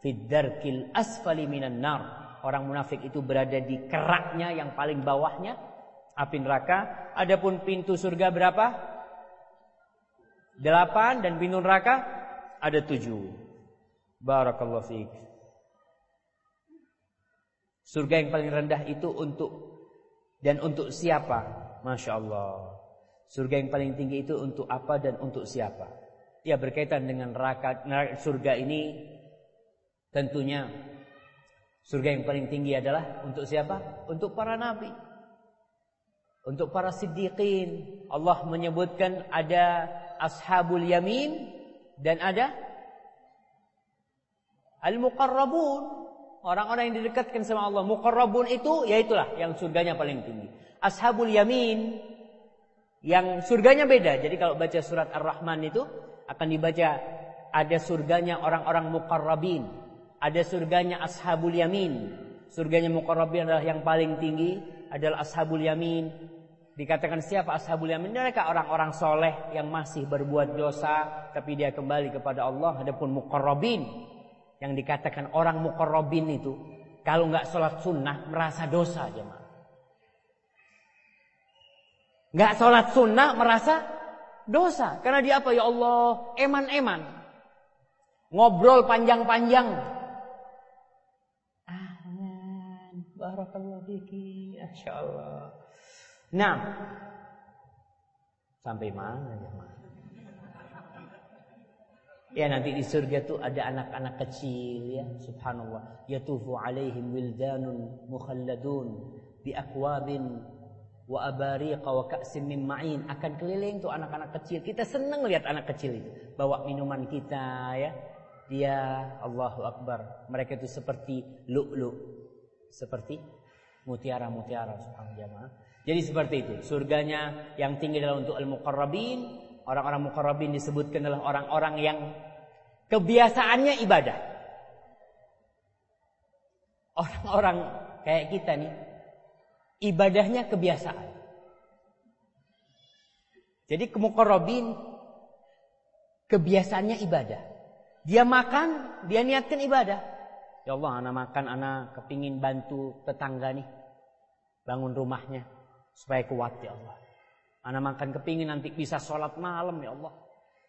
Fiddarkil asfali minan nar. Orang munafik itu berada di keraknya yang paling bawahnya api neraka. Adapun pintu surga berapa? Delapan dan pintu neraka ada tujuh. Barakallahu fiik. Surga yang paling rendah itu untuk dan untuk siapa? Masya Allah. Surga yang paling tinggi itu untuk apa dan untuk siapa? Ya berkaitan dengan neraka, neraka surga ini tentunya surga yang paling tinggi adalah untuk siapa? Untuk para nabi. Untuk para siddiqin. Allah menyebutkan ada ashabul yamin dan ada al-muqarrabun. Orang-orang yang didekatkan sama Allah. Muqarrabun itu yaitulah yang surganya paling tinggi. Ashabul yamin yang surganya beda. Jadi kalau baca surat Ar-Rahman itu akan dibaca ada surganya orang-orang muqarrabin. Ada surganya ashabul yamin. Surganya muqarrabin adalah yang paling tinggi adalah ashabul yamin. Dikatakan siapa ashabul yamin? Mereka orang-orang soleh yang masih berbuat dosa tapi dia kembali kepada Allah. Adapun muqarrabin yang dikatakan orang mukorobin itu kalau nggak sholat sunnah merasa dosa jemaah. Nggak sholat sunnah merasa dosa karena dia apa ya Allah eman-eman ngobrol panjang-panjang. Nah, sampai mana jemaah? Ya nanti di surga tuh ada anak-anak kecil ya subhanallah. Yatufu alaihim wildanun mukhalladun bi akwabin wa abariqa wa ka'sim min ma'in. Akan keliling tuh anak-anak kecil. Kita senang lihat anak kecil itu. Bawa minuman kita ya. Dia Allahu akbar. Mereka itu seperti lu'lu. Seperti mutiara-mutiara subhanallah jadi seperti itu. Surganya yang tinggi adalah untuk al-muqarrabin Orang-orang mukarrabin disebutkan adalah orang-orang yang kebiasaannya ibadah. Orang-orang kayak kita nih, ibadahnya kebiasaan. Jadi kemukarrabin kebiasaannya ibadah. Dia makan, dia niatkan ibadah. Ya Allah, anak makan, anak kepingin bantu tetangga nih. Bangun rumahnya. Supaya kuat ya Allah. Anak makan kepingin nanti bisa sholat malam ya Allah.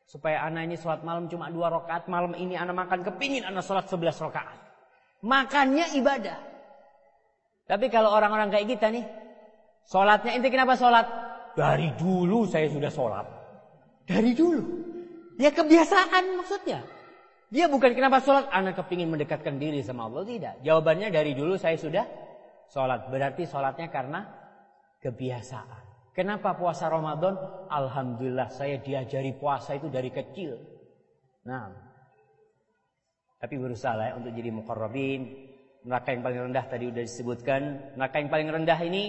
Supaya anak ini sholat malam cuma dua rakaat. Malam ini anak makan kepingin anak sholat sebelas rakaat. Makannya ibadah. Tapi kalau orang-orang kayak kita nih. Sholatnya inti kenapa sholat? Dari dulu saya sudah sholat. Dari dulu. Dia kebiasaan maksudnya. Dia bukan kenapa sholat. Anak kepingin mendekatkan diri sama Allah. Tidak. Jawabannya dari dulu saya sudah sholat. Berarti sholatnya karena kebiasaan. Kenapa puasa Ramadan? Alhamdulillah saya diajari puasa itu dari kecil. Nah, tapi berusaha ya untuk jadi mukarrabin. Neraka yang paling rendah tadi sudah disebutkan. Neraka yang paling rendah ini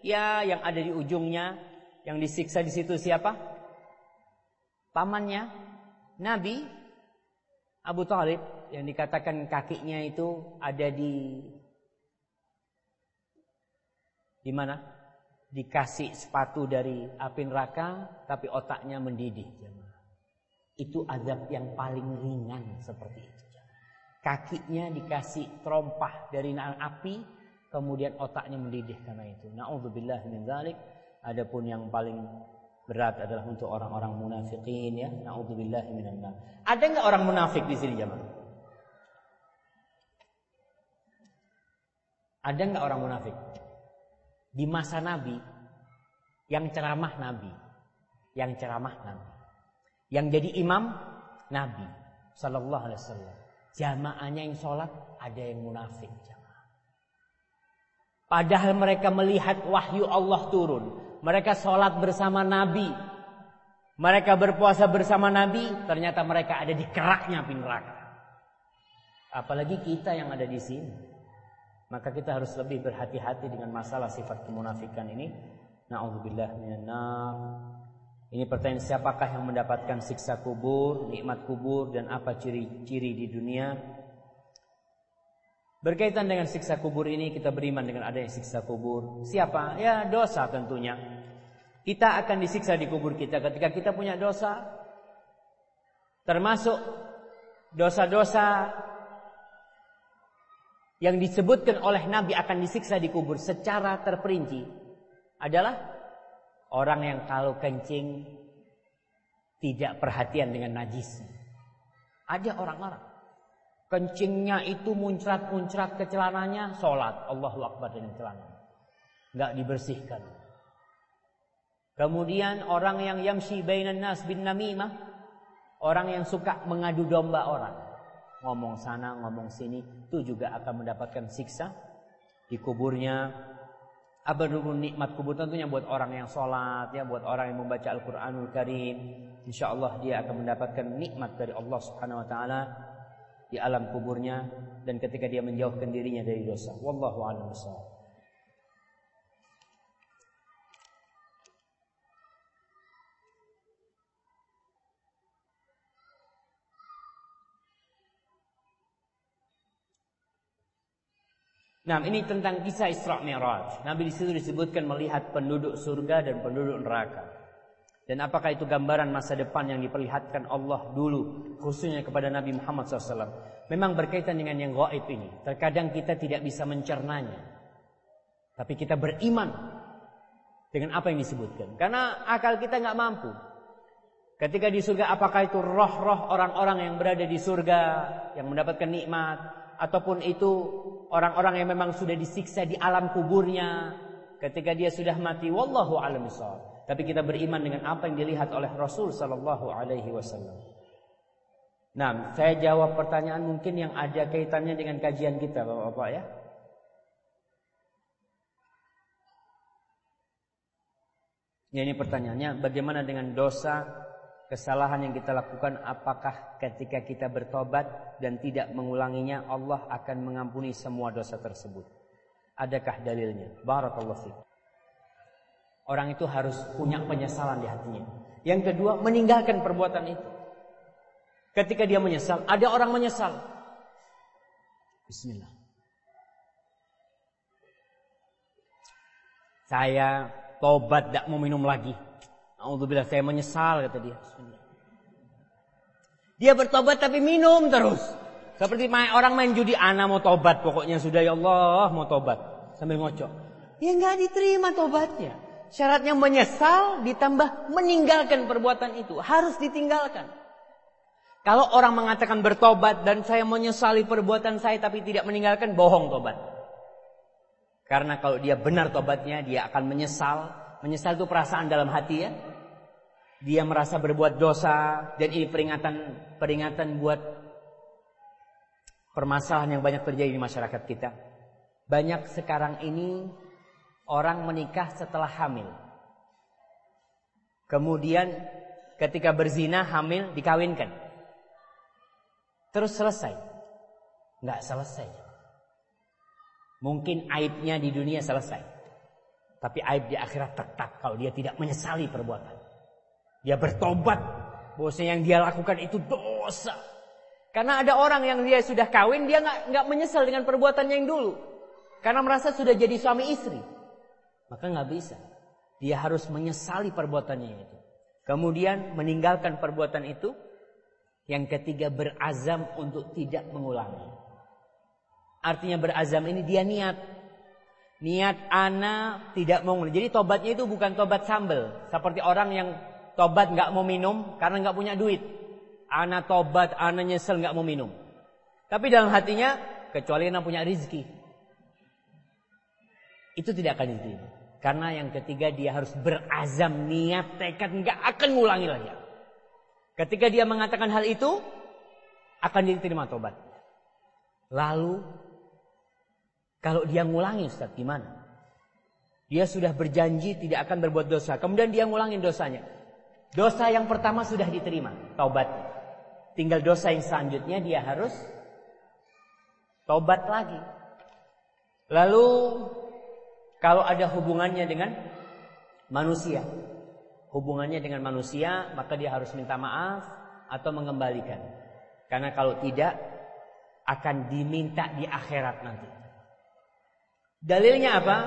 ya yang ada di ujungnya, yang disiksa di situ siapa? Pamannya Nabi Abu Talib yang dikatakan kakinya itu ada di di mana? Dikasih sepatu dari api neraka tapi otaknya mendidih Itu azab yang paling ringan seperti itu. Kakinya dikasih terompah dari api kemudian otaknya mendidih karena itu. Nauzubillah min dzalik. Adapun yang paling berat adalah untuk orang-orang munafikin ya. Nauzubillah minan nar. Ada enggak orang munafik di sini jemaah? Ada enggak orang munafik? Di masa Nabi yang ceramah Nabi, yang ceramah Nabi, yang jadi imam Nabi Sallallahu Alaihi Wasallam. Jamaahnya yang sholat ada yang munafik jamaah. Padahal mereka melihat wahyu Allah turun, mereka sholat bersama Nabi, mereka berpuasa bersama Nabi, ternyata mereka ada di keraknya api neraka. Apalagi kita yang ada di sini. Maka kita harus lebih berhati-hati dengan masalah sifat kemunafikan ini. Nauzubillah Ini pertanyaan siapakah yang mendapatkan siksa kubur, nikmat kubur dan apa ciri-ciri di dunia? Berkaitan dengan siksa kubur ini kita beriman dengan adanya siksa kubur. Siapa? Ya dosa tentunya. Kita akan disiksa di kubur kita ketika kita punya dosa. Termasuk dosa-dosa yang disebutkan oleh Nabi akan disiksa di kubur secara terperinci adalah orang yang kalau kencing tidak perhatian dengan najis. Ada orang-orang kencingnya itu muncrat-muncrat ke celananya, sholat Allahu Akbar dengan celana. Enggak dibersihkan. Kemudian orang yang yamshi bainan nas bin namimah, orang yang suka mengadu domba orang ngomong sana, ngomong sini, itu juga akan mendapatkan siksa di kuburnya. Apa dulu nikmat kubur tentunya buat orang yang sholat, ya, buat orang yang membaca Al-Quranul Karim. Insya Allah dia akan mendapatkan nikmat dari Allah Subhanahu Wa Taala di alam kuburnya dan ketika dia menjauhkan dirinya dari dosa. Wallahu a'lam bishawab. Nah, ini tentang kisah Isra Mi'raj. Nabi di situ disebutkan melihat penduduk surga dan penduduk neraka. Dan apakah itu gambaran masa depan yang diperlihatkan Allah dulu khususnya kepada Nabi Muhammad SAW? Memang berkaitan dengan yang gaib ini. Terkadang kita tidak bisa mencernanya. Tapi kita beriman dengan apa yang disebutkan. Karena akal kita nggak mampu. Ketika di surga apakah itu roh-roh orang-orang yang berada di surga yang mendapatkan nikmat ataupun itu orang-orang yang memang sudah disiksa di alam kuburnya ketika dia sudah mati wallahu alam tapi kita beriman dengan apa yang dilihat oleh Rasul sallallahu alaihi wasallam Nah, saya jawab pertanyaan mungkin yang ada kaitannya dengan kajian kita Bapak-bapak ya. Ya ini pertanyaannya, bagaimana dengan dosa kesalahan yang kita lakukan apakah ketika kita bertobat dan tidak mengulanginya Allah akan mengampuni semua dosa tersebut? Adakah dalilnya? Barakallahu fiik. Orang itu harus punya penyesalan di hatinya. Yang kedua meninggalkan perbuatan itu. Ketika dia menyesal ada orang menyesal. Bismillah. Saya tobat tidak mau minum lagi Alhamdulillah saya menyesal kata dia. Dia bertobat tapi minum terus. Seperti orang main judi, ana mau tobat pokoknya sudah ya Allah mau tobat sambil ngocok. Ya nggak diterima tobatnya. Syaratnya menyesal ditambah meninggalkan perbuatan itu harus ditinggalkan. Kalau orang mengatakan bertobat dan saya menyesali perbuatan saya tapi tidak meninggalkan bohong tobat. Karena kalau dia benar tobatnya dia akan menyesal. Menyesal itu perasaan dalam hati ya dia merasa berbuat dosa dan ini peringatan peringatan buat permasalahan yang banyak terjadi di masyarakat kita. Banyak sekarang ini orang menikah setelah hamil. Kemudian ketika berzina hamil dikawinkan. Terus selesai. Enggak selesai. Mungkin aibnya di dunia selesai. Tapi aib di akhirat tetap kalau dia tidak menyesali perbuatan. Dia bertobat bahwasanya yang dia lakukan itu dosa. Karena ada orang yang dia sudah kawin dia nggak nggak menyesal dengan perbuatannya yang dulu. Karena merasa sudah jadi suami istri. Maka nggak bisa. Dia harus menyesali perbuatannya itu. Kemudian meninggalkan perbuatan itu. Yang ketiga berazam untuk tidak mengulangi. Artinya berazam ini dia niat. Niat ana tidak mau Jadi tobatnya itu bukan tobat sambel. Seperti orang yang tobat nggak mau minum karena nggak punya duit. Ana tobat, ana nyesel nggak mau minum. Tapi dalam hatinya kecuali ana punya rizki. Itu tidak akan diterima. Karena yang ketiga dia harus berazam niat tekad nggak akan ngulangi lagi. Ketika dia mengatakan hal itu akan diterima tobat. Lalu kalau dia ngulangi Ustaz gimana? Dia sudah berjanji tidak akan berbuat dosa. Kemudian dia ngulangin dosanya. Dosa yang pertama sudah diterima, taubat. Tinggal dosa yang selanjutnya dia harus taubat lagi. Lalu kalau ada hubungannya dengan manusia, hubungannya dengan manusia, maka dia harus minta maaf atau mengembalikan. Karena kalau tidak akan diminta di akhirat nanti. Dalilnya apa?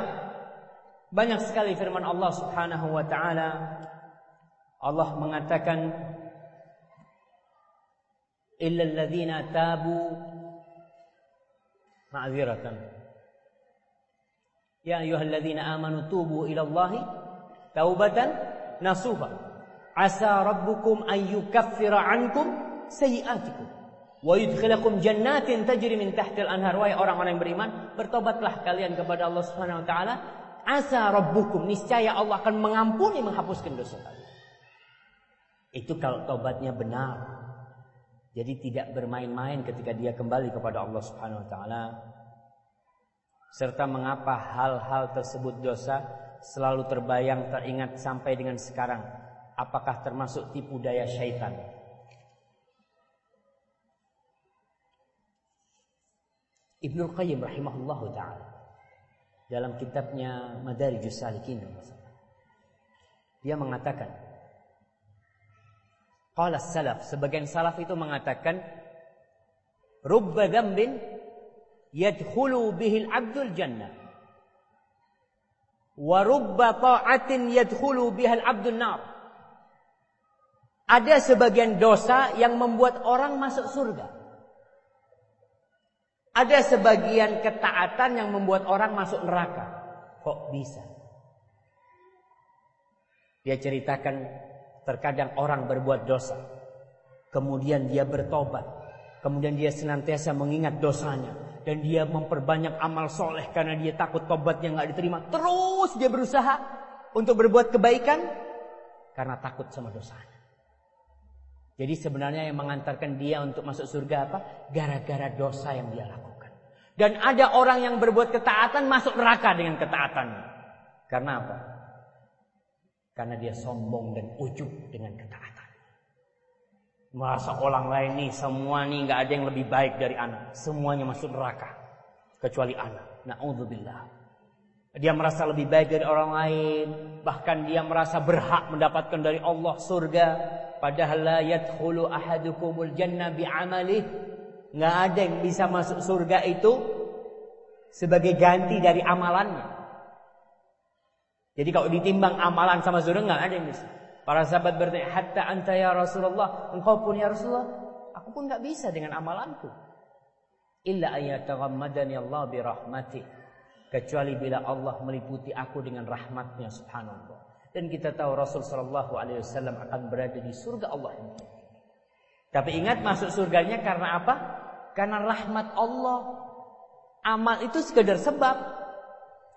Banyak sekali firman Allah Subhanahu wa taala Allah mengatakan illal ladzina tabu Ma'ziratan. Ya ayyuhalladzina amanu tubu ila Allahi taubatan nasuha. Asa rabbukum an yukaffira ankum sayiatikum wa yudkhilakum jannatin tajri min tahtil anhar. Wahai orang-orang yang beriman, bertobatlah kalian kepada Allah Subhanahu wa taala. Asa rabbukum niscaya Allah akan mengampuni menghapuskan dosa kalian. Itu kalau tobatnya benar. Jadi tidak bermain-main ketika dia kembali kepada Allah Subhanahu wa taala. Serta mengapa hal-hal tersebut dosa selalu terbayang teringat sampai dengan sekarang. Apakah termasuk tipu daya syaitan? Ibnu Qayyim rahimahullahu taala dalam kitabnya Madarijus Salikin dia mengatakan Qala salaf, sebagian salaf itu mengatakan rubba dzambin yadkhulu bihil abdul jannah wa rubba ta'atin yadkhulu bihal abdul nar. Ada sebagian dosa yang membuat orang masuk surga. Ada sebagian ketaatan yang membuat orang masuk neraka. Kok bisa? Dia ceritakan Terkadang orang berbuat dosa. Kemudian dia bertobat. Kemudian dia senantiasa mengingat dosanya. Dan dia memperbanyak amal soleh karena dia takut tobatnya nggak diterima. Terus dia berusaha untuk berbuat kebaikan karena takut sama dosanya. Jadi sebenarnya yang mengantarkan dia untuk masuk surga apa? Gara-gara dosa yang dia lakukan. Dan ada orang yang berbuat ketaatan masuk neraka dengan ketaatan. Karena apa? Karena dia sombong dan ujub dengan ketaatan. Merasa orang lain nih, semua nih nggak ada yang lebih baik dari anak. Semuanya masuk neraka. Kecuali anak. Na'udzubillah. Dia merasa lebih baik dari orang lain. Bahkan dia merasa berhak mendapatkan dari Allah surga. Padahal la yadkhulu ahadukumul jannah bi'amalih. Nggak ada yang bisa masuk surga itu sebagai ganti dari amalannya. Jadi kalau ditimbang amalan sama surga nggak ada yang bisa. Para sahabat bertanya, hatta anta ya Rasulullah, engkau pun ya Rasulullah, aku pun nggak bisa dengan amalanku. Illa ayataghammadani Allah bi rahmati. Kecuali bila Allah meliputi aku dengan rahmatnya subhanallah. Dan kita tahu Rasul sallallahu alaihi wasallam akan berada di surga Allah Tapi ingat masuk surganya karena apa? Karena rahmat Allah. Amal itu sekedar sebab.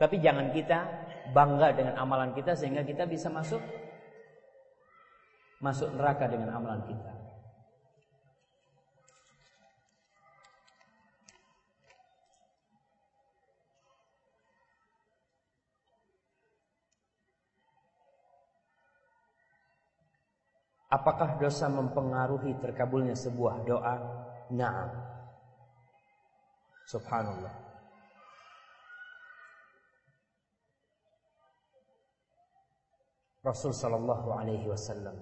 Tapi jangan kita bangga dengan amalan kita sehingga kita bisa masuk masuk neraka dengan amalan kita. Apakah dosa mempengaruhi terkabulnya sebuah doa? Naam. Subhanallah. Rasul Shallallahu Alaihi Wasallam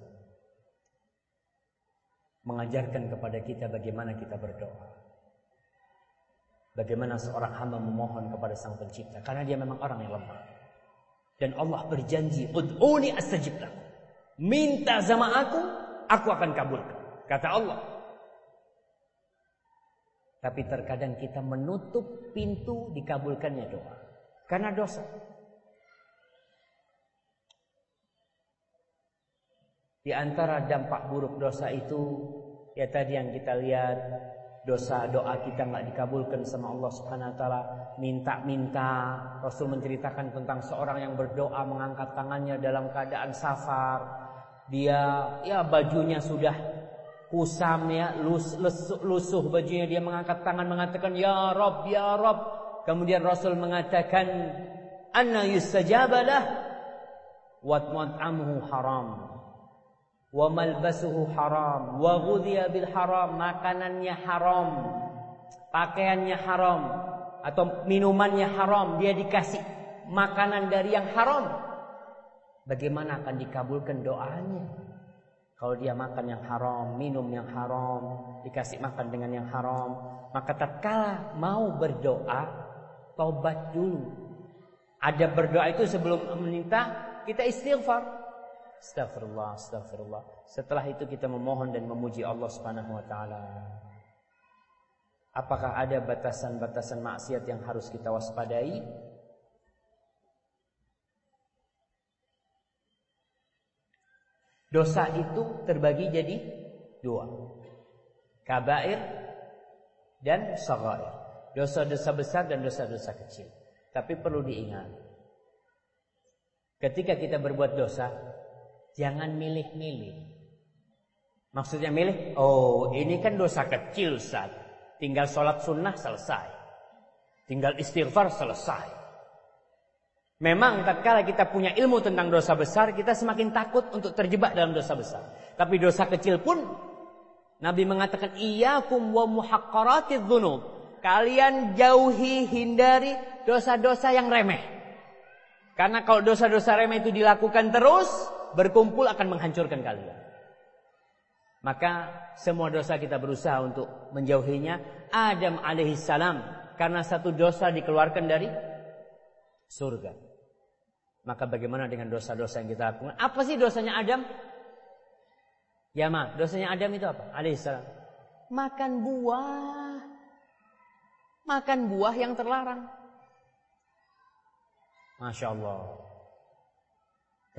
mengajarkan kepada kita bagaimana kita berdoa. Bagaimana seorang hamba memohon kepada Sang Pencipta karena dia memang orang yang lemah. Dan Allah berjanji, "Ud'uni astajib lakum." Minta sama aku, aku akan kabulkan. Kata Allah. Tapi terkadang kita menutup pintu dikabulkannya doa karena dosa. Di antara dampak buruk dosa itu ya tadi yang kita lihat dosa doa kita nggak dikabulkan sama Allah Subhanahu wa taala, minta-minta. Rasul menceritakan tentang seorang yang berdoa mengangkat tangannya dalam keadaan safar. Dia ya bajunya sudah kusam ya, lus, lesu, lusuh bajunya dia mengangkat tangan mengatakan ya Rob ya Rob. Kemudian Rasul mengatakan anna yustajabalah wa mat'amuhu haram wa malbasuhu haram. Wa ghudhiya bil haram. Makanannya haram. Pakaiannya haram. Atau minumannya haram. Dia dikasih makanan dari yang haram. Bagaimana akan dikabulkan doanya? Kalau dia makan yang haram minum yang haram dikasih makan dengan yang haram maka tatkala mau berdoa tobat dulu. Ada berdoa itu sebelum meminta kita istighfar Astagfirullah, astagfirullah. Setelah itu kita memohon dan memuji Allah Subhanahu wa taala. Apakah ada batasan-batasan maksiat yang harus kita waspadai? Dosa itu terbagi jadi dua. Kabair dan sagair. Dosa-dosa besar dan dosa-dosa kecil. Tapi perlu diingat. Ketika kita berbuat dosa, jangan milih-milih. Maksudnya milih, oh ini kan dosa kecil saat Tinggal sholat sunnah selesai. Tinggal istighfar selesai. Memang tatkala kita punya ilmu tentang dosa besar, kita semakin takut untuk terjebak dalam dosa besar. Tapi dosa kecil pun Nabi mengatakan iyyakum wa muhaqqaratidz dzunub. Kalian jauhi, hindari dosa-dosa yang remeh. Karena kalau dosa-dosa remeh itu dilakukan terus, berkumpul akan menghancurkan kalian. Maka semua dosa kita berusaha untuk menjauhinya. Adam alaihissalam karena satu dosa dikeluarkan dari surga. Maka bagaimana dengan dosa-dosa yang kita lakukan? Apa sih dosanya Adam? Ya ma, dosanya Adam itu apa? Alaihissalam. Makan buah. Makan buah yang terlarang. Masya Allah.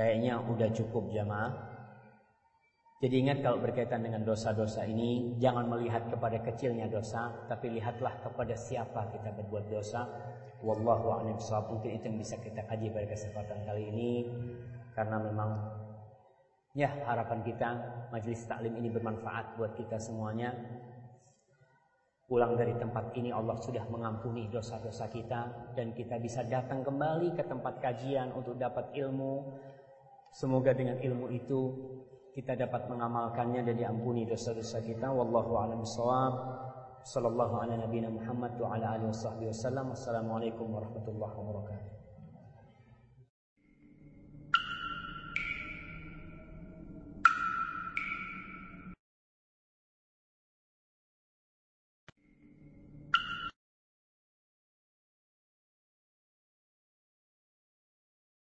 Kayaknya udah cukup jamaah. Jadi ingat kalau berkaitan dengan dosa-dosa ini Jangan melihat kepada kecilnya dosa Tapi lihatlah kepada siapa kita berbuat dosa. Wallahu a'lam Mungkin itu yang bisa kita kaji pada kesempatan kali ini. Karena memang Ya harapan kita Majelis taklim ini bermanfaat buat kita semuanya. Pulang dari tempat ini Allah sudah mengampuni dosa-dosa kita Dan kita bisa datang kembali ke tempat kajian Untuk dapat ilmu Semoga dengan ilmu itu kita dapat mengamalkannya dan diampuni dosa-dosa kita. Wallahu a'lam bishawab sallallahu ala nabiyina Muhammad wa ala alihi wasallam wassalamualaikum warahmatullahi wabarakatuh